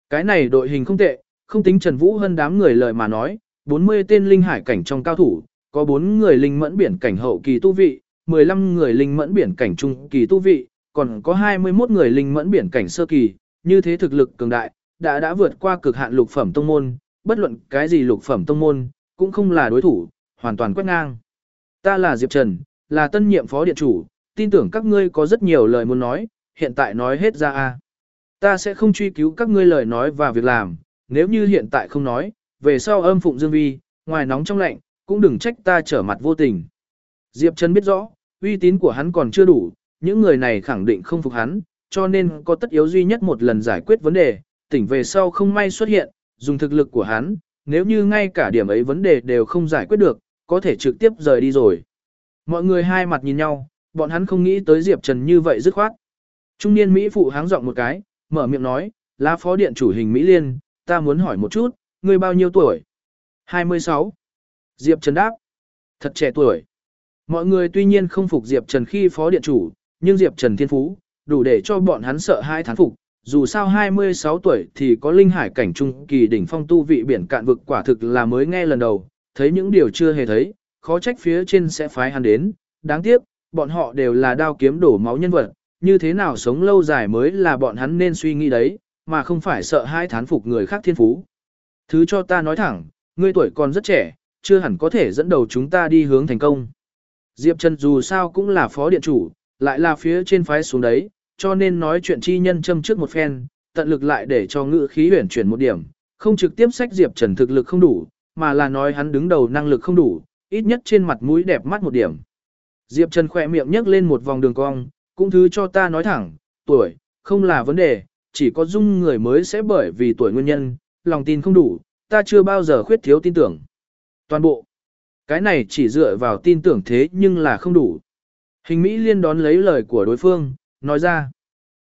[SPEAKER 1] Cái này đội hình không tệ, không tính Trần Vũ Hân đám người lời mà nói, 40 tên linh hải cảnh trong cao thủ, có 4 người linh mẫn biển cảnh hậu kỳ tu vị, 15 người linh mẫn biển cảnh trung kỳ tu vị, còn có 21 người linh mẫn biển cảnh sơ kỳ, như thế thực lực cường đại, đã đã vượt qua cực hạn lục phẩm tông môn, bất luận cái gì lục phẩm tông môn, cũng không là đối thủ, hoàn toàn quét ngang. Ta là Diệp Trần, là tân nhiệm phó điện chủ, tin tưởng các ngươi có rất nhiều lời muốn nói, hiện tại nói hết ra a. Ta sẽ không truy cứu các ngươi lời nói và việc làm, nếu như hiện tại không nói, về sau âm phụng dương vi, ngoài nóng trong lạnh, cũng đừng trách ta trở mặt vô tình. Diệp Trần biết rõ, uy tín của hắn còn chưa đủ, những người này khẳng định không phục hắn, cho nên có tất yếu duy nhất một lần giải quyết vấn đề, tỉnh về sau không may xuất hiện, dùng thực lực của hắn, nếu như ngay cả điểm ấy vấn đề đều không giải quyết được, có thể trực tiếp rời đi rồi. Mọi người hai mặt nhìn nhau, bọn hắn không nghĩ tới Diệp Trần như vậy dứt khoát. Trung niên Mỹ phụ háng giọng một cái, mở miệng nói, lá phó điện chủ hình Mỹ Liên, ta muốn hỏi một chút, ngươi bao nhiêu tuổi? 26. Diệp Trần đáp, thật trẻ tuổi. Mọi người tuy nhiên không phục Diệp Trần khi phó điện chủ, nhưng Diệp Trần thiên phú, đủ để cho bọn hắn sợ hai thán phục. Dù sao 26 tuổi thì có linh hải cảnh trung kỳ đỉnh phong tu vị biển cạn vực quả thực là mới nghe lần đầu, thấy những điều chưa hề thấy, khó trách phía trên sẽ phái hắn đến. Đáng tiếc, bọn họ đều là đao kiếm đổ máu nhân vật, như thế nào sống lâu dài mới là bọn hắn nên suy nghĩ đấy, mà không phải sợ hai thán phục người khác thiên phú. Thứ cho ta nói thẳng, ngươi tuổi còn rất trẻ, chưa hẳn có thể dẫn đầu chúng ta đi hướng thành công. Diệp Trần dù sao cũng là phó điện chủ, lại là phía trên phái xuống đấy, cho nên nói chuyện chi nhân châm trước một phen, tận lực lại để cho ngữ khí huyển chuyển một điểm, không trực tiếp sách Diệp Trần thực lực không đủ, mà là nói hắn đứng đầu năng lực không đủ, ít nhất trên mặt mũi đẹp mắt một điểm. Diệp Trần khỏe miệng nhấc lên một vòng đường cong, cũng thứ cho ta nói thẳng, tuổi, không là vấn đề, chỉ có dung người mới sẽ bởi vì tuổi nguyên nhân, lòng tin không đủ, ta chưa bao giờ khuyết thiếu tin tưởng. Toàn bộ, cái này chỉ dựa vào tin tưởng thế nhưng là không đủ. Hình Mỹ liên đón lấy lời của đối phương, nói ra.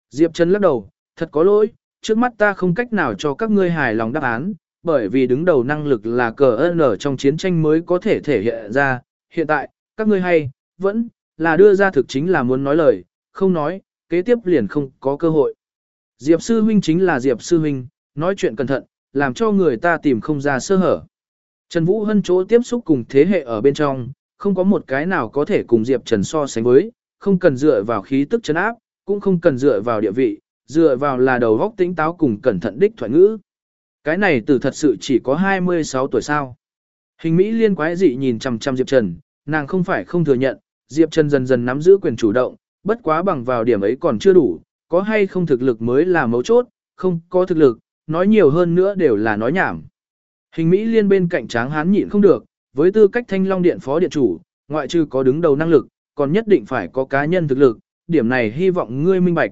[SPEAKER 1] Diệp Trần lắc đầu, thật có lỗi, trước mắt ta không cách nào cho các ngươi hài lòng đáp án, bởi vì đứng đầu năng lực là cờ ơn ở trong chiến tranh mới có thể thể hiện ra. Hiện tại, các ngươi hay, vẫn, là đưa ra thực chính là muốn nói lời, không nói, kế tiếp liền không có cơ hội. Diệp Sư Huynh chính là Diệp Sư Huynh, nói chuyện cẩn thận, làm cho người ta tìm không ra sơ hở. Trần Vũ Hân chỗ tiếp xúc cùng thế hệ ở bên trong, không có một cái nào có thể cùng Diệp Trần so sánh với, không cần dựa vào khí tức trấn áp, cũng không cần dựa vào địa vị, dựa vào là đầu góc tính táo cùng cẩn thận đích thoại ngữ. Cái này tử thật sự chỉ có 26 tuổi sao. Hình Mỹ liên quái dị nhìn chằm chằm Diệp Trần, nàng không phải không thừa nhận, Diệp Trần dần dần nắm giữ quyền chủ động, bất quá bằng vào điểm ấy còn chưa đủ, có hay không thực lực mới là mấu chốt, không có thực lực, nói nhiều hơn nữa đều là nói nhảm. Hình Mỹ liên bên cạnh tráng hán nhịn không được, với tư cách thanh long điện phó điện chủ, ngoại trừ có đứng đầu năng lực, còn nhất định phải có cá nhân thực lực, điểm này hy vọng ngươi minh bạch.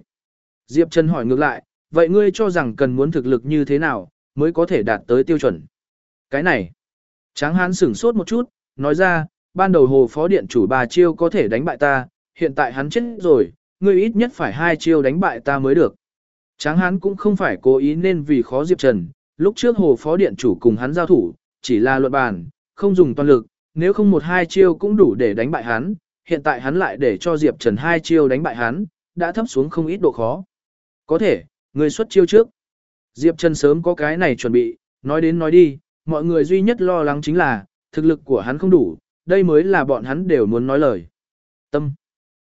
[SPEAKER 1] Diệp Trần hỏi ngược lại, vậy ngươi cho rằng cần muốn thực lực như thế nào, mới có thể đạt tới tiêu chuẩn? Cái này, tráng hán sửng sốt một chút, nói ra, ban đầu hồ phó điện chủ bà chiêu có thể đánh bại ta, hiện tại hắn chết rồi, ngươi ít nhất phải hai chiêu đánh bại ta mới được. Tráng hán cũng không phải cố ý nên vì khó Diệp Trần, lúc trước hồ phó điện chủ cùng hắn giao thủ, chỉ là luận bàn, không dùng toàn lực, nếu không một hai chiêu cũng đủ để đánh bại hắn, hiện tại hắn lại để cho Diệp Trần hai chiêu đánh bại hắn, đã thấp xuống không ít độ khó. Có thể, người xuất chiêu trước. Diệp Trần sớm có cái này chuẩn bị, nói đến nói đi, mọi người duy nhất lo lắng chính là, thực lực của hắn không đủ, đây mới là bọn hắn đều muốn nói lời. Tâm.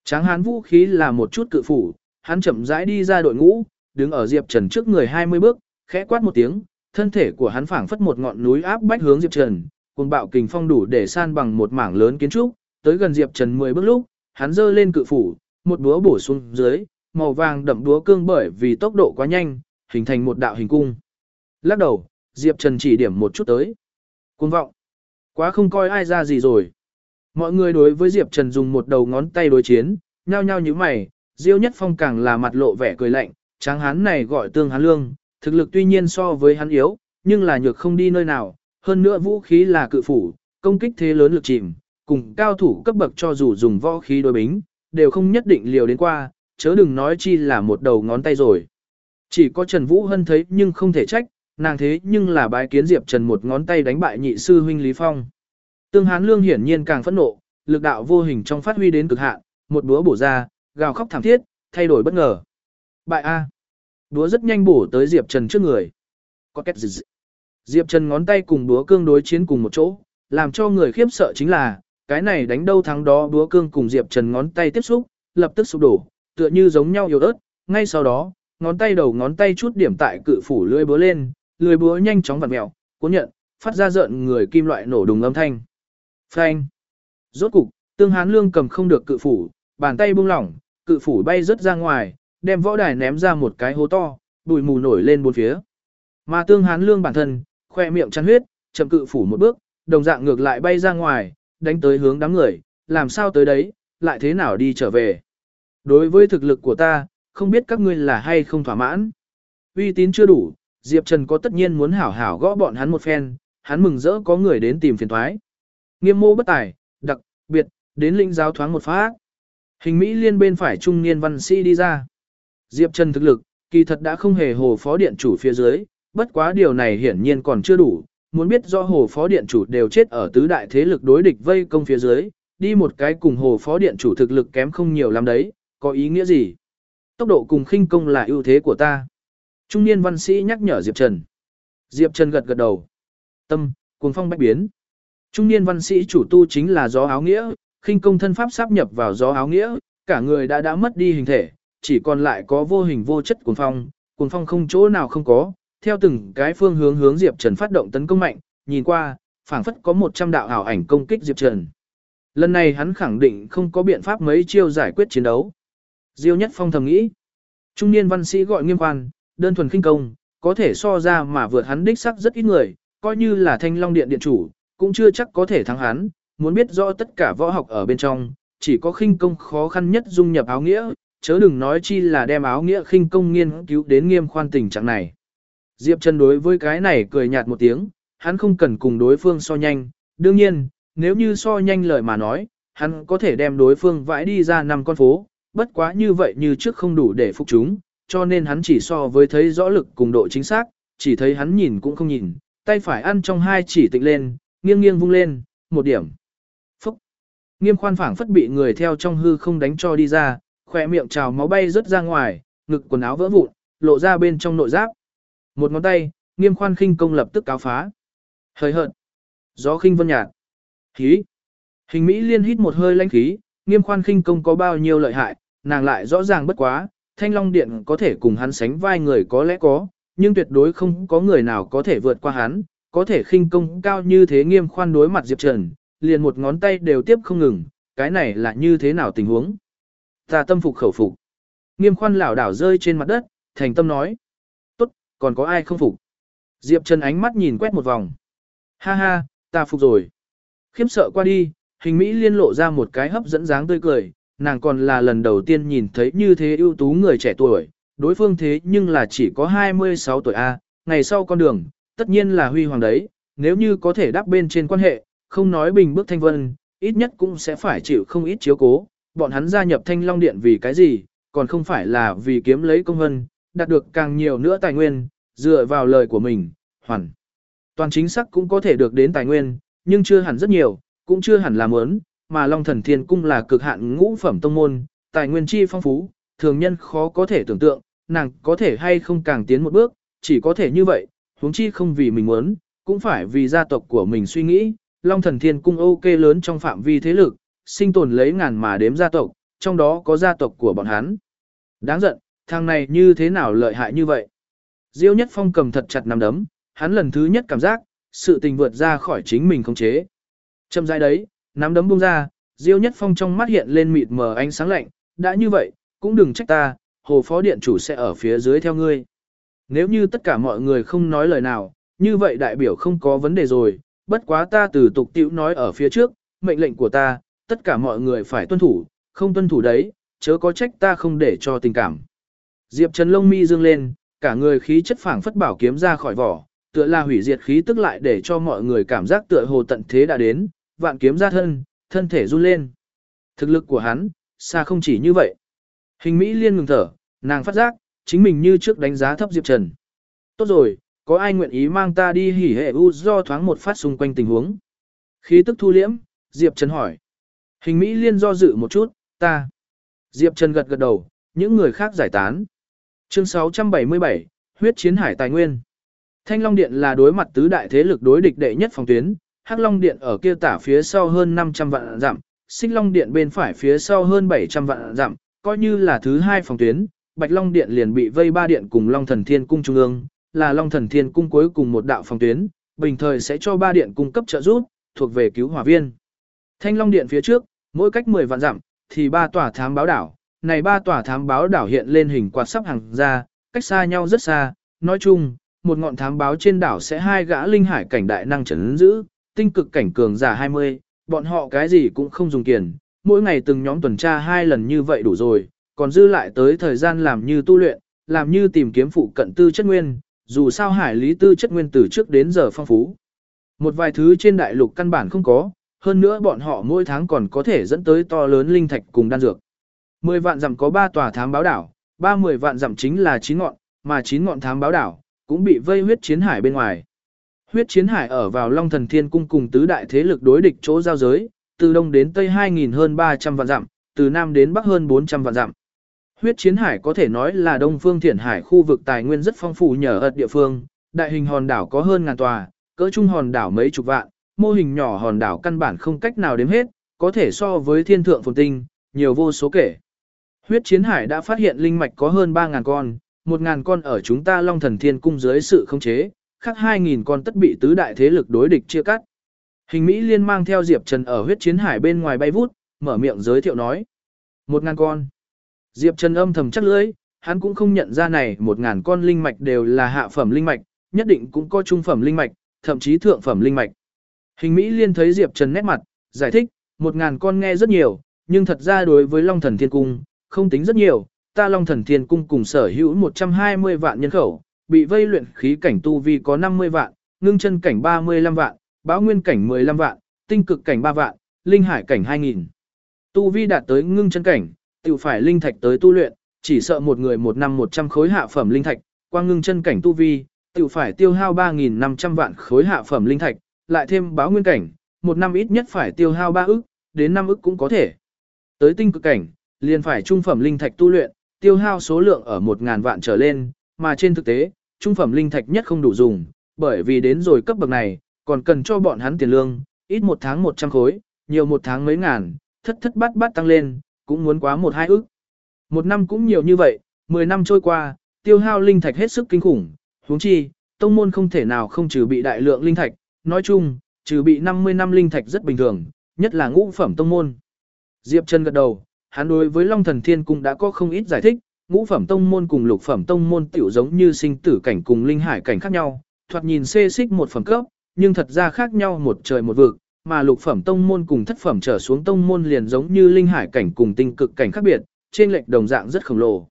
[SPEAKER 1] Tráng hán vũ khí là một chút cự phủ, hắn chậm rãi đi ra đội ngũ, đứng ở Diệp Trần trước người 20 bước, khẽ quát một tiếng, thân thể của hắn phảng phất một ngọn núi áp bách hướng Diệp Trần, cùng bạo kình phong đủ để san bằng một mảng lớn kiến trúc, tới gần Diệp Trần 10 bước lúc, hắn giơ lên cự phủ, một búa bổ xuống dưới, màu vàng đậm búa cương bởi vì tốc độ quá nhanh, hình thành một đạo hình cung. Lắc đầu, Diệp Trần chỉ điểm một chút tới. Cuồng vọng. Quá không coi ai ra gì rồi. Mọi người đối với Diệp Trần dùng một đầu ngón tay đối chiến, nhao nhao như mày, Diêu Nhất Phong càng là mặt lộ vẻ cười lạnh, tráng hán này gọi tương hán lương, thực lực tuy nhiên so với hắn yếu, nhưng là nhược không đi nơi nào, hơn nữa vũ khí là cự phủ, công kích thế lớn lực chìm, cùng cao thủ cấp bậc cho dù dùng võ khí đối bính, đều không nhất định liều đến qua, chớ đừng nói chi là một đầu ngón tay rồi. Chỉ có Trần Vũ Hân thấy nhưng không thể trách, nàng thế nhưng là bái kiến Diệp Trần một ngón tay đánh bại nhị sư huynh Lý Phong. Tương Hán Lương hiển nhiên càng phẫn nộ, lực đạo vô hình trong phát huy đến cực hạn, một búa bổ ra, gào khóc thảm thiết, thay đổi bất ngờ. Bại A. Búa rất nhanh bổ tới Diệp Trần trước người. Có kết dị. Diệp Trần ngón tay cùng búa cương đối chiến cùng một chỗ, làm cho người khiếp sợ chính là, cái này đánh đâu thắng đó búa cương cùng Diệp Trần ngón tay tiếp xúc, lập tức sụp đổ, tựa như giống nhau yếu ớt, ngay sau đó, ngón tay đầu ngón tay chút điểm tại cự phủ lưỡi búa lên, lưỡi búa nhanh chóng vặn mèo, cuốn nhận, phát ra rợn người kim loại nổ đùng âm thanh. Phanh. Rốt cục, Tương Hán Lương cầm không được cự phủ, bàn tay buông lỏng, cự phủ bay rất ra ngoài, đem võ đài ném ra một cái hố to, bụi mù nổi lên bốn phía. Mà Tương Hán Lương bản thân, khoe miệng chăn huyết, chậm cự phủ một bước, đồng dạng ngược lại bay ra ngoài, đánh tới hướng đám người, làm sao tới đấy, lại thế nào đi trở về. Đối với thực lực của ta, không biết các ngươi là hay không thỏa mãn. Uy tín chưa đủ, Diệp Trần có tất nhiên muốn hảo hảo gõ bọn hắn một phen, hắn mừng rỡ có người đến tìm phiền thoái. Nghiêm mô bất tài, đặc biệt, đến linh giáo thoáng một phát. Hình Mỹ liên bên phải trung niên văn sĩ đi ra. Diệp Trần thực lực, kỳ thật đã không hề hồ phó điện chủ phía dưới, bất quá điều này hiển nhiên còn chưa đủ, muốn biết do hồ phó điện chủ đều chết ở tứ đại thế lực đối địch vây công phía dưới, đi một cái cùng hồ phó điện chủ thực lực kém không nhiều lắm đấy, có ý nghĩa gì? Tốc độ cùng khinh công là ưu thế của ta. Trung niên văn sĩ nhắc nhở Diệp Trần. Diệp Trần gật gật đầu. Tâm, cuồng phong bách biến. Trung niên văn sĩ chủ tu chính là gió áo nghĩa, khinh công thân pháp sáp nhập vào gió áo nghĩa, cả người đã đã mất đi hình thể, chỉ còn lại có vô hình vô chất cuồng phong, cuồng phong không chỗ nào không có, theo từng cái phương hướng hướng Diệp Trần phát động tấn công mạnh, nhìn qua, phảng phất có 100 đạo ảo ảnh công kích Diệp Trần. Lần này hắn khẳng định không có biện pháp mấy chiêu giải quyết chiến đấu. Diêu Nhất Phong thầm nghĩ. Trung niên văn sĩ gọi nghiêm quan, đơn thuần khinh công, có thể so ra mà vượt hắn đích sắc rất ít người, coi như là thanh long điện điện chủ, cũng chưa chắc có thể thắng hắn, muốn biết rõ tất cả võ học ở bên trong, chỉ có khinh công khó khăn nhất dung nhập áo nghĩa, chớ đừng nói chi là đem áo nghĩa khinh công nghiên cứu đến nghiêm khoan tình trạng này. Diệp Trần đối với cái này cười nhạt một tiếng, hắn không cần cùng đối phương so nhanh, đương nhiên, nếu như so nhanh lời mà nói, hắn có thể đem đối phương vãi đi ra năm con phố, bất quá như vậy như trước không đủ để phục chúng, cho nên hắn chỉ so với thấy rõ lực cùng độ chính xác, chỉ thấy hắn nhìn cũng không nhìn, tay phải ăn trong hai chỉ tịnh lên, nghiêng nghiêng vung lên, một điểm. Phúc! Nghiêm khoan phảng phất bị người theo trong hư không đánh cho đi ra, khỏe miệng trào máu bay rớt ra ngoài, ngực quần áo vỡ vụn, lộ ra bên trong nội giáp. Một ngón tay, nghiêm khoan khinh công lập tức cáo phá. Hơi hợt. Gió khinh vân nhạt. Khí. Hình Mỹ liên hít một hơi lãnh khí, nghiêm khoan khinh công có bao nhiêu lợi hại, nàng lại rõ ràng bất quá, thanh long điện có thể cùng hắn sánh vai người có lẽ có, nhưng tuyệt đối không có người nào có thể vượt qua hắn, có thể khinh công cao như thế nghiêm khoan đối mặt Diệp Trần, liền một ngón tay đều tiếp không ngừng, cái này là như thế nào tình huống. Ta tâm phục khẩu phục. Nghiêm khoan lảo đảo rơi trên mặt đất, thành tâm nói. Còn có ai không phục? Diệp Trần ánh mắt nhìn quét một vòng. Ha ha, ta phục rồi. Khiếm sợ qua đi, hình Mỹ liên lộ ra một cái hấp dẫn dáng tươi cười, nàng còn là lần đầu tiên nhìn thấy như thế ưu tú người trẻ tuổi, đối phương thế nhưng là chỉ có 26 tuổi A, ngày sau con đường, tất nhiên là huy hoàng đấy, nếu như có thể đáp bên trên quan hệ, không nói bình bước thanh vân, ít nhất cũng sẽ phải chịu không ít chiếu cố, bọn hắn gia nhập thanh long điện vì cái gì, còn không phải là vì kiếm lấy công hân đạt được càng nhiều nữa tài nguyên, dựa vào lời của mình, hoàn. Toàn chính xác cũng có thể được đến tài nguyên, nhưng chưa hẳn rất nhiều, cũng chưa hẳn là mớn, mà Long Thần Thiên Cung là cực hạn ngũ phẩm tông môn, tài nguyên chi phong phú, thường nhân khó có thể tưởng tượng, nàng có thể hay không càng tiến một bước, chỉ có thể như vậy, huống chi không vì mình muốn, cũng phải vì gia tộc của mình suy nghĩ, Long Thần Thiên Cung ok lớn trong phạm vi thế lực, sinh tồn lấy ngàn mà đếm gia tộc, trong đó có gia tộc của bọn hắn. Đáng giận, thằng này như thế nào lợi hại như vậy? Diêu Nhất Phong cầm thật chặt nắm đấm, hắn lần thứ nhất cảm giác, sự tình vượt ra khỏi chính mình không chế. Châm dài đấy, nắm đấm buông ra, Diêu Nhất Phong trong mắt hiện lên mịt mờ ánh sáng lạnh, đã như vậy, cũng đừng trách ta, hồ phó điện chủ sẽ ở phía dưới theo ngươi. Nếu như tất cả mọi người không nói lời nào, như vậy đại biểu không có vấn đề rồi, bất quá ta từ tục tiểu nói ở phía trước, mệnh lệnh của ta, tất cả mọi người phải tuân thủ, không tuân thủ đấy, chớ có trách ta không để cho tình cảm. Diệp Trần lông mi dương lên, cả người khí chất phảng phất bảo kiếm ra khỏi vỏ, tựa là hủy diệt khí tức lại để cho mọi người cảm giác tựa hồ tận thế đã đến, vạn kiếm ra thân, thân thể run lên. Thực lực của hắn, xa không chỉ như vậy. Hình Mỹ liên ngừng thở, nàng phát giác, chính mình như trước đánh giá thấp Diệp Trần. Tốt rồi, có ai nguyện ý mang ta đi hỉ hệ u do thoáng một phát xung quanh tình huống. Khí tức thu liễm, Diệp Trần hỏi. Hình Mỹ liên do dự một chút, ta. Diệp Trần gật gật đầu, những người khác giải tán. Chương 677, huyết chiến hải tài nguyên. Thanh Long Điện là đối mặt tứ đại thế lực đối địch đệ nhất phòng tuyến, Hắc Long Điện ở kia tả phía sau hơn 500 vạn dặm, Xích Long Điện bên phải phía sau hơn 700 vạn dặm, coi như là thứ hai phòng tuyến, Bạch Long Điện liền bị vây ba điện cùng Long Thần Thiên Cung Trung ương, là Long Thần Thiên Cung cuối cùng một đạo phòng tuyến, bình thời sẽ cho ba điện cung cấp trợ giúp, thuộc về cứu hỏa viên. Thanh Long Điện phía trước, mỗi cách 10 vạn dặm, thì ba tòa thám báo đảo, này ba tòa thám báo đảo hiện lên hình quạt sắp hàng ra, cách xa nhau rất xa, nói chung, một ngọn thám báo trên đảo sẽ hai gã linh hải cảnh đại năng trấn giữ, tinh cực cảnh cường giả 20, bọn họ cái gì cũng không dùng tiền, mỗi ngày từng nhóm tuần tra hai lần như vậy đủ rồi, còn dư lại tới thời gian làm như tu luyện, làm như tìm kiếm phụ cận tư chất nguyên, dù sao hải lý tư chất nguyên từ trước đến giờ phong phú. Một vài thứ trên đại lục căn bản không có, hơn nữa bọn họ mỗi tháng còn có thể dẫn tới to lớn linh thạch cùng đan dược. 10 vạn dặm có 3 tòa thám báo đảo, 30 vạn dặm chính là 9 ngọn, mà 9 ngọn thám báo đảo, cũng bị vây huyết chiến hải bên ngoài. Huyết chiến hải ở vào Long Thần Thiên Cung cùng tứ đại thế lực đối địch chỗ giao giới, từ đông đến tây 2.000 hơn 300 vạn dặm, từ nam đến bắc hơn 400 vạn dặm. Huyết chiến hải có thể nói là đông phương thiển hải khu vực tài nguyên rất phong phú nhờ ật địa phương, đại hình hòn đảo có hơn ngàn tòa, cỡ trung hòn đảo mấy chục vạn, mô hình nhỏ hòn đảo căn bản không cách nào đếm hết, có thể so với thiên thượng phồn tinh, nhiều vô số kể. Huyết chiến hải đã phát hiện linh mạch có hơn 3.000 con, 1.000 con ở chúng ta Long Thần Thiên Cung dưới sự khống chế, khác 2.000 con tất bị tứ đại thế lực đối địch chia cắt. Hình Mỹ Liên mang theo Diệp Trần ở huyết chiến hải bên ngoài bay vút, mở miệng giới thiệu nói. 1.000 con. Diệp Trần âm thầm chắc lưỡi, hắn cũng không nhận ra này 1.000 con linh mạch đều là hạ phẩm linh mạch, nhất định cũng có trung phẩm linh mạch, thậm chí thượng phẩm linh mạch. Hình Mỹ Liên thấy Diệp Trần nét mặt, giải thích, 1.000 con nghe rất nhiều, nhưng thật ra đối với Long Thần Thiên Cung, không tính rất nhiều, ta Long Thần Thiên Cung cùng sở hữu 120 vạn nhân khẩu, bị vây luyện khí cảnh tu vi có 50 vạn, ngưng chân cảnh 35 vạn, báo nguyên cảnh 15 vạn, tinh cực cảnh 3 vạn, linh hải cảnh 2000. Tu vi đạt tới ngưng chân cảnh, tiểu phải linh thạch tới tu luyện, chỉ sợ một người một năm 100 khối hạ phẩm linh thạch, qua ngưng chân cảnh tu vi, tiểu phải tiêu hao 3.500 vạn khối hạ phẩm linh thạch, lại thêm báo nguyên cảnh, một năm ít nhất phải tiêu hao 3 ức, đến 5 ức cũng có thể. Tới tinh cực cảnh, liền phải trung phẩm linh thạch tu luyện, tiêu hao số lượng ở 1000 vạn trở lên, mà trên thực tế, trung phẩm linh thạch nhất không đủ dùng, bởi vì đến rồi cấp bậc này, còn cần cho bọn hắn tiền lương, ít một tháng 100 khối, nhiều một tháng mấy ngàn, thất thất bát bát tăng lên, cũng muốn quá một hai ức. Một năm cũng nhiều như vậy, 10 năm trôi qua, tiêu hao linh thạch hết sức kinh khủng, huống chi, tông môn không thể nào không trừ bị đại lượng linh thạch, nói chung, trừ bị 50 năm linh thạch rất bình thường, nhất là ngũ phẩm tông môn. Diệp Trần gật đầu, hắn đối với Long Thần Thiên Cung đã có không ít giải thích, ngũ phẩm tông môn cùng lục phẩm tông môn tiểu giống như sinh tử cảnh cùng linh hải cảnh khác nhau, thoạt nhìn xê xích một phẩm cấp, nhưng thật ra khác nhau một trời một vực, mà lục phẩm tông môn cùng thất phẩm trở xuống tông môn liền giống như linh hải cảnh cùng tinh cực cảnh khác biệt, trên lệch đồng dạng rất khổng lồ.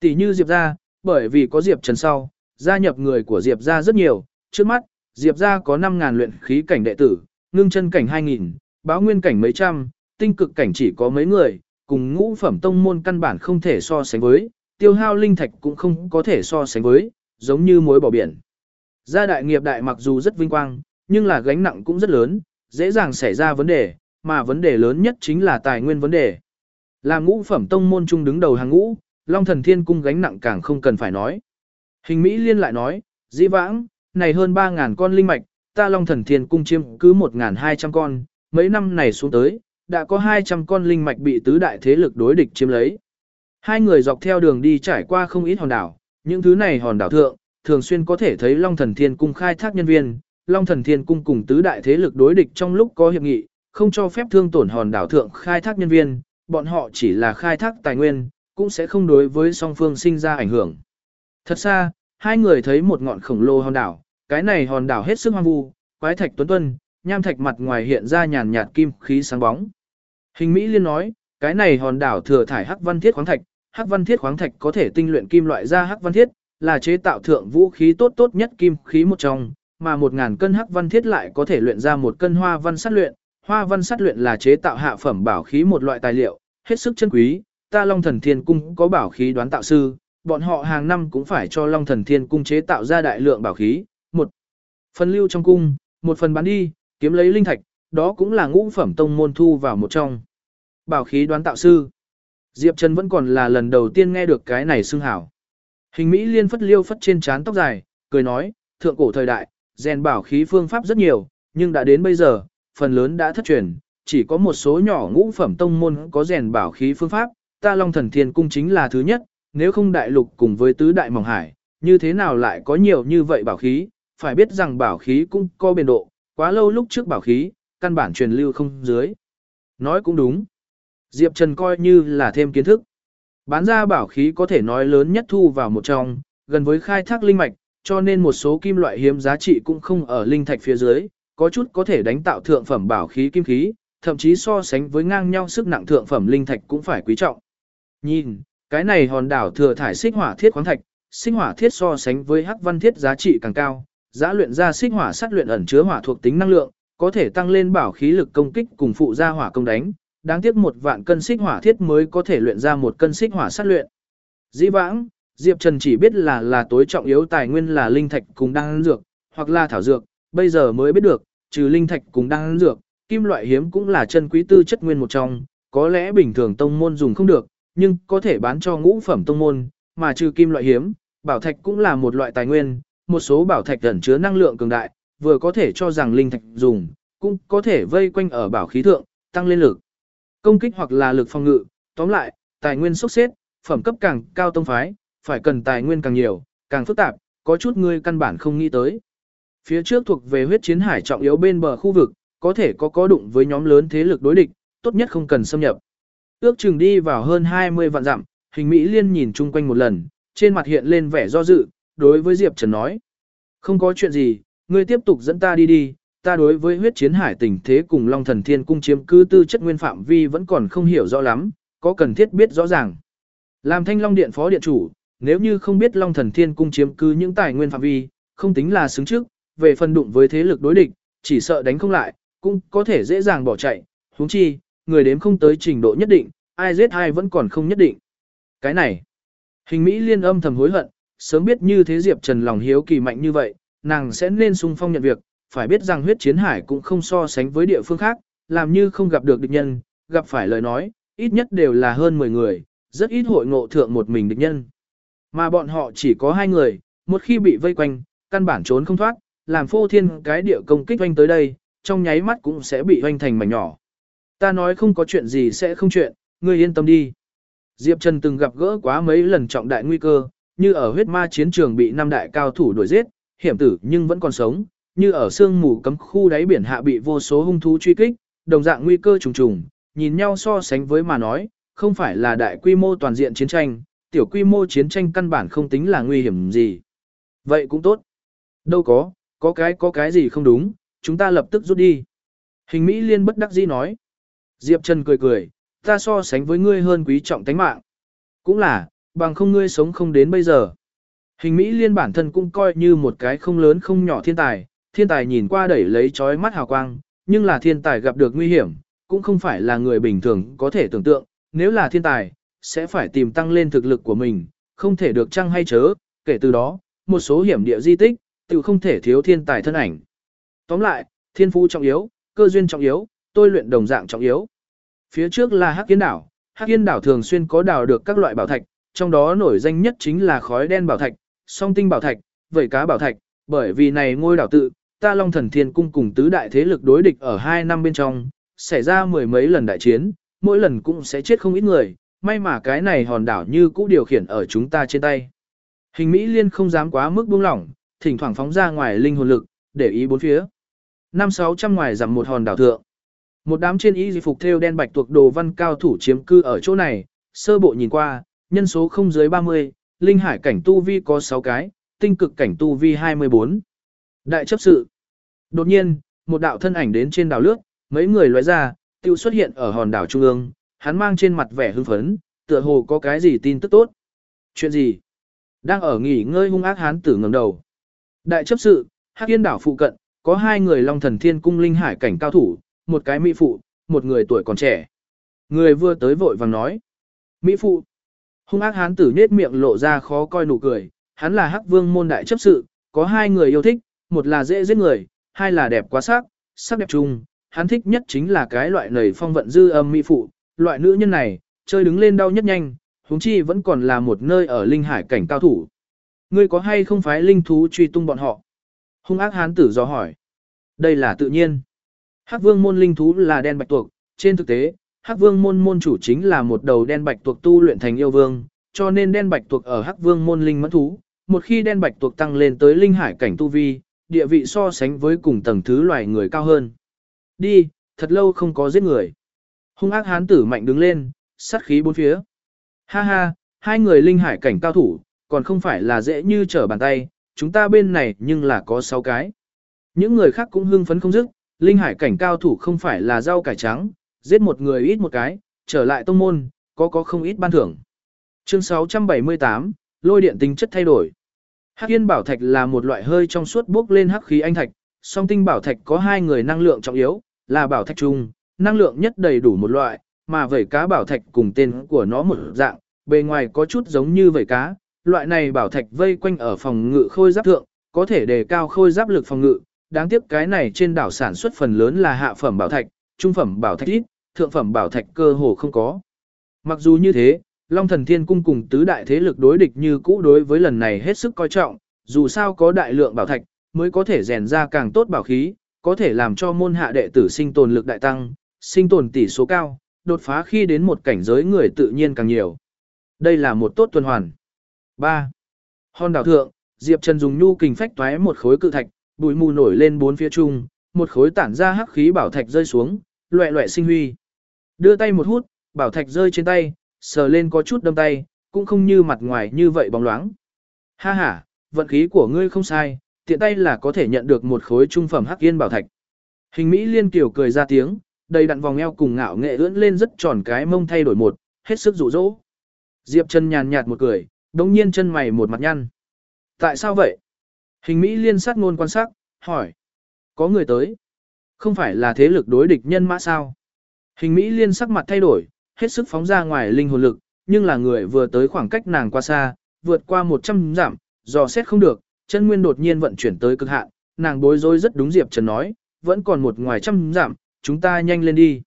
[SPEAKER 1] Tỷ như Diệp gia, bởi vì có Diệp Trần sau, gia nhập người của Diệp gia rất nhiều, trước mắt, Diệp gia có 5000 luyện khí cảnh đệ tử, ngưng chân cảnh 2000, báo nguyên cảnh mấy trăm, tinh cực cảnh chỉ có mấy người, cùng ngũ phẩm tông môn căn bản không thể so sánh với, tiêu hao linh thạch cũng không có thể so sánh với, giống như mối bỏ biển. Gia đại nghiệp đại mặc dù rất vinh quang, nhưng là gánh nặng cũng rất lớn, dễ dàng xảy ra vấn đề, mà vấn đề lớn nhất chính là tài nguyên vấn đề. Là ngũ phẩm tông môn trung đứng đầu hàng ngũ, Long Thần Thiên Cung gánh nặng càng không cần phải nói. Hình Mỹ Liên lại nói, dĩ vãng, này hơn 3.000 con linh mạch, ta Long Thần Thiên Cung chiếm cứ 1.200 con, mấy năm này xuống tới, đã có 200 con linh mạch bị tứ đại thế lực đối địch chiếm lấy. Hai người dọc theo đường đi trải qua không ít hòn đảo, những thứ này hòn đảo thượng, thường xuyên có thể thấy Long Thần Thiên Cung khai thác nhân viên, Long Thần Thiên Cung cùng tứ đại thế lực đối địch trong lúc có hiệp nghị, không cho phép thương tổn hòn đảo thượng khai thác nhân viên, bọn họ chỉ là khai thác tài nguyên, cũng sẽ không đối với song phương sinh ra ảnh hưởng. Thật xa, hai người thấy một ngọn khổng lồ hòn đảo, cái này hòn đảo hết sức hoang vu, quái thạch tuấn tuân, nham thạch mặt ngoài hiện ra nhàn nhạt kim khí sáng bóng. Hình Mỹ Liên nói, cái này hòn đảo thừa thải hắc văn thiết khoáng thạch, hắc văn thiết khoáng thạch có thể tinh luyện kim loại ra hắc văn thiết, là chế tạo thượng vũ khí tốt tốt nhất kim khí một trong, mà một ngàn cân hắc văn thiết lại có thể luyện ra một cân hoa văn sắt luyện. Hoa văn sắt luyện là chế tạo hạ phẩm bảo khí một loại tài liệu, hết sức chân quý. Ta Long Thần Thiên Cung có bảo khí đoán tạo sư, bọn họ hàng năm cũng phải cho Long Thần Thiên Cung chế tạo ra đại lượng bảo khí, một phần lưu trong cung, một phần bán đi, kiếm lấy linh thạch, đó cũng là ngũ phẩm tông môn thu vào một trong. Bảo khí đoán tạo sư. Diệp Trần vẫn còn là lần đầu tiên nghe được cái này xưng hảo. Hình Mỹ liên phất liêu phất trên trán tóc dài, cười nói, thượng cổ thời đại, rèn bảo khí phương pháp rất nhiều, nhưng đã đến bây giờ, phần lớn đã thất truyền, chỉ có một số nhỏ ngũ phẩm tông môn có rèn bảo khí phương pháp, ta Long Thần Thiên Cung chính là thứ nhất, nếu không đại lục cùng với tứ đại mỏng hải, như thế nào lại có nhiều như vậy bảo khí, phải biết rằng bảo khí cũng có bền độ, quá lâu lúc trước bảo khí, căn bản truyền lưu không dưới. Nói cũng đúng. Diệp Trần coi như là thêm kiến thức. Bán ra bảo khí có thể nói lớn nhất thu vào một trong, gần với khai thác linh mạch, cho nên một số kim loại hiếm giá trị cũng không ở linh thạch phía dưới, có chút có thể đánh tạo thượng phẩm bảo khí kim khí, thậm chí so sánh với ngang nhau sức nặng thượng phẩm linh thạch cũng phải quý trọng. Nhìn, cái này hòn đảo thừa thải xích hỏa thiết khoáng thạch, xích hỏa thiết so sánh với hắc văn thiết giá trị càng cao, giá luyện ra xích hỏa sắt luyện ẩn chứa hỏa thuộc tính năng lượng, có thể tăng lên bảo khí lực công kích cùng phụ gia hỏa công đánh, đáng tiếc một vạn cân xích hỏa thiết mới có thể luyện ra một cân xích hỏa sát luyện. Dĩ vãng, Diệp Trần chỉ biết là là tối trọng yếu tài nguyên là linh thạch cùng đan dược, hoặc là thảo dược, bây giờ mới biết được, trừ linh thạch cùng đan dược, kim loại hiếm cũng là chân quý tư chất nguyên một trong, có lẽ bình thường tông môn dùng không được, nhưng có thể bán cho ngũ phẩm tông môn, mà trừ kim loại hiếm, bảo thạch cũng là một loại tài nguyên, một số bảo thạch ẩn chứa năng lượng cường đại, vừa có thể cho rằng linh thạch dùng, cũng có thể vây quanh ở bảo khí thượng, tăng lên lực. Công kích hoặc là lực phòng ngự, tóm lại, tài nguyên sốc xếp, phẩm cấp càng cao tông phái, phải cần tài nguyên càng nhiều, càng phức tạp, có chút người căn bản không nghĩ tới. Phía trước thuộc về huyết chiến hải trọng yếu bên bờ khu vực, có thể có có đụng với nhóm lớn thế lực đối địch, tốt nhất không cần xâm nhập. Ước chừng đi vào hơn 20 vạn dặm, hình Mỹ liên nhìn chung quanh một lần, trên mặt hiện lên vẻ do dự, đối với Diệp Trần nói. Không có chuyện gì, ngươi tiếp tục dẫn ta đi đi, ta đối với huyết chiến hải tình thế cùng Long Thần Thiên Cung chiếm cư tư chất nguyên phạm vi vẫn còn không hiểu rõ lắm, có cần thiết biết rõ ràng. Làm thanh long điện phó điện chủ, nếu như không biết long thần thiên cung chiếm cứ những tài nguyên phạm vi, không tính là xứng trước, về phần đụng với thế lực đối địch, chỉ sợ đánh không lại, cũng có thể dễ dàng bỏ chạy, huống chi, người đếm không tới trình độ nhất định, ai giết ai vẫn còn không nhất định. Cái này, hình Mỹ liên âm thầm hối hận, sớm biết như thế Diệp Trần lòng hiếu kỳ mạnh như vậy, nàng sẽ nên sung phong nhận việc, phải biết rằng huyết chiến hải cũng không so sánh với địa phương khác, làm như không gặp được địch nhân, gặp phải lời nói, ít nhất đều là hơn 10 người, rất ít hội ngộ thượng một mình địch nhân. Mà bọn họ chỉ có hai người, một khi bị vây quanh, căn bản trốn không thoát, làm phô thiên cái địa công kích hoanh tới đây, trong nháy mắt cũng sẽ bị hoanh thành mảnh nhỏ. Ta nói không có chuyện gì sẽ không chuyện, ngươi yên tâm đi. Diệp Trần từng gặp gỡ quá mấy lần trọng đại nguy cơ, như ở huyết ma chiến trường bị năm đại cao thủ đuổi giết, hiểm tử nhưng vẫn còn sống, như ở sương mù cấm khu đáy biển hạ bị vô số hung thú truy kích, đồng dạng nguy cơ trùng trùng, nhìn nhau so sánh với mà nói, không phải là đại quy mô toàn diện chiến tranh, tiểu quy mô chiến tranh căn bản không tính là nguy hiểm gì. Vậy cũng tốt. Đâu có, có cái có cái gì không đúng, chúng ta lập tức rút đi. Hình Mỹ Liên bất đắc dĩ nói. Diệp Trần cười cười, ta so sánh với ngươi hơn quý trọng tánh mạng. Cũng là, bằng không ngươi sống không đến bây giờ. Hình Mỹ Liên bản thân cũng coi như một cái không lớn không nhỏ thiên tài, thiên tài nhìn qua đẩy lấy chói mắt hào quang, nhưng là thiên tài gặp được nguy hiểm, cũng không phải là người bình thường có thể tưởng tượng, nếu là thiên tài, sẽ phải tìm tăng lên thực lực của mình, không thể được chăng hay chớ, kể từ đó, một số hiểm địa di tích, tự không thể thiếu thiên tài thân ảnh. Tóm lại, thiên phú trọng yếu, cơ duyên trọng yếu, tôi luyện đồng dạng trọng yếu. Phía trước là Hắc Yên đảo, Hắc Yên đảo thường xuyên có đào được các loại bảo thạch, trong đó nổi danh nhất chính là khói đen bảo thạch, song tinh bảo thạch, vẩy cá bảo thạch, bởi vì này ngôi đảo tự, ta Long Thần Thiên Cung cùng tứ đại thế lực đối địch ở hai năm bên trong, xảy ra mười mấy lần đại chiến, mỗi lần cũng sẽ chết không ít người, may mà cái này hòn đảo như cũ điều khiển ở chúng ta trên tay. Hình Mỹ Liên không dám quá mức buông lỏng, thỉnh thoảng phóng ra ngoài linh hồn lực, để ý bốn phía. Năm sáu trăm ngoài giảm một hòn đảo thượng. Một đám trên y phục theo đen bạch thuộc đồ văn cao thủ chiếm cư ở chỗ này, sơ bộ nhìn qua, nhân số không dưới 30, linh hải cảnh tu vi có 6 cái, tinh cực cảnh tu vi 24. Đại chấp sự. Đột nhiên, một đạo thân ảnh đến trên đảo lướt, mấy người lóe ra, tiêu xuất hiện ở hòn đảo trung ương, hắn mang trên mặt vẻ hưng phấn, tựa hồ có cái gì tin tức tốt. Chuyện gì? Đang ở nghỉ ngơi hung ác hán tử ngẩng đầu. Đại chấp sự, Hắc Yên đảo phụ cận, có hai người Long Thần Thiên cung linh hải cảnh cao thủ, một cái mỹ phụ, một người tuổi còn trẻ. Người vừa tới vội vàng nói. Mỹ phụ. Hung ác hán tử nết miệng lộ ra khó coi nụ cười, hắn là Hắc Vương môn đại chấp sự, có hai người yêu thích, một là dễ giết người, hai là đẹp quá sắc, sắc đẹp chung, hắn thích nhất chính là cái loại nầy phong vận dư âm mỹ phụ, loại nữ nhân này, chơi đứng lên đau nhất nhanh, huống chi vẫn còn là một nơi ở linh hải cảnh cao thủ. Ngươi có hay không phải linh thú truy tung bọn họ? Hung ác hán tử do hỏi. Đây là tự nhiên. Hắc vương môn linh thú là đen bạch tuộc, trên thực tế, Hắc vương môn môn chủ chính là một đầu đen bạch tuộc tu luyện thành yêu vương, cho nên đen bạch tuộc ở Hắc vương môn linh mẫn thú. Một khi đen bạch tuộc tăng lên tới linh hải cảnh tu vi, địa vị so sánh với cùng tầng thứ loài người cao hơn. Đi, thật lâu không có giết người. Hung ác hán tử mạnh đứng lên, sát khí bốn phía. Ha ha, hai người linh hải cảnh cao thủ, còn không phải là dễ như trở bàn tay, chúng ta bên này nhưng là có sáu cái. Những người khác cũng hưng phấn không dứt, linh hải cảnh cao thủ không phải là rau cải trắng, giết một người ít một cái, trở lại tông môn, có có không ít ban thưởng. Chương 678, lôi điện tính chất thay đổi. Hắc yên bảo thạch là một loại hơi trong suốt bốc lên hắc khí anh thạch, song tinh bảo thạch có hai người năng lượng trọng yếu, là bảo thạch chung, năng lượng nhất đầy đủ một loại, mà vẩy cá bảo thạch cùng tên của nó một dạng, bề ngoài có chút giống như vẩy cá, loại này bảo thạch vây quanh ở phòng ngự khôi giáp thượng, có thể đề cao khôi giáp lực phòng ngự, đáng tiếc cái này trên đảo sản xuất phần lớn là hạ phẩm bảo thạch, trung phẩm bảo thạch ít, thượng phẩm bảo thạch cơ hồ không có. Mặc dù như thế, Long Thần Thiên Cung cùng tứ đại thế lực đối địch như cũ đối với lần này hết sức coi trọng, dù sao có đại lượng bảo thạch, mới có thể rèn ra càng tốt bảo khí, có thể làm cho môn hạ đệ tử sinh tồn lực đại tăng, sinh tồn tỷ số cao, đột phá khi đến một cảnh giới người tự nhiên càng nhiều. Đây là một tốt tuần hoàn. 3. Hòn đảo thượng, Diệp Trần dùng nhu kình phách toé một khối cự thạch, bụi mù nổi lên bốn phía trung, một khối tản ra hắc khí bảo thạch rơi xuống, loẹ loẹ sinh huy. Đưa tay một hút, bảo thạch rơi trên tay, sờ lên có chút đâm tay, cũng không như mặt ngoài như vậy bóng loáng. Ha ha, vận khí của ngươi không sai, tiện tay là có thể nhận được một khối trung phẩm hắc yên bảo thạch. Hình Mỹ liên kiểu cười ra tiếng, đầy đặn vòng eo cùng ngạo nghệ ưỡn lên rất tròn cái mông thay đổi một, hết sức rụ rỗ. Diệp Trần nhàn nhạt một cười, đồng nhiên chân mày một mặt nhăn. Tại sao vậy? Hình Mỹ liên sát ngôn quan sát, hỏi. Có người tới. Không phải là thế lực đối địch nhân mã sao? Hình Mỹ liên sắc mặt thay đổi, hết sức phóng ra ngoài linh hồn lực, nhưng là người vừa tới khoảng cách nàng qua xa, vượt qua 100 giảm, dò xét không được, chân nguyên đột nhiên vận chuyển tới cực hạn, nàng bối rối rất đúng Diệp Trần nói, vẫn còn một ngoài trăm giảm, chúng ta nhanh lên đi.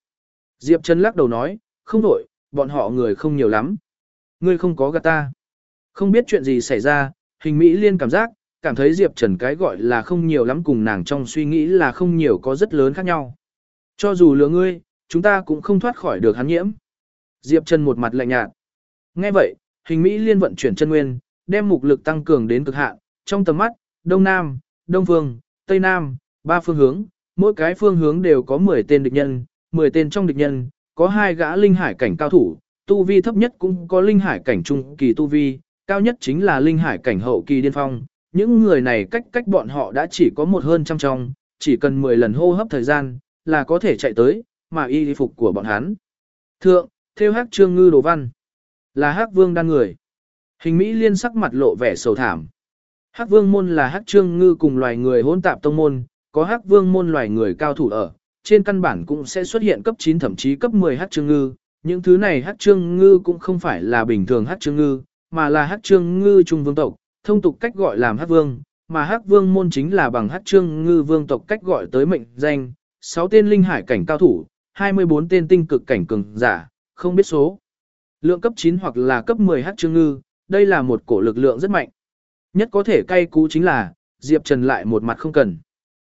[SPEAKER 1] Diệp Trần lắc đầu nói, không đổi, bọn họ người không nhiều lắm. Ngươi không có gạt ta. Không biết chuyện gì xảy ra, hình Mỹ liên cảm giác, cảm thấy Diệp Trần cái gọi là không nhiều lắm cùng nàng trong suy nghĩ là không nhiều có rất lớn khác nhau. Cho dù lừa ngươi, chúng ta cũng không thoát khỏi được hắn nhiễm. Diệp Trần một mặt lạnh nhạt. Nghe vậy, hình Mỹ liên vận chuyển chân nguyên, đem mục lực tăng cường đến cực hạn, trong tầm mắt, Đông Nam, Đông Phương, Tây Nam, ba phương hướng, mỗi cái phương hướng đều có 10 tên địch nhân, 10 tên trong địch nhân, có hai gã linh hải cảnh cao thủ, tu vi thấp nhất cũng có linh hải cảnh trung kỳ tu vi, cao nhất chính là linh hải cảnh hậu kỳ điên phong. Những người này cách cách bọn họ đã chỉ có một hơn trăm trong, chỉ cần 10 lần hô hấp thời gian, là có thể chạy tới, mà y phục của bọn hắn. Thượng, theo hắc trương ngư đồ văn, là hắc vương đan người. Hình Mỹ liên sắc mặt lộ vẻ sầu thảm. Hắc vương môn là hắc trương ngư cùng loài người hỗn tạp tông môn, có hắc vương môn loài người cao thủ ở, trên căn bản cũng sẽ xuất hiện cấp 9 thậm chí cấp 10 hắc trương ngư. Những thứ này hắc trương ngư cũng không phải là bình thường hắc trương ngư, mà là hắc trương ngư trung vương tộc, thông tục cách gọi làm hắc vương, mà hắc vương môn chính là bằng hắc trương ngư vương tộc cách gọi tới mệnh danh, 6 tên linh hải cảnh cao thủ, 24 tên tinh cực cảnh cường giả, không biết số. Lượng cấp 9 hoặc là cấp 10 hắc trương ngư, đây là một cổ lực lượng rất mạnh. Nhất có thể cay cú chính là, Diệp Trần lại một mặt không cần.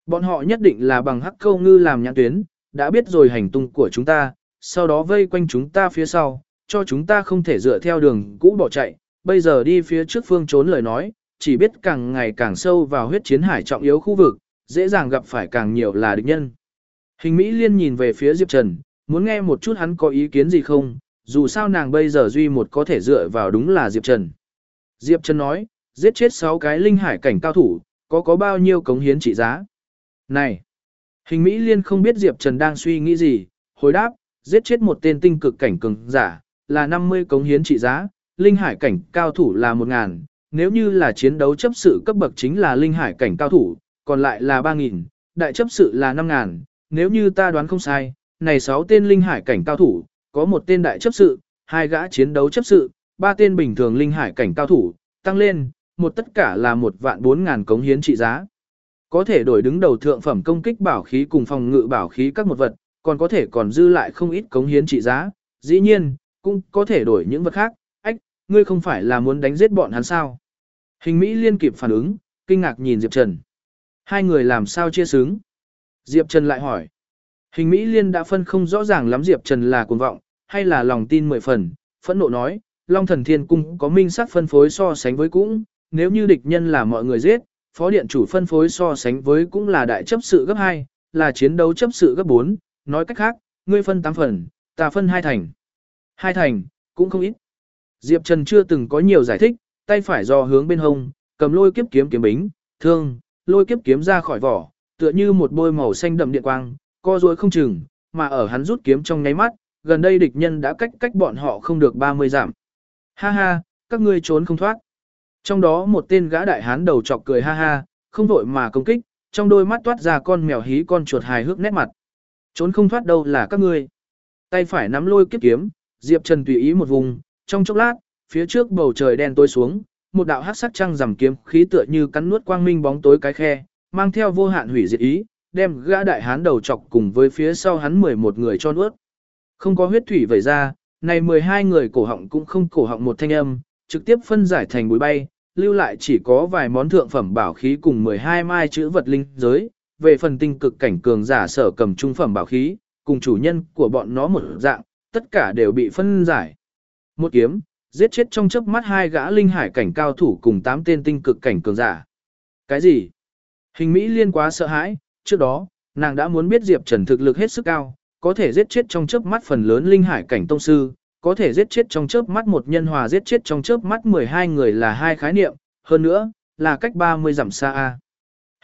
[SPEAKER 1] Bọn họ nhất định là bằng hắc câu ngư làm nhãn tuyến, đã biết rồi hành tung của chúng ta, sau đó vây quanh chúng ta phía sau, cho chúng ta không thể dựa theo đường cũ bỏ chạy, bây giờ đi phía trước phương trốn lời nói, chỉ biết càng ngày càng sâu vào huyết chiến hải trọng yếu khu vực, dễ dàng gặp phải càng nhiều là địch nhân. Hình Mỹ Liên nhìn về phía Diệp Trần, muốn nghe một chút hắn có ý kiến gì không, dù sao nàng bây giờ duy một có thể dựa vào đúng là Diệp Trần. Diệp Trần nói, giết chết 6 cái linh hải cảnh cao thủ, có có bao nhiêu cống hiến trị giá. Này! Hình Mỹ Liên không biết Diệp Trần đang suy nghĩ gì, hồi đáp, giết chết một tên tinh cực cảnh cường giả, là 50 cống hiến trị giá, linh hải cảnh cao thủ là 1.000, nếu như là chiến đấu chấp sự cấp bậc chính là linh hải cảnh cao thủ, còn lại là 3.000, đại chấp sự là 5.000, nếu như ta đoán không sai, này 6 tên linh hải cảnh cao thủ, có một tên đại chấp sự, hai gã chiến đấu chấp sự, ba tên bình thường linh hải cảnh cao thủ, tăng lên, một tất cả là một vạn bốn ngàn cống hiến trị giá. Có thể đổi đứng đầu thượng phẩm công kích bảo khí cùng phòng ngự bảo khí các một vật, còn có thể còn dư lại không ít cống hiến trị giá, dĩ nhiên, cũng có thể đổi những vật khác, ách, ngươi không phải là muốn đánh giết bọn hắn sao. Hình Mỹ liên kịp phản ứng, kinh ngạc nhìn Diệp Trần. Hai người làm sao chia xứng? Diệp Trần lại hỏi. Hình Mỹ liên đã phân không rõ ràng lắm Diệp Trần là cuồng vọng, hay là lòng tin mười phần, phẫn nộ nói, Long Thần Thiên Cung có minh sắc phân phối so sánh với cũng, nếu như địch nhân là mọi người giết, phó điện chủ phân phối so sánh với cũng là đại chấp sự gấp 2, là chiến đấu chấp sự gấp 4, nói cách khác, ngươi phân 8 phần, ta phân 2 thành. 2 thành, cũng không ít. Diệp Trần chưa từng có nhiều giải thích, tay phải do hướng bên hông, cầm lôi kiếp kiếm kiếm bính, thương, lôi kiếp kiếm ra khỏi vỏ, tựa như một bôi màu xanh đậm điện quang, co duỗi không chừng, mà ở hắn rút kiếm trong nháy mắt, gần đây địch nhân đã cách cách bọn họ không được 30 giảm. Ha ha, các ngươi trốn không thoát. Trong đó một tên gã đại hán đầu chọc cười ha ha, không vội mà công kích, trong đôi mắt toát ra con mèo hí con chuột hài hước nét mặt. Trốn không thoát đâu là các ngươi. Tay phải nắm lôi kiếp kiếm, Diệp Trần tùy ý một vùng, trong chốc lát, phía trước bầu trời đen tối xuống, một đạo hắc sắc trăng rằm kiếm khí tựa như cắn nuốt quang minh bóng tối cái khe, mang theo vô hạn hủy diệt ý, đem gã đại hán đầu chọc cùng với phía sau hắn 11 người cho nuốt. Không có huyết thủy vẩy ra, này 12 người cổ họng cũng không cổ họng một thanh âm, trực tiếp phân giải thành bụi bay, lưu lại chỉ có vài món thượng phẩm bảo khí cùng 12 mai chữ vật linh giới, về phần tinh cực cảnh cường giả sở cầm trung phẩm bảo khí, cùng chủ nhân của bọn nó một dạng, tất cả đều bị phân giải. Một kiếm, giết chết trong chớp mắt hai gã linh hải cảnh cao thủ cùng tám tên tinh cực cảnh cường giả. Cái gì? Hình Mỹ liên quá sợ hãi, trước đó, nàng đã muốn biết Diệp Trần thực lực hết sức cao, có thể giết chết trong chớp mắt phần lớn linh hải cảnh tông sư, có thể giết chết trong chớp mắt một nhân hòa giết chết trong chớp mắt 12 người là hai khái niệm, hơn nữa, là cách 30 dặm xa a.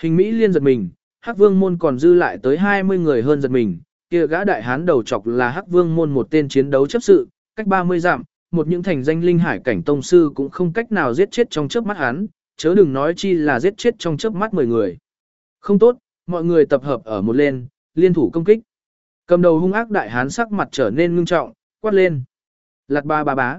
[SPEAKER 1] Hình Mỹ liên giật mình, Hắc Vương môn còn dư lại tới 20 người hơn giật mình, kia gã đại hán đầu chọc là Hắc Vương môn một tên chiến đấu chấp sự, cách 30 dặm, một những thành danh linh hải cảnh tông sư cũng không cách nào giết chết trong chớp mắt hắn, chớ đừng nói chi là giết chết trong chớp mắt 10 người. Không tốt, mọi người tập hợp ở một lên, liên thủ công kích. Cầm đầu hung ác đại hán sắc mặt trở nên ngưng trọng, quát lên. Lạt ba ba bá.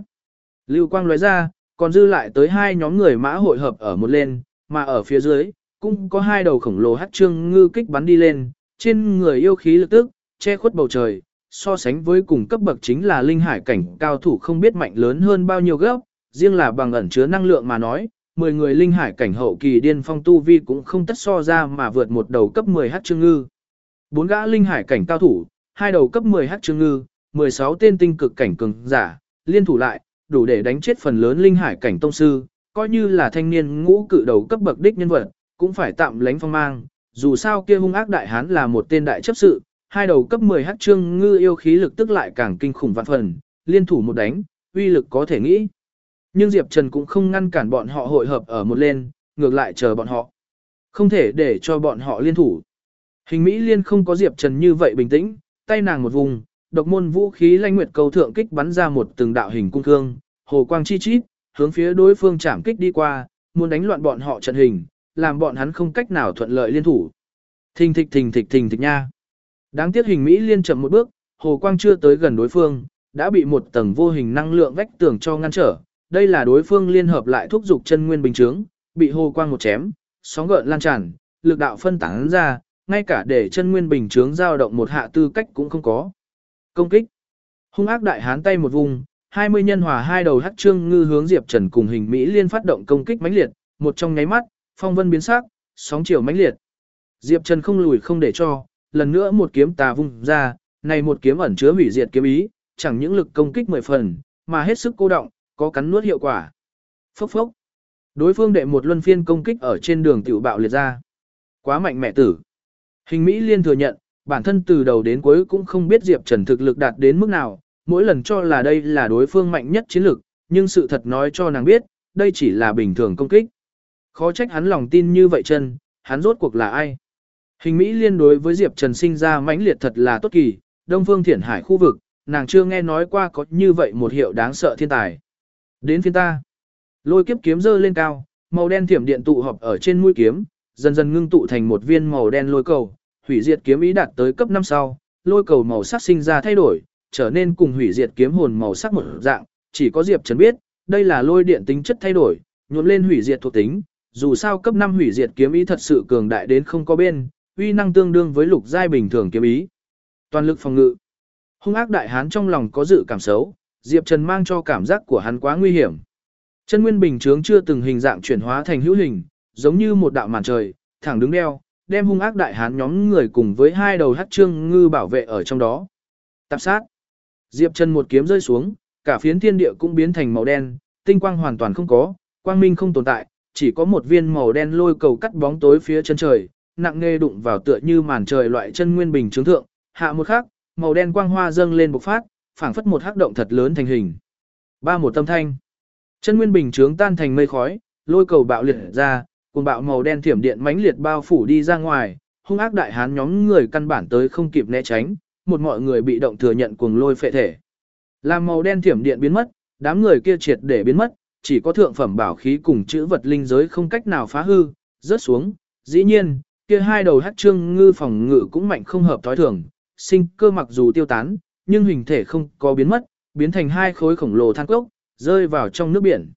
[SPEAKER 1] Lưu quang lóe ra, còn dư lại tới hai nhóm người mã hội hợp ở một lên, mà ở phía dưới, cũng có hai đầu khổng lồ hát trương ngư kích bắn đi lên, trên người yêu khí lực tức, che khuất bầu trời, so sánh với cùng cấp bậc chính là linh hải cảnh cao thủ không biết mạnh lớn hơn bao nhiêu gấp, riêng là bằng ẩn chứa năng lượng mà nói, 10 người linh hải cảnh hậu kỳ điên phong tu vi cũng không tất so ra mà vượt một đầu cấp 10 hắc trương ngư. Bốn gã linh hải cảnh cao thủ, hai đầu cấp 10 hắc trương ngư, 16 tên tinh cực cảnh cường giả, liên thủ lại, đủ để đánh chết phần lớn linh hải cảnh tông sư, coi như là thanh niên ngũ cự đầu cấp bậc đích nhân vật, cũng phải tạm lánh phong mang, dù sao kia hung ác đại hán là một tên đại chấp sự, hai đầu cấp 10 hắc trương ngư yêu khí lực tức lại càng kinh khủng vạn phần, liên thủ một đánh, uy lực có thể nghĩ. Nhưng Diệp Trần cũng không ngăn cản bọn họ hội hợp ở một lên, ngược lại chờ bọn họ. Không thể để cho bọn họ liên thủ. Hình Mỹ Liên không có Diệp Trần như vậy bình tĩnh, tay nàng một vùng, độc môn vũ khí lanh nguyệt cầu thượng kích bắn ra một từng đạo hình cung thương, hồ quang chi chít, hướng phía đối phương chạm kích đi qua, muốn đánh loạn bọn họ trận hình, làm bọn hắn không cách nào thuận lợi liên thủ. Thình thịch thình thịch thình thịch nha. Đáng tiếc hình Mỹ liên chậm một bước, hồ quang chưa tới gần đối phương, đã bị một tầng vô hình năng lượng vách tường cho ngăn trở. Đây là đối phương liên hợp lại thúc dục chân nguyên bình chướng, bị hồ quang một chém, sóng gợn lan tràn, lực đạo phân tán ra, ngay cả để chân nguyên bình chướng dao động một hạ tư cách cũng không có. Công kích. Hung ác đại hán tay một vùng, 20 nhân hòa hai đầu hắc trương ngư hướng Diệp Trần cùng hình Mỹ liên phát động công kích mãnh liệt, một trong nháy mắt, phong vân biến sắc, sóng chiều mãnh liệt. Diệp Trần không lùi không để cho, lần nữa một kiếm tà vung ra, này một kiếm ẩn chứa hủy diệt kiếm ý, chẳng những lực công kích mười phần, mà hết sức cô động, có cắn nuốt hiệu quả. Phốc phốc. Đối phương đệ một luân phiên công kích ở trên đường tiểu bạo liệt ra. Quá mạnh mẽ tử. Hình Mỹ liên thừa nhận, bản thân từ đầu đến cuối cũng không biết Diệp Trần thực lực đạt đến mức nào, mỗi lần cho là đây là đối phương mạnh nhất chiến lực, nhưng sự thật nói cho nàng biết, đây chỉ là bình thường công kích. Khó trách hắn lòng tin như vậy chân, hắn rốt cuộc là ai? Hình Mỹ liên đối với Diệp Trần sinh ra mãnh liệt thật là tốt kỳ, Đông Phương Thiển Hải khu vực, nàng chưa nghe nói qua có như vậy một hiệu đáng sợ thiên tài. Đến phiên ta, lôi kiếp kiếm dơ lên cao, màu đen thiểm điện tụ họp ở trên mũi kiếm, dần dần ngưng tụ thành một viên màu đen lôi cầu, hủy diệt kiếm ý đạt tới cấp 5 sau, lôi cầu màu sắc sinh ra thay đổi, trở nên cùng hủy diệt kiếm hồn màu sắc một dạng, chỉ có Diệp Trần biết, đây là lôi điện tính chất thay đổi, nhuộm lên hủy diệt thuộc tính, dù sao cấp 5 hủy diệt kiếm ý thật sự cường đại đến không có bên, uy năng tương đương với lục giai bình thường kiếm ý. Toàn lực phòng ngự. Hung ác đại hán trong lòng có dự cảm xấu, Diệp Trần mang cho cảm giác của hắn quá nguy hiểm. Chân nguyên bình chướng chưa từng hình dạng chuyển hóa thành hữu hình, giống như một đạo màn trời, thẳng đứng đeo, đem hung ác đại hán nhóm người cùng với hai đầu hắc trương ngư bảo vệ ở trong đó. Tạp sát. Diệp Trần một kiếm rơi xuống, cả phiến thiên địa cũng biến thành màu đen, tinh quang hoàn toàn không có, quang minh không tồn tại, chỉ có một viên màu đen lôi cầu cắt bóng tối phía chân trời, nặng nề đụng vào tựa như màn trời loại chân nguyên bình chứng thượng, hạ một khắc, màu đen quang hoa dâng lên bộc phát, phảng phất một hắc động thật lớn thành hình. Ba một tâm thanh. Chân nguyên bình chướng tan thành mây khói, lôi cầu bạo liệt ra, cùng bạo màu đen thiểm điện mãnh liệt bao phủ đi ra ngoài, hung ác đại hán nhóm người căn bản tới không kịp né tránh, một mọi người bị động thừa nhận cuồng lôi phệ thể. Làm màu đen thiểm điện biến mất, đám người kia triệt để biến mất, chỉ có thượng phẩm bảo khí cùng chữ vật linh giới không cách nào phá hư, rớt xuống. Dĩ nhiên, kia hai đầu hắc trương ngư phòng ngự cũng mạnh không hợp thói thường, sinh cơ mặc dù tiêu tán, nhưng hình thể không có biến mất, biến thành hai khối khổng lồ than cốc, rơi vào trong nước biển.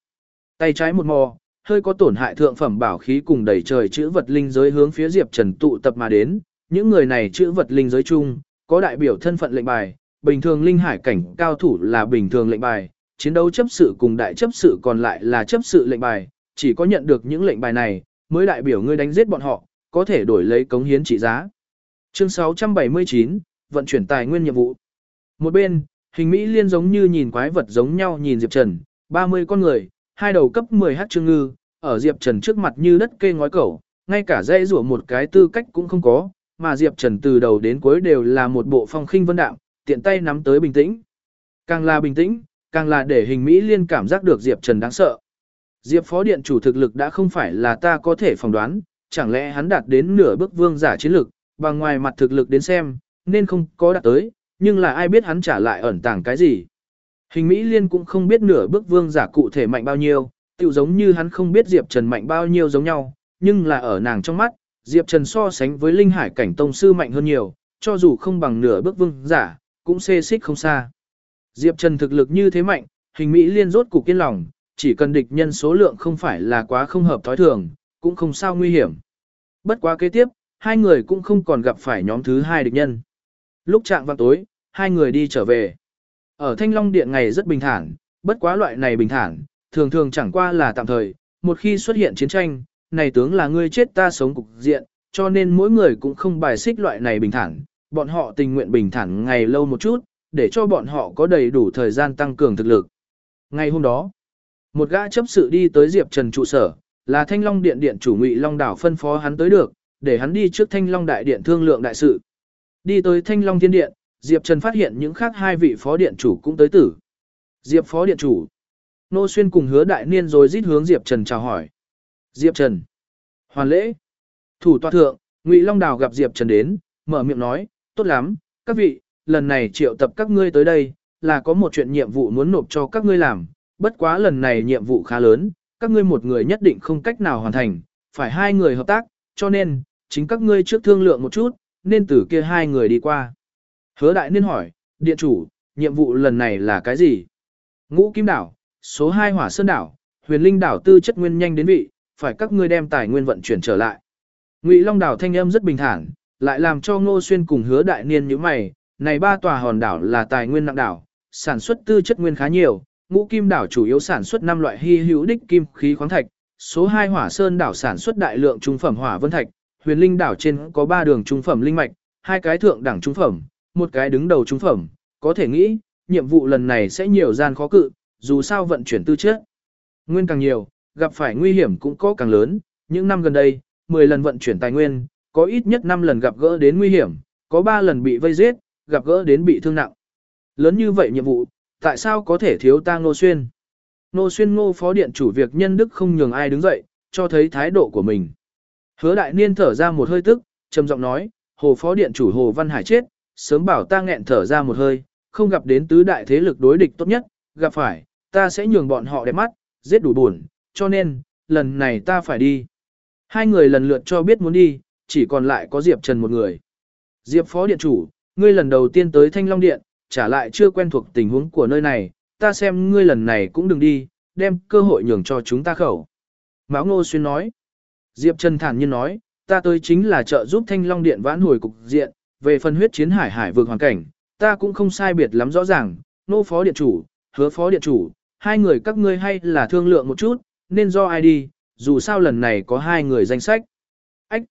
[SPEAKER 1] Tay trái một mò, hơi có tổn hại thượng phẩm bảo khí cùng đẩy trời chữ vật linh giới hướng phía Diệp Trần tụ tập mà đến, những người này chữ vật linh giới chung, có đại biểu thân phận lệnh bài, bình thường linh hải cảnh cao thủ là bình thường lệnh bài, chiến đấu chấp sự cùng đại chấp sự còn lại là chấp sự lệnh bài, chỉ có nhận được những lệnh bài này, mới đại biểu ngươi đánh giết bọn họ, có thể đổi lấy cống hiến trị giá. Chương 679, vận chuyển tài nguyên nhiệm vụ. Một bên, hình Mỹ liên giống như nhìn quái vật giống nhau nhìn Diệp Trần, 30 con người, hai đầu cấp 10 hát trương ngư, ở Diệp Trần trước mặt như đất kê ngói cẩu, ngay cả dây rủa một cái tư cách cũng không có, mà Diệp Trần từ đầu đến cuối đều là một bộ phong khinh vân đạm, tiện tay nắm tới bình tĩnh. Càng là bình tĩnh, càng là để hình Mỹ liên cảm giác được Diệp Trần đáng sợ. Diệp phó điện chủ thực lực đã không phải là ta có thể phỏng đoán, chẳng lẽ hắn đạt đến nửa bước vương giả chiến lực, bằng ngoài mặt thực lực đến xem, nên không có đạt tới, nhưng là ai biết hắn trả lại ẩn tàng cái gì. Hình Mỹ Liên cũng không biết nửa bước vương giả cụ thể mạnh bao nhiêu, tự giống như hắn không biết Diệp Trần mạnh bao nhiêu giống nhau, nhưng là ở nàng trong mắt, Diệp Trần so sánh với linh hải cảnh tông sư mạnh hơn nhiều, cho dù không bằng nửa bước vương giả, cũng xê xích không xa. Diệp Trần thực lực như thế mạnh, hình Mỹ Liên rốt cục kiên lòng, chỉ cần địch nhân số lượng không phải là quá không hợp thói thường, cũng không sao nguy hiểm. Bất quá kế tiếp, hai người cũng không còn gặp phải nhóm thứ hai địch nhân. Lúc trạng vào tối, hai người đi trở về. Ở Thanh Long Điện ngày rất bình thản, bất quá loại này bình thản, thường thường chẳng qua là tạm thời, một khi xuất hiện chiến tranh, này tướng là ngươi chết ta sống cục diện, cho nên mỗi người cũng không bài xích loại này bình thản, bọn họ tình nguyện bình thản ngày lâu một chút, để cho bọn họ có đầy đủ thời gian tăng cường thực lực. Ngày hôm đó, một gã chấp sự đi tới Diệp Trần trụ sở, là Thanh Long Điện điện chủ Ngụy Long Đảo phân phó hắn tới được, để hắn đi trước Thanh Long Đại Điện thương lượng đại sự. Đi tới Thanh Long Thiên Điện, Diệp Trần phát hiện những khác hai vị phó điện chủ cũng tới tử. Diệp phó điện chủ. Nô Xuyên cùng hứa đại niên rồi rít hướng Diệp Trần chào hỏi. Diệp Trần. Hoàn lễ. Thủ tọa thượng, Ngụy Long Đào gặp Diệp Trần đến, mở miệng nói, tốt lắm, các vị, lần này triệu tập các ngươi tới đây, là có một chuyện nhiệm vụ muốn nộp cho các ngươi làm, bất quá lần này nhiệm vụ khá lớn, các ngươi một người nhất định không cách nào hoàn thành, phải hai người hợp tác, cho nên, chính các ngươi trước thương lượng một chút, nên từ kia hai người đi qua. Hứa đại niên hỏi, điện chủ, nhiệm vụ lần này là cái gì? Ngũ Kim Đảo, số 2 Hỏa Sơn Đảo, huyền linh đảo tư chất nguyên nhanh đến vị, phải các ngươi đem tài nguyên vận chuyển trở lại. Ngụy Long đảo thanh âm rất bình thản, lại làm cho Ngô Xuyên cùng Hứa Đại Niên như mày, này ba tòa hòn đảo là tài nguyên nặng đảo, sản xuất tư chất nguyên khá nhiều, Ngũ Kim đảo chủ yếu sản xuất năm loại hy hữu đích kim khí khoáng thạch, số 2 Hỏa Sơn đảo sản xuất đại lượng trung phẩm hỏa vân thạch, Huyền Linh đảo trên có 3 đường trung phẩm linh mạch, hai cái thượng đẳng trung phẩm, một cái đứng đầu trung phẩm, có thể nghĩ, nhiệm vụ lần này sẽ nhiều gian khó cự, dù sao vận chuyển tư chất. Nguyên càng nhiều, gặp phải nguy hiểm cũng có càng lớn, những năm gần đây, 10 lần vận chuyển tài nguyên, có ít nhất 5 lần gặp gỡ đến nguy hiểm, có 3 lần bị vây giết, gặp gỡ đến bị thương nặng. Lớn như vậy nhiệm vụ, tại sao có thể thiếu ta Ngô Xuyên? Ngô Xuyên ngô phó điện chủ việc nhân đức không nhường ai đứng dậy, cho thấy thái độ của mình. Hứa đại niên thở ra một hơi tức, trầm giọng nói, hồ phó điện chủ hồ văn hải chết, sớm bảo ta nghẹn thở ra một hơi, không gặp đến tứ đại thế lực đối địch tốt nhất, gặp phải, ta sẽ nhường bọn họ đẹp mắt, giết đủ buồn, cho nên, lần này ta phải đi. Hai người lần lượt cho biết muốn đi, chỉ còn lại có Diệp Trần một người. Diệp phó điện chủ, ngươi lần đầu tiên tới Thanh Long Điện, trả lại chưa quen thuộc tình huống của nơi này, ta xem ngươi lần này cũng đừng đi, đem cơ hội nhường cho chúng ta khẩu. Mão Ngô Xuyên nói. Diệp Trần thản nhiên nói, ta tới chính là trợ giúp Thanh Long Điện vãn hồi cục diện, về phần huyết chiến hải hải vượt hoàn cảnh, ta cũng không sai biệt lắm rõ ràng, nô phó điện chủ, hứa phó điện chủ, hai người các ngươi hay là thương lượng một chút, nên do ai đi, dù sao lần này có hai người danh sách. Ách!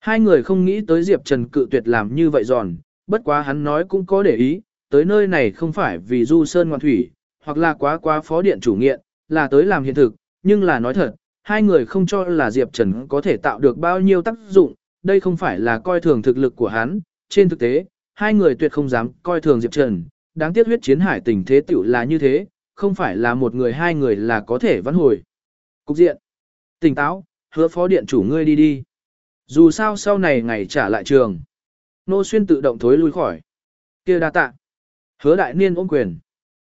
[SPEAKER 1] Hai người không nghĩ tới Diệp Trần cự tuyệt làm như vậy giòn, bất quá hắn nói cũng có để ý, tới nơi này không phải vì du sơn ngoan thủy, hoặc là quá quá phó điện chủ nghiện, là tới làm hiện thực, nhưng là nói thật, hai người không cho là Diệp Trần có thể tạo được bao nhiêu tác dụng, đây không phải là coi thường thực lực của hắn, trên thực tế, hai người tuyệt không dám coi thường Diệp Trần, đáng tiếc huyết chiến hải tình thế tiểu là như thế, không phải là một người hai người là có thể vãn hồi. Cục diện. Tỉnh táo, hứa phó điện chủ ngươi đi đi. Dù sao sau này ngày trả lại trường. Nô xuyên tự động thối lui khỏi. kia đa tạ. Hứa đại niên ôm quyền.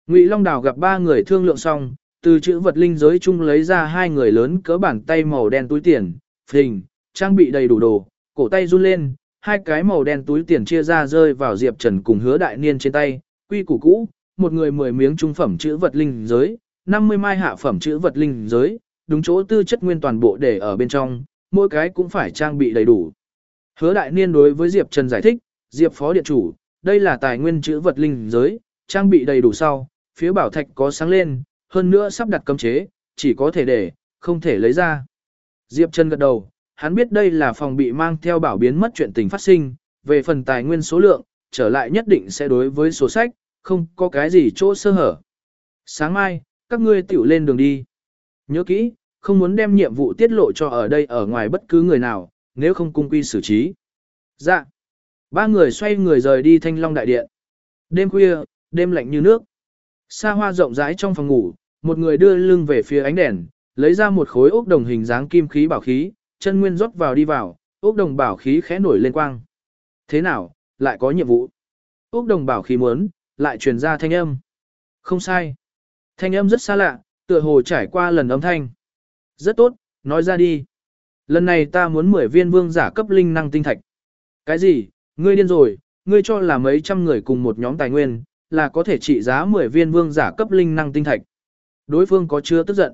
[SPEAKER 1] Ngụy Long Đào gặp ba người thương lượng xong, từ chữ vật linh giới chung lấy ra hai người lớn cỡ bàn tay màu đen túi tiền, phình, trang bị đầy đủ đồ, cổ tay run lên, hai cái màu đen túi tiền chia ra rơi vào Diệp Trần cùng hứa đại niên trên tay, quy củ cũ, một người 10 miếng trung phẩm chữ vật linh giới, 50 mai hạ phẩm chữ vật linh giới, đúng chỗ tư chất nguyên toàn bộ để ở bên trong, mỗi cái cũng phải trang bị đầy đủ. Hứa đại niên đối với Diệp Trần giải thích, Diệp phó điện chủ, đây là tài nguyên chữ vật linh giới, trang bị đầy đủ sau, phía bảo thạch có sáng lên, hơn nữa sắp đặt cấm chế, chỉ có thể để, không thể lấy ra. Diệp Trần gật đầu, hắn biết đây là phòng bị mang theo bảo biến mất chuyện tình phát sinh, về phần tài nguyên số lượng, trở lại nhất định sẽ đối với số sách, không có cái gì chỗ sơ hở. Sáng mai, các ngươi tiểu lên đường đi. Nhớ kỹ, không muốn đem nhiệm vụ tiết lộ cho ở đây ở ngoài bất cứ người nào, nếu không cung quy xử trí. Dạ. Ba người xoay người rời đi thanh long đại điện. Đêm khuya, đêm lạnh như nước. Xa hoa rộng rãi trong phòng ngủ, một người đưa lưng về phía ánh đèn, lấy ra một khối ốc đồng hình dáng kim khí bảo khí, chân nguyên rót vào đi vào, ốc đồng bảo khí khẽ nổi lên quang. Thế nào, lại có nhiệm vụ. Ốc đồng bảo khí muốn, lại truyền ra thanh âm. Không sai. Thanh âm rất xa lạ, tựa hồ trải qua lần âm thanh. Rất tốt, nói ra đi. Lần này ta muốn 10 viên vương giả cấp linh năng tinh thạch. Cái gì, ngươi điên rồi, ngươi cho là mấy trăm người cùng một nhóm tài nguyên, là có thể trị giá 10 viên vương giả cấp linh năng tinh thạch. Đối phương có chưa tức giận.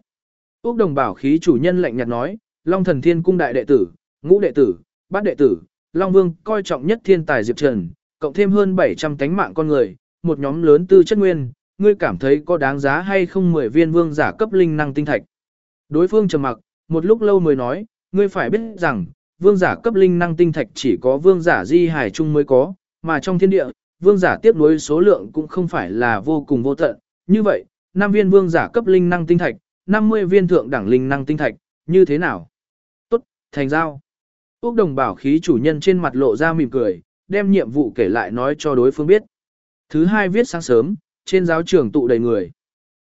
[SPEAKER 1] Úc đồng bảo khí chủ nhân lạnh nhạt nói, Long thần thiên cung đại đệ tử, ngũ đệ tử, bát đệ tử, Long vương coi trọng nhất thiên tài Diệp Trần, cộng thêm hơn 700 tánh mạng con người, một nhóm lớn tư chất nguyên, ngươi cảm thấy có đáng giá hay không 10 viên vương giả cấp linh năng tinh thạch. Đối phương trầm mặc, một lúc lâu mới nói, ngươi phải biết rằng, vương giả cấp linh năng tinh thạch chỉ có vương giả di hải trung mới có, mà trong thiên địa, vương giả tiếp nối số lượng cũng không phải là vô cùng vô tận. Như vậy, 5 viên vương giả cấp linh năng tinh thạch, 50 viên thượng đẳng linh năng tinh thạch, như thế nào? Thành giao. Úc đồng bảo khí chủ nhân trên mặt lộ ra mỉm cười, đem nhiệm vụ kể lại nói cho đối phương biết. Thứ hai viết sáng sớm, trên giáo trường tụ đầy người.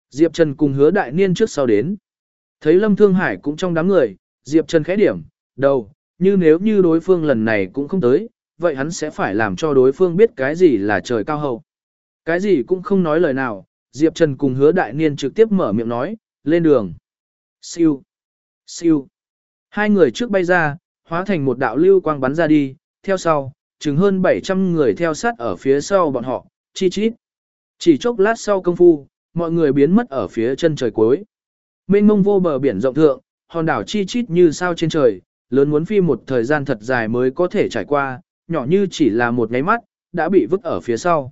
[SPEAKER 1] Diệp Trần cùng hứa đại niên trước sau đến. Thấy Lâm Thương Hải cũng trong đám người, Diệp Trần khẽ điểm, đầu, như nếu như đối phương lần này cũng không tới, vậy hắn sẽ phải làm cho đối phương biết cái gì là trời cao hậu. Cái gì cũng không nói lời nào, Diệp Trần cùng hứa đại niên trực tiếp mở miệng nói, lên đường. Siêu, siêu. Hai người trước bay ra, hóa thành một đạo lưu quang bắn ra đi, theo sau, chừng hơn 700 người theo sát ở phía sau bọn họ, chi chít. Chỉ chốc lát sau công phu, mọi người biến mất ở phía chân trời cuối. Mênh mông vô bờ biển rộng thượng, hòn đảo chi chít như sao trên trời, lớn muốn phi một thời gian thật dài mới có thể trải qua, nhỏ như chỉ là một nháy mắt, đã bị vứt ở phía sau.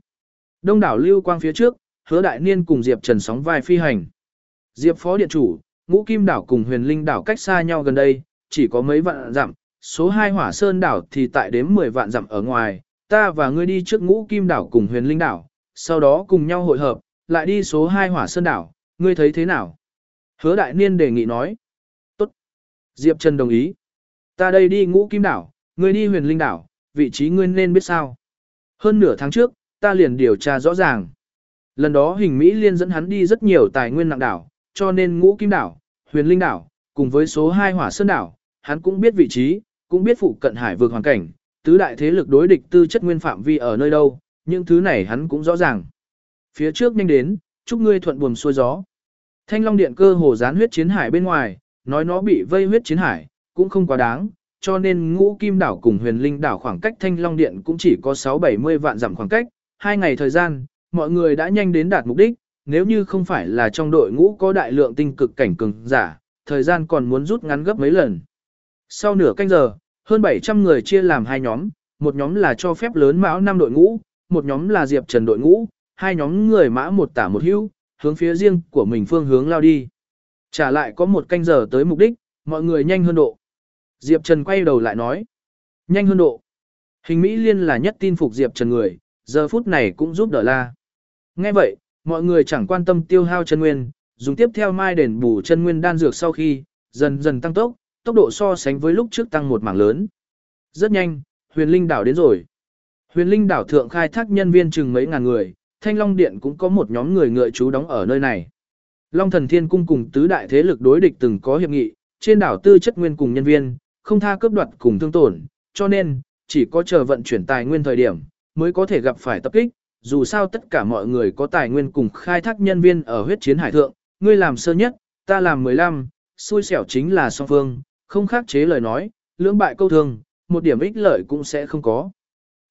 [SPEAKER 1] Đông đảo lưu quang phía trước, hứa đại niên cùng Diệp Trần sóng vai phi hành. Diệp phó điện chủ, ngũ kim đảo cùng huyền linh đảo cách xa nhau gần đây, chỉ có mấy vạn dặm, số 2 hỏa sơn đảo thì tại đếm 10 vạn dặm ở ngoài, ta và ngươi đi trước ngũ kim đảo cùng huyền linh đảo, sau đó cùng nhau hội hợp, lại đi số 2 hỏa sơn đảo, ngươi thấy thế nào? Hứa đại niên đề nghị nói. Tốt. Diệp Trần đồng ý. Ta đây đi ngũ kim đảo, ngươi đi huyền linh đảo, vị trí ngươi nên biết sao. Hơn nửa tháng trước, ta liền điều tra rõ ràng. Lần đó hình Mỹ liên dẫn hắn đi rất nhiều tài nguyên nặng đảo, cho nên ngũ kim đảo, huyền linh đảo, cùng với số 2 hỏa sơn đảo, hắn cũng biết vị trí, cũng biết phụ cận hải vực hoàn cảnh, tứ đại thế lực đối địch tư chất nguyên phạm vi ở nơi đâu, những thứ này hắn cũng rõ ràng. Phía trước nhanh đến, chúc ngươi thuận buồm xuôi gió. Thanh Long Điện cơ hồ gián huyết chiến hải bên ngoài, nói nó bị vây huyết chiến hải, cũng không quá đáng, cho nên ngũ kim đảo cùng huyền linh đảo khoảng cách Thanh Long Điện cũng chỉ có 6-70 vạn dặm khoảng cách, hai ngày thời gian, mọi người đã nhanh đến đạt mục đích, nếu như không phải là trong đội ngũ có đại lượng tinh cực cảnh cường giả, thời gian còn muốn rút ngắn gấp mấy lần. Sau nửa canh giờ, hơn 700 người chia làm hai nhóm, một nhóm là cho phép lớn mão năm đội ngũ, một nhóm là Diệp Trần đội ngũ, hai nhóm người mã một tả một hữu, hướng phía riêng của mình phương hướng lao đi. Trả lại có một canh giờ tới mục đích, mọi người nhanh hơn độ. Diệp Trần quay đầu lại nói. Nhanh hơn độ. Hình Mỹ Liên là nhất tin phục Diệp Trần người, giờ phút này cũng giúp đỡ la. Nghe vậy, mọi người chẳng quan tâm tiêu hao chân nguyên, dùng tiếp theo mai đền bù chân nguyên đan dược sau khi, dần dần tăng tốc, tốc độ so sánh với lúc trước tăng một mảng lớn. Rất nhanh, huyền linh đảo đến rồi. Huyền linh đảo thượng khai thác nhân viên chừng mấy ngàn người, thanh long điện cũng có một nhóm người ngựa chú đóng ở nơi này. Long thần thiên cung cùng tứ đại thế lực đối địch từng có hiệp nghị, trên đảo tư chất nguyên cùng nhân viên, không tha cướp đoạt cùng thương tổn, cho nên, chỉ có chờ vận chuyển tài nguyên thời điểm, mới có thể gặp phải tập kích, dù sao tất cả mọi người có tài nguyên cùng khai thác nhân viên ở huyết chiến hải thượng, ngươi làm sơ nhất, ta làm 15, xui xẻo chính là song phương, không khắc chế lời nói, lưỡng bại câu thương, một điểm ích lợi cũng sẽ không có.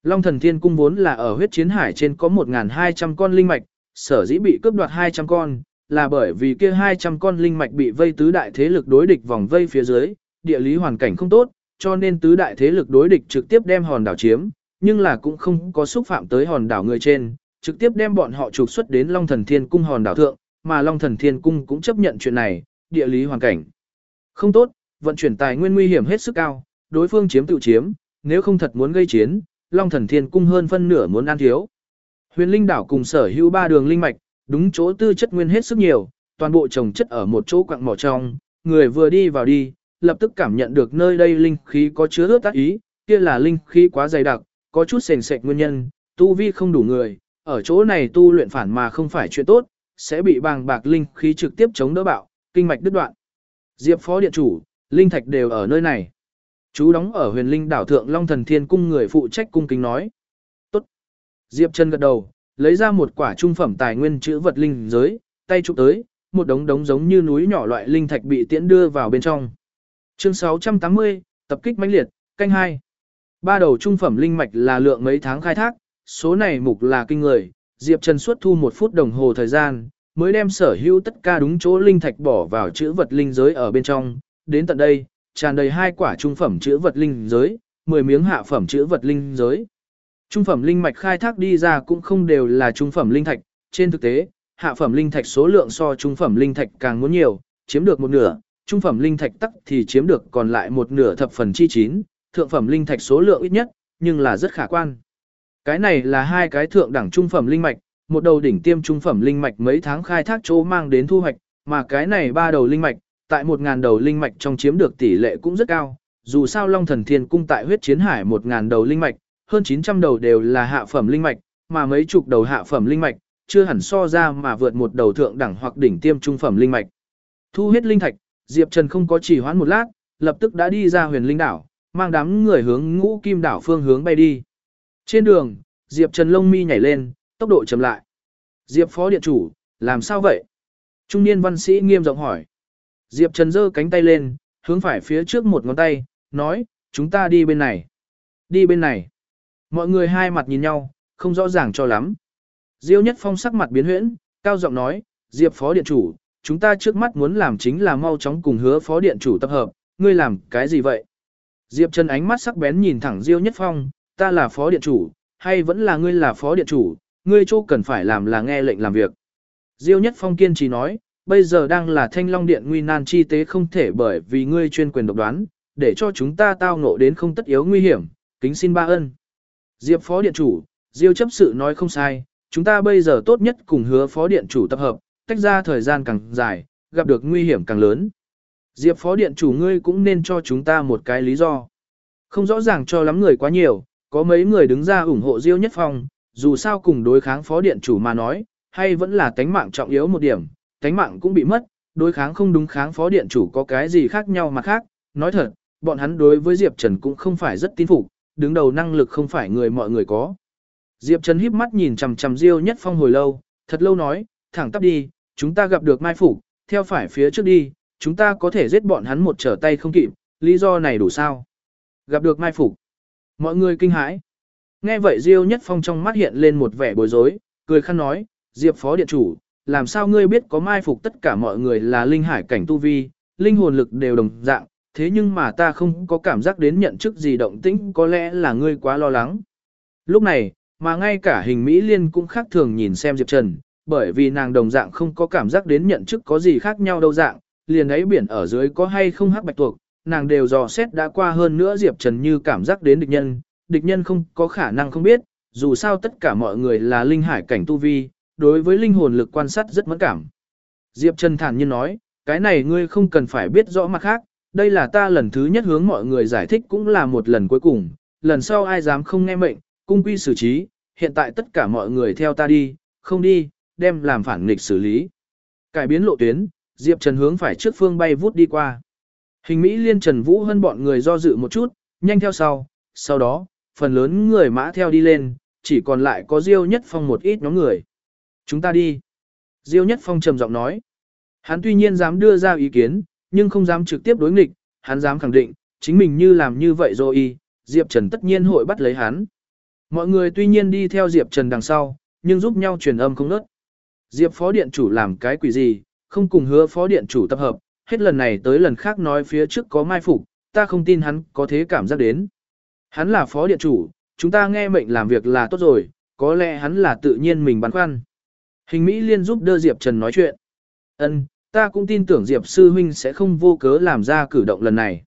[SPEAKER 1] Long thần thiên cung vốn là ở huyết chiến hải trên có 1.200 con linh mạch, sở dĩ bị cướp đoạt 200 con, là bởi vì kia 200 con linh mạch bị vây tứ đại thế lực đối địch vòng vây phía dưới, địa lý hoàn cảnh không tốt, cho nên tứ đại thế lực đối địch trực tiếp đem hòn đảo chiếm, nhưng là cũng không có xúc phạm tới hòn đảo người trên, trực tiếp đem bọn họ trục xuất đến Long thần thiên cung hòn đảo thượng, mà Long thần thiên cung cũng chấp nhận chuyện này, địa lý hoàn cảnh không tốt, vận chuyển tài nguyên nguy hiểm hết sức cao, đối phương chiếm tự chiếm, nếu không thật muốn gây chiến, Long Thần Thiên cung hơn phân nửa muốn ăn thiếu. Huyền Linh đảo cùng sở hữu ba đường linh mạch, đúng chỗ tư chất nguyên hết sức nhiều, toàn bộ trồng chất ở một chỗ quặng mỏ trong, người vừa đi vào đi, lập tức cảm nhận được nơi đây linh khí có chứa ướt tác ý, kia là linh khí quá dày đặc, có chút sền sệt nguyên nhân, tu vi không đủ người, ở chỗ này tu luyện phản mà không phải chuyện tốt, sẽ bị bàng bạc linh khí trực tiếp chống đỡ bạo, kinh mạch đứt đoạn. Diệp phó điện chủ, linh thạch đều ở nơi này. Chú đóng ở huyền linh đảo thượng Long Thần Thiên Cung người phụ trách cung kính nói. Tốt. Diệp chân gật đầu, lấy ra một quả trung phẩm tài nguyên chữ vật linh giới, tay chụp tới, một đống đống giống như núi nhỏ loại linh thạch bị tiễn đưa vào bên trong. Chương 680, tập kích mãnh liệt, canh 2. Ba đầu trung phẩm linh mạch là lượng mấy tháng khai thác, số này mục là kinh người, Diệp Trần suốt thu một phút đồng hồ thời gian, mới đem sở hữu tất cả đúng chỗ linh thạch bỏ vào chữ vật linh giới ở bên trong, đến tận đây, tràn đầy hai quả trung phẩm chữ vật linh giới, 10 miếng hạ phẩm chữ vật linh giới. Trung phẩm linh mạch khai thác đi ra cũng không đều là trung phẩm linh thạch, trên thực tế, hạ phẩm linh thạch số lượng so trung phẩm linh thạch càng muốn nhiều, chiếm được một nửa, trung phẩm linh thạch tắc thì chiếm được còn lại một nửa thập phần chi chín, thượng phẩm linh thạch số lượng ít nhất, nhưng là rất khả quan. Cái này là hai cái thượng đẳng trung phẩm linh mạch, một đầu đỉnh tiêm trung phẩm linh mạch mấy tháng khai thác chỗ mang đến thu hoạch, mà cái này ba đầu linh mạch, tại một ngàn đầu linh mạch trong chiếm được tỷ lệ cũng rất cao. Dù sao Long Thần Thiên Cung tại huyết chiến hải một ngàn đầu linh mạch, hơn 900 đầu đều là hạ phẩm linh mạch, mà mấy chục đầu hạ phẩm linh mạch, chưa hẳn so ra mà vượt một đầu thượng đẳng hoặc đỉnh tiêm trung phẩm linh mạch. Thu hết linh thạch, Diệp Trần không có trì hoãn một lát, lập tức đã đi ra huyền linh đảo, mang đám người hướng ngũ kim đảo phương hướng bay đi. Trên đường, Diệp Trần lông mi nhảy lên, tốc độ chậm lại. Diệp phó điện chủ, làm sao vậy? Trung niên văn sĩ nghiêm giọng hỏi. Diệp Trần giơ cánh tay lên, hướng phải phía trước một ngón tay, nói, chúng ta đi bên này. Đi bên này. Mọi người hai mặt nhìn nhau, không rõ ràng cho lắm. Diêu Nhất Phong sắc mặt biến huyễn, cao giọng nói, Diệp phó điện chủ, chúng ta trước mắt muốn làm chính là mau chóng cùng hứa phó điện chủ tập hợp, ngươi làm cái gì vậy? Diệp Trần ánh mắt sắc bén nhìn thẳng Diêu Nhất Phong, ta là phó điện chủ, hay vẫn là ngươi là phó điện chủ, ngươi chỗ cần phải làm là nghe lệnh làm việc. Diêu Nhất Phong kiên trì nói, bây giờ đang là thanh long điện nguy nan chi tế không thể bởi vì ngươi chuyên quyền độc đoán, để cho chúng ta tao ngộ đến không tất yếu nguy hiểm, kính xin ba ân. Diệp phó điện chủ, Diêu chấp sự nói không sai, chúng ta bây giờ tốt nhất cùng hứa phó điện chủ tập hợp, tách ra thời gian càng dài, gặp được nguy hiểm càng lớn. Diệp phó điện chủ ngươi cũng nên cho chúng ta một cái lý do. Không rõ ràng cho lắm người quá nhiều, có mấy người đứng ra ủng hộ Diêu Nhất Phong, dù sao cùng đối kháng phó điện chủ mà nói, hay vẫn là tánh mạng trọng yếu một điểm, tánh mạng cũng bị mất, đối kháng không đúng kháng phó điện chủ có cái gì khác nhau mà khác, nói thật, bọn hắn đối với Diệp Trần cũng không phải rất tin phục, đứng đầu năng lực không phải người mọi người có. Diệp Trần híp mắt nhìn chằm chằm Diêu Nhất Phong hồi lâu, thật lâu nói, thẳng tắp đi, chúng ta gặp được Mai Phục, theo phải phía trước đi, chúng ta có thể giết bọn hắn một trở tay không kịp, lý do này đủ sao? Gặp được Mai Phục. Mọi người kinh hãi. Nghe vậy Diêu Nhất Phong trong mắt hiện lên một vẻ bối rối, cười khăn nói, Diệp Phó Điện Chủ, làm sao ngươi biết có Mai Phục tất cả mọi người là linh hải cảnh tu vi, linh hồn lực đều đồng dạng, thế nhưng mà ta không có cảm giác đến nhận chức gì động tĩnh có lẽ là ngươi quá lo lắng. Lúc này, mà ngay cả hình Mỹ Liên cũng khác thường nhìn xem Diệp Trần, bởi vì nàng đồng dạng không có cảm giác đến nhận chức có gì khác nhau đâu dạng, liền ấy biển ở dưới có hay không hắc bạch tuộc, nàng đều dò xét đã qua hơn nữa Diệp Trần như cảm giác đến địch nhân, địch nhân không có khả năng không biết, dù sao tất cả mọi người là linh hải cảnh tu vi, đối với linh hồn lực quan sát rất mẫn cảm. Diệp Trần thản nhiên nói, cái này ngươi không cần phải biết rõ mặt khác, đây là ta lần thứ nhất hướng mọi người giải thích cũng là một lần cuối cùng, lần sau ai dám không nghe mệnh, cung quy xử trí, hiện tại tất cả mọi người theo ta đi, không đi, đem làm phản nghịch xử lý. Cải biến lộ tuyến, Diệp Trần hướng phải trước phương bay vút đi qua. Hình Mỹ liên Trần Vũ hơn bọn người do dự một chút, nhanh theo sau, sau đó, phần lớn người mã theo đi lên, chỉ còn lại có Diêu Nhất Phong một ít nhóm người. Chúng ta đi. Diêu Nhất Phong trầm giọng nói. Hắn tuy nhiên dám đưa ra ý kiến, nhưng không dám trực tiếp đối nghịch, hắn dám khẳng định, chính mình như làm như vậy rồi Diệp Trần tất nhiên hội bắt lấy hắn. Mọi người tuy nhiên đi theo Diệp Trần đằng sau, nhưng giúp nhau truyền âm không nớt. Diệp phó điện chủ làm cái quỷ gì, không cùng hứa phó điện chủ tập hợp, hết lần này tới lần khác nói phía trước có mai phục, ta không tin hắn có thế cảm giác đến. Hắn là phó điện chủ, chúng ta nghe mệnh làm việc là tốt rồi, có lẽ hắn là tự nhiên mình băn khoăn. Hình Mỹ liên giúp đỡ Diệp Trần nói chuyện. Ân, ta cũng tin tưởng Diệp sư huynh sẽ không vô cớ làm ra cử động lần này.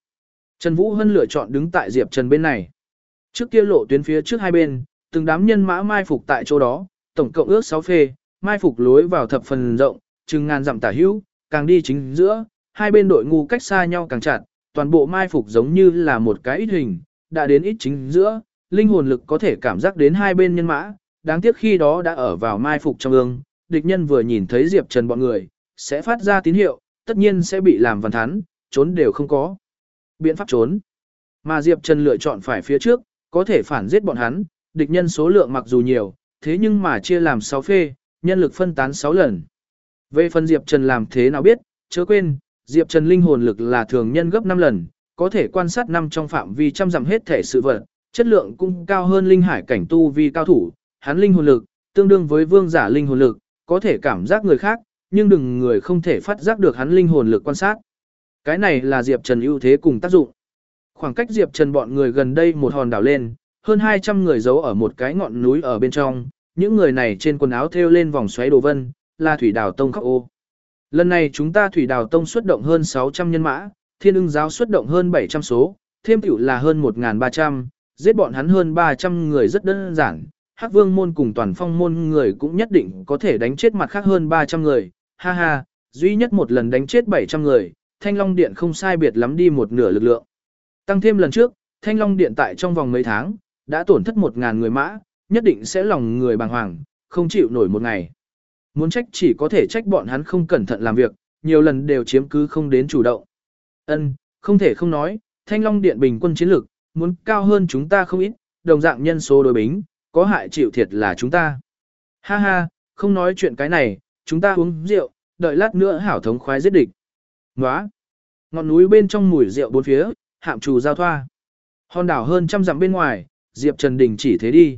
[SPEAKER 1] Trần Vũ Hân lựa chọn đứng tại Diệp Trần bên này. Trước kia lộ tuyến phía trước hai bên, từng đám nhân mã mai phục tại chỗ đó, tổng cộng ước 6 phê, mai phục lối vào thập phần rộng, chừng ngàn dặm tả hữu, càng đi chính giữa, hai bên đội ngu cách xa nhau càng chặt, toàn bộ mai phục giống như là một cái ít hình, đã đến ít chính giữa, linh hồn lực có thể cảm giác đến hai bên nhân mã, đáng tiếc khi đó đã ở vào mai phục trong ương, địch nhân vừa nhìn thấy Diệp Trần bọn người, sẽ phát ra tín hiệu, tất nhiên sẽ bị làm văn thắn, trốn đều không có. Biện pháp trốn. Mà Diệp Trần lựa chọn phải phía trước, có thể phản giết bọn hắn, địch nhân số lượng mặc dù nhiều, thế nhưng mà chia làm 6 phê, nhân lực phân tán 6 lần. Về phần Diệp Trần làm thế nào biết, chớ quên, Diệp Trần linh hồn lực là thường nhân gấp 5 lần, có thể quan sát năm trong phạm vi trăm dặm hết thể sự vật, chất lượng cũng cao hơn linh hải cảnh tu vi cao thủ, hắn linh hồn lực tương đương với vương giả linh hồn lực, có thể cảm giác người khác, nhưng đừng người không thể phát giác được hắn linh hồn lực quan sát. Cái này là Diệp Trần ưu thế cùng tác dụng. Khoảng cách Diệp Trần bọn người gần đây một hòn đảo lên, hơn 200 người giấu ở một cái ngọn núi ở bên trong, những người này trên quần áo thêu lên vòng xoáy đồ vân, là thủy đào tông khắc ô. Lần này chúng ta thủy đào tông xuất động hơn 600 nhân mã, thiên ưng giáo xuất động hơn 700 số, thêm tiểu là hơn 1.300, giết bọn hắn hơn 300 người rất đơn giản. Hắc vương môn cùng toàn phong môn người cũng nhất định có thể đánh chết mặt khác hơn 300 người, ha ha, duy nhất một lần đánh chết 700 người, thanh long điện không sai biệt lắm đi một nửa lực lượng. Tăng thêm lần trước, thanh long điện tại trong vòng mấy tháng, đã tổn thất 1.000 người mã, nhất định sẽ lòng người bàng hoàng, không chịu nổi một ngày. Muốn trách chỉ có thể trách bọn hắn không cẩn thận làm việc, nhiều lần đều chiếm cứ không đến chủ động. Ân, không thể không nói, Thanh Long Điện bình quân chiến lược, muốn cao hơn chúng ta không ít, đồng dạng nhân số đối bính, có hại chịu thiệt là chúng ta. Ha ha, không nói chuyện cái này, chúng ta uống rượu, đợi lát nữa hảo thống khoái giết địch. Nóa! Ngọn núi bên trong mùi rượu bốn phía, hạm trù giao thoa. Hòn đảo hơn trăm dặm bên ngoài, Diệp Trần đình chỉ thế đi.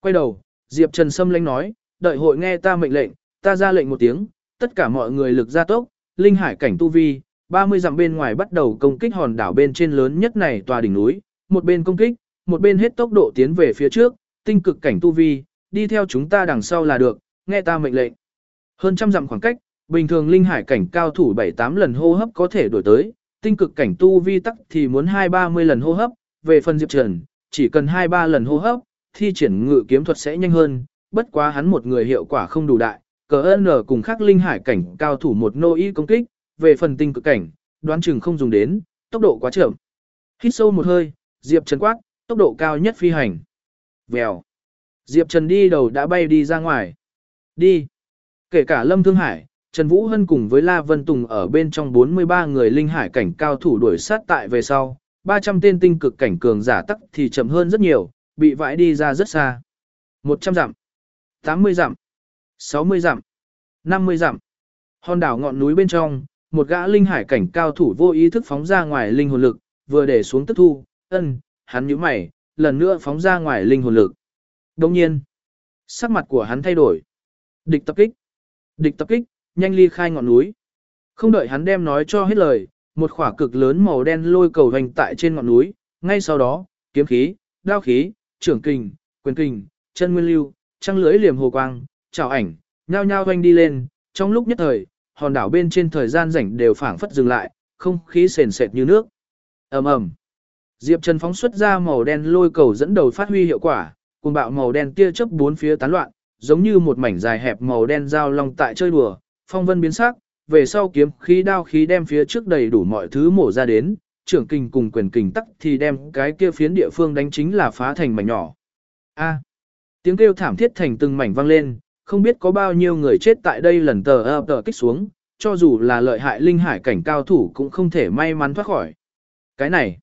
[SPEAKER 1] Quay đầu, Diệp Trần Sâm lánh nói, đợi hội nghe ta mệnh lệnh, ta ra lệnh một tiếng, tất cả mọi người lực ra tốc, linh hải cảnh tu vi, 30 dặm bên ngoài bắt đầu công kích hòn đảo bên trên lớn nhất này tòa đỉnh núi, một bên công kích, một bên hết tốc độ tiến về phía trước, tinh cực cảnh tu vi, đi theo chúng ta đằng sau là được, nghe ta mệnh lệnh. Hơn trăm dặm khoảng cách, bình thường linh hải cảnh cao thủ 7-8 lần hô hấp có thể đổi tới, tinh cực cảnh tu vi tắc thì muốn 2-30 lần hô hấp, về phần Diệp Trần, chỉ cần 2-3 lần hô hấp, thi triển ngự kiếm thuật sẽ nhanh hơn, bất quá hắn một người hiệu quả không đủ đại, cờ ơn ở cùng khắc linh hải cảnh cao thủ một nô y công kích, về phần tinh cực cảnh, đoán chừng không dùng đến, tốc độ quá chậm. Hít sâu một hơi, Diệp Trần quát, tốc độ cao nhất phi hành. Vèo. Diệp Trần đi đầu đã bay đi ra ngoài. Đi. Kể cả Lâm Thương Hải, Trần Vũ Hân cùng với La Vân Tùng ở bên trong 43 người linh hải cảnh cao thủ đuổi sát tại về sau, 300 tên tinh cực cảnh cường giả tắc thì chậm hơn rất nhiều, bị vãi đi ra rất xa. 100 dặm, 80 dặm, 60 dặm, 50 dặm. Hòn đảo ngọn núi bên trong, một gã linh hải cảnh cao thủ vô ý thức phóng ra ngoài linh hồn lực, vừa để xuống tức thu, ân, hắn nhíu mày, lần nữa phóng ra ngoài linh hồn lực. Đồng nhiên, sắc mặt của hắn thay đổi. Địch tập kích, địch tập kích, nhanh ly khai ngọn núi. Không đợi hắn đem nói cho hết lời, một khỏa cực lớn màu đen lôi cầu hành tại trên ngọn núi, ngay sau đó, kiếm khí, đao khí, trưởng kình, quyền kình, chân nguyên lưu, trăng lưỡi liềm hồ quang, chào ảnh, nhao nhao hoanh đi lên, trong lúc nhất thời, hòn đảo bên trên thời gian rảnh đều phảng phất dừng lại, không khí sền sệt như nước. ầm ầm, Diệp Trần phóng xuất ra màu đen lôi cầu dẫn đầu phát huy hiệu quả, cùng bạo màu đen tia chớp bốn phía tán loạn, giống như một mảnh dài hẹp màu đen dao long tại chơi đùa, phong vân biến sắc, về sau kiếm khí đao khí đem phía trước đầy đủ mọi thứ mổ ra đến, trưởng kình cùng quyền kình tắc thì đem cái kia phiến địa phương đánh chính là phá thành mảnh nhỏ. A tiếng kêu thảm thiết thành từng mảnh vang lên, không biết có bao nhiêu người chết tại đây lần tờ ập tờ kích xuống, cho dù là lợi hại linh hải cảnh cao thủ cũng không thể may mắn thoát khỏi. Cái này,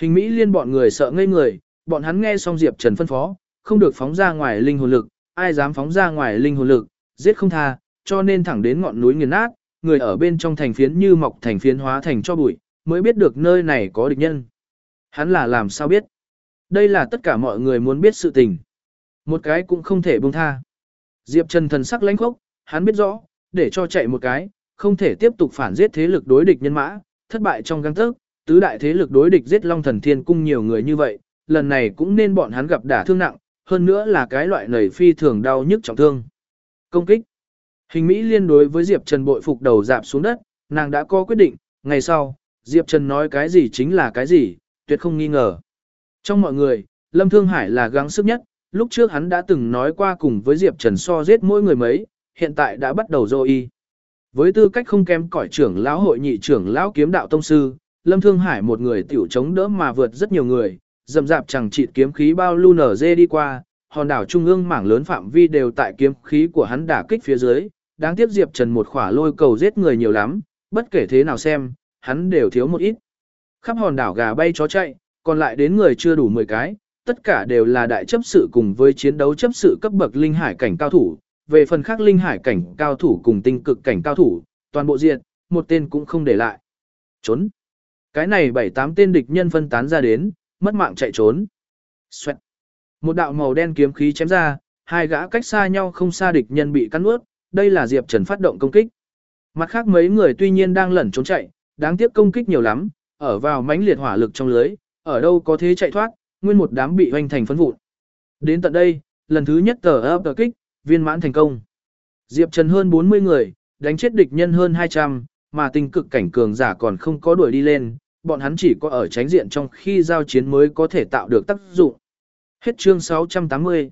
[SPEAKER 1] hình Mỹ liên bọn người sợ ngây người, bọn hắn nghe xong Diệp Trần phân phó, không được phóng ra ngoài linh hồn lực, ai dám phóng ra ngoài linh hồn lực, giết không tha, cho nên thẳng đến ngọn núi nghiền nát, người ở bên trong thành phiến như mọc thành phiến hóa thành cho bụi, mới biết được nơi này có địch nhân. Hắn là làm sao biết? Đây là tất cả mọi người muốn biết sự tình. Một cái cũng không thể buông tha. Diệp Trần thần sắc lãnh khốc, hắn biết rõ, để cho chạy một cái, không thể tiếp tục phản giết thế lực đối địch nhân mã, thất bại trong găng tấc, tứ đại thế lực đối địch giết Long Thần Thiên cung nhiều người như vậy, lần này cũng nên bọn hắn gặp đả thương nặng, hơn nữa là cái loại nảy phi thường đau nhức trọng thương. Công kích. Hình Mỹ liên đối với Diệp Trần bội phục đầu dạp xuống đất, nàng đã có quyết định, ngày sau, Diệp Trần nói cái gì chính là cái gì, tuyệt không nghi ngờ. Trong mọi người, Lâm Thương Hải là gắng sức nhất, lúc trước hắn đã từng nói qua cùng với Diệp Trần so giết mỗi người mấy, hiện tại đã bắt đầu dô y. Với tư cách không kém cỏi trưởng lão hội nhị trưởng lão kiếm đạo tông sư, Lâm Thương Hải một người tiểu chống đỡ mà vượt rất nhiều người, dầm dạp chẳng chịt kiếm khí bao lu nở dê đi qua, hòn đảo trung ương mảng lớn phạm vi đều tại kiếm khí của hắn đả kích phía dưới, đáng tiếc Diệp Trần một khỏa lôi cầu giết người nhiều lắm, bất kể thế nào xem, hắn đều thiếu một ít. Khắp hòn đảo gà bay chó chạy, còn lại đến người chưa đủ 10 cái, tất cả đều là đại chấp sự cùng với chiến đấu chấp sự cấp bậc linh hải cảnh cao thủ, về phần khác linh hải cảnh cao thủ cùng tinh cực cảnh cao thủ, toàn bộ diện, một tên cũng không để lại. Trốn. Cái này bảy tám tên địch nhân phân tán ra đến, mất mạng chạy trốn. Xoẹt. Một đạo màu đen kiếm khí chém ra, hai gã cách xa nhau không xa địch nhân bị cắn nuốt, đây là Diệp Trần phát động công kích. Mặt khác mấy người tuy nhiên đang lẩn trốn chạy, đáng tiếc công kích nhiều lắm, ở vào mãnh liệt hỏa lực trong lưới, ở đâu có thế chạy thoát, nguyên một đám bị hoành thành phấn vụn. Đến tận đây, lần thứ nhất tờ ấp tờ kích, viên mãn thành công. Diệp Trần hơn 40 người, đánh chết địch nhân hơn 200, mà tình cực cảnh cường giả còn không có đuổi đi lên, bọn hắn chỉ có ở tránh diện trong khi giao chiến mới có thể tạo được tác dụng. Hết chương 680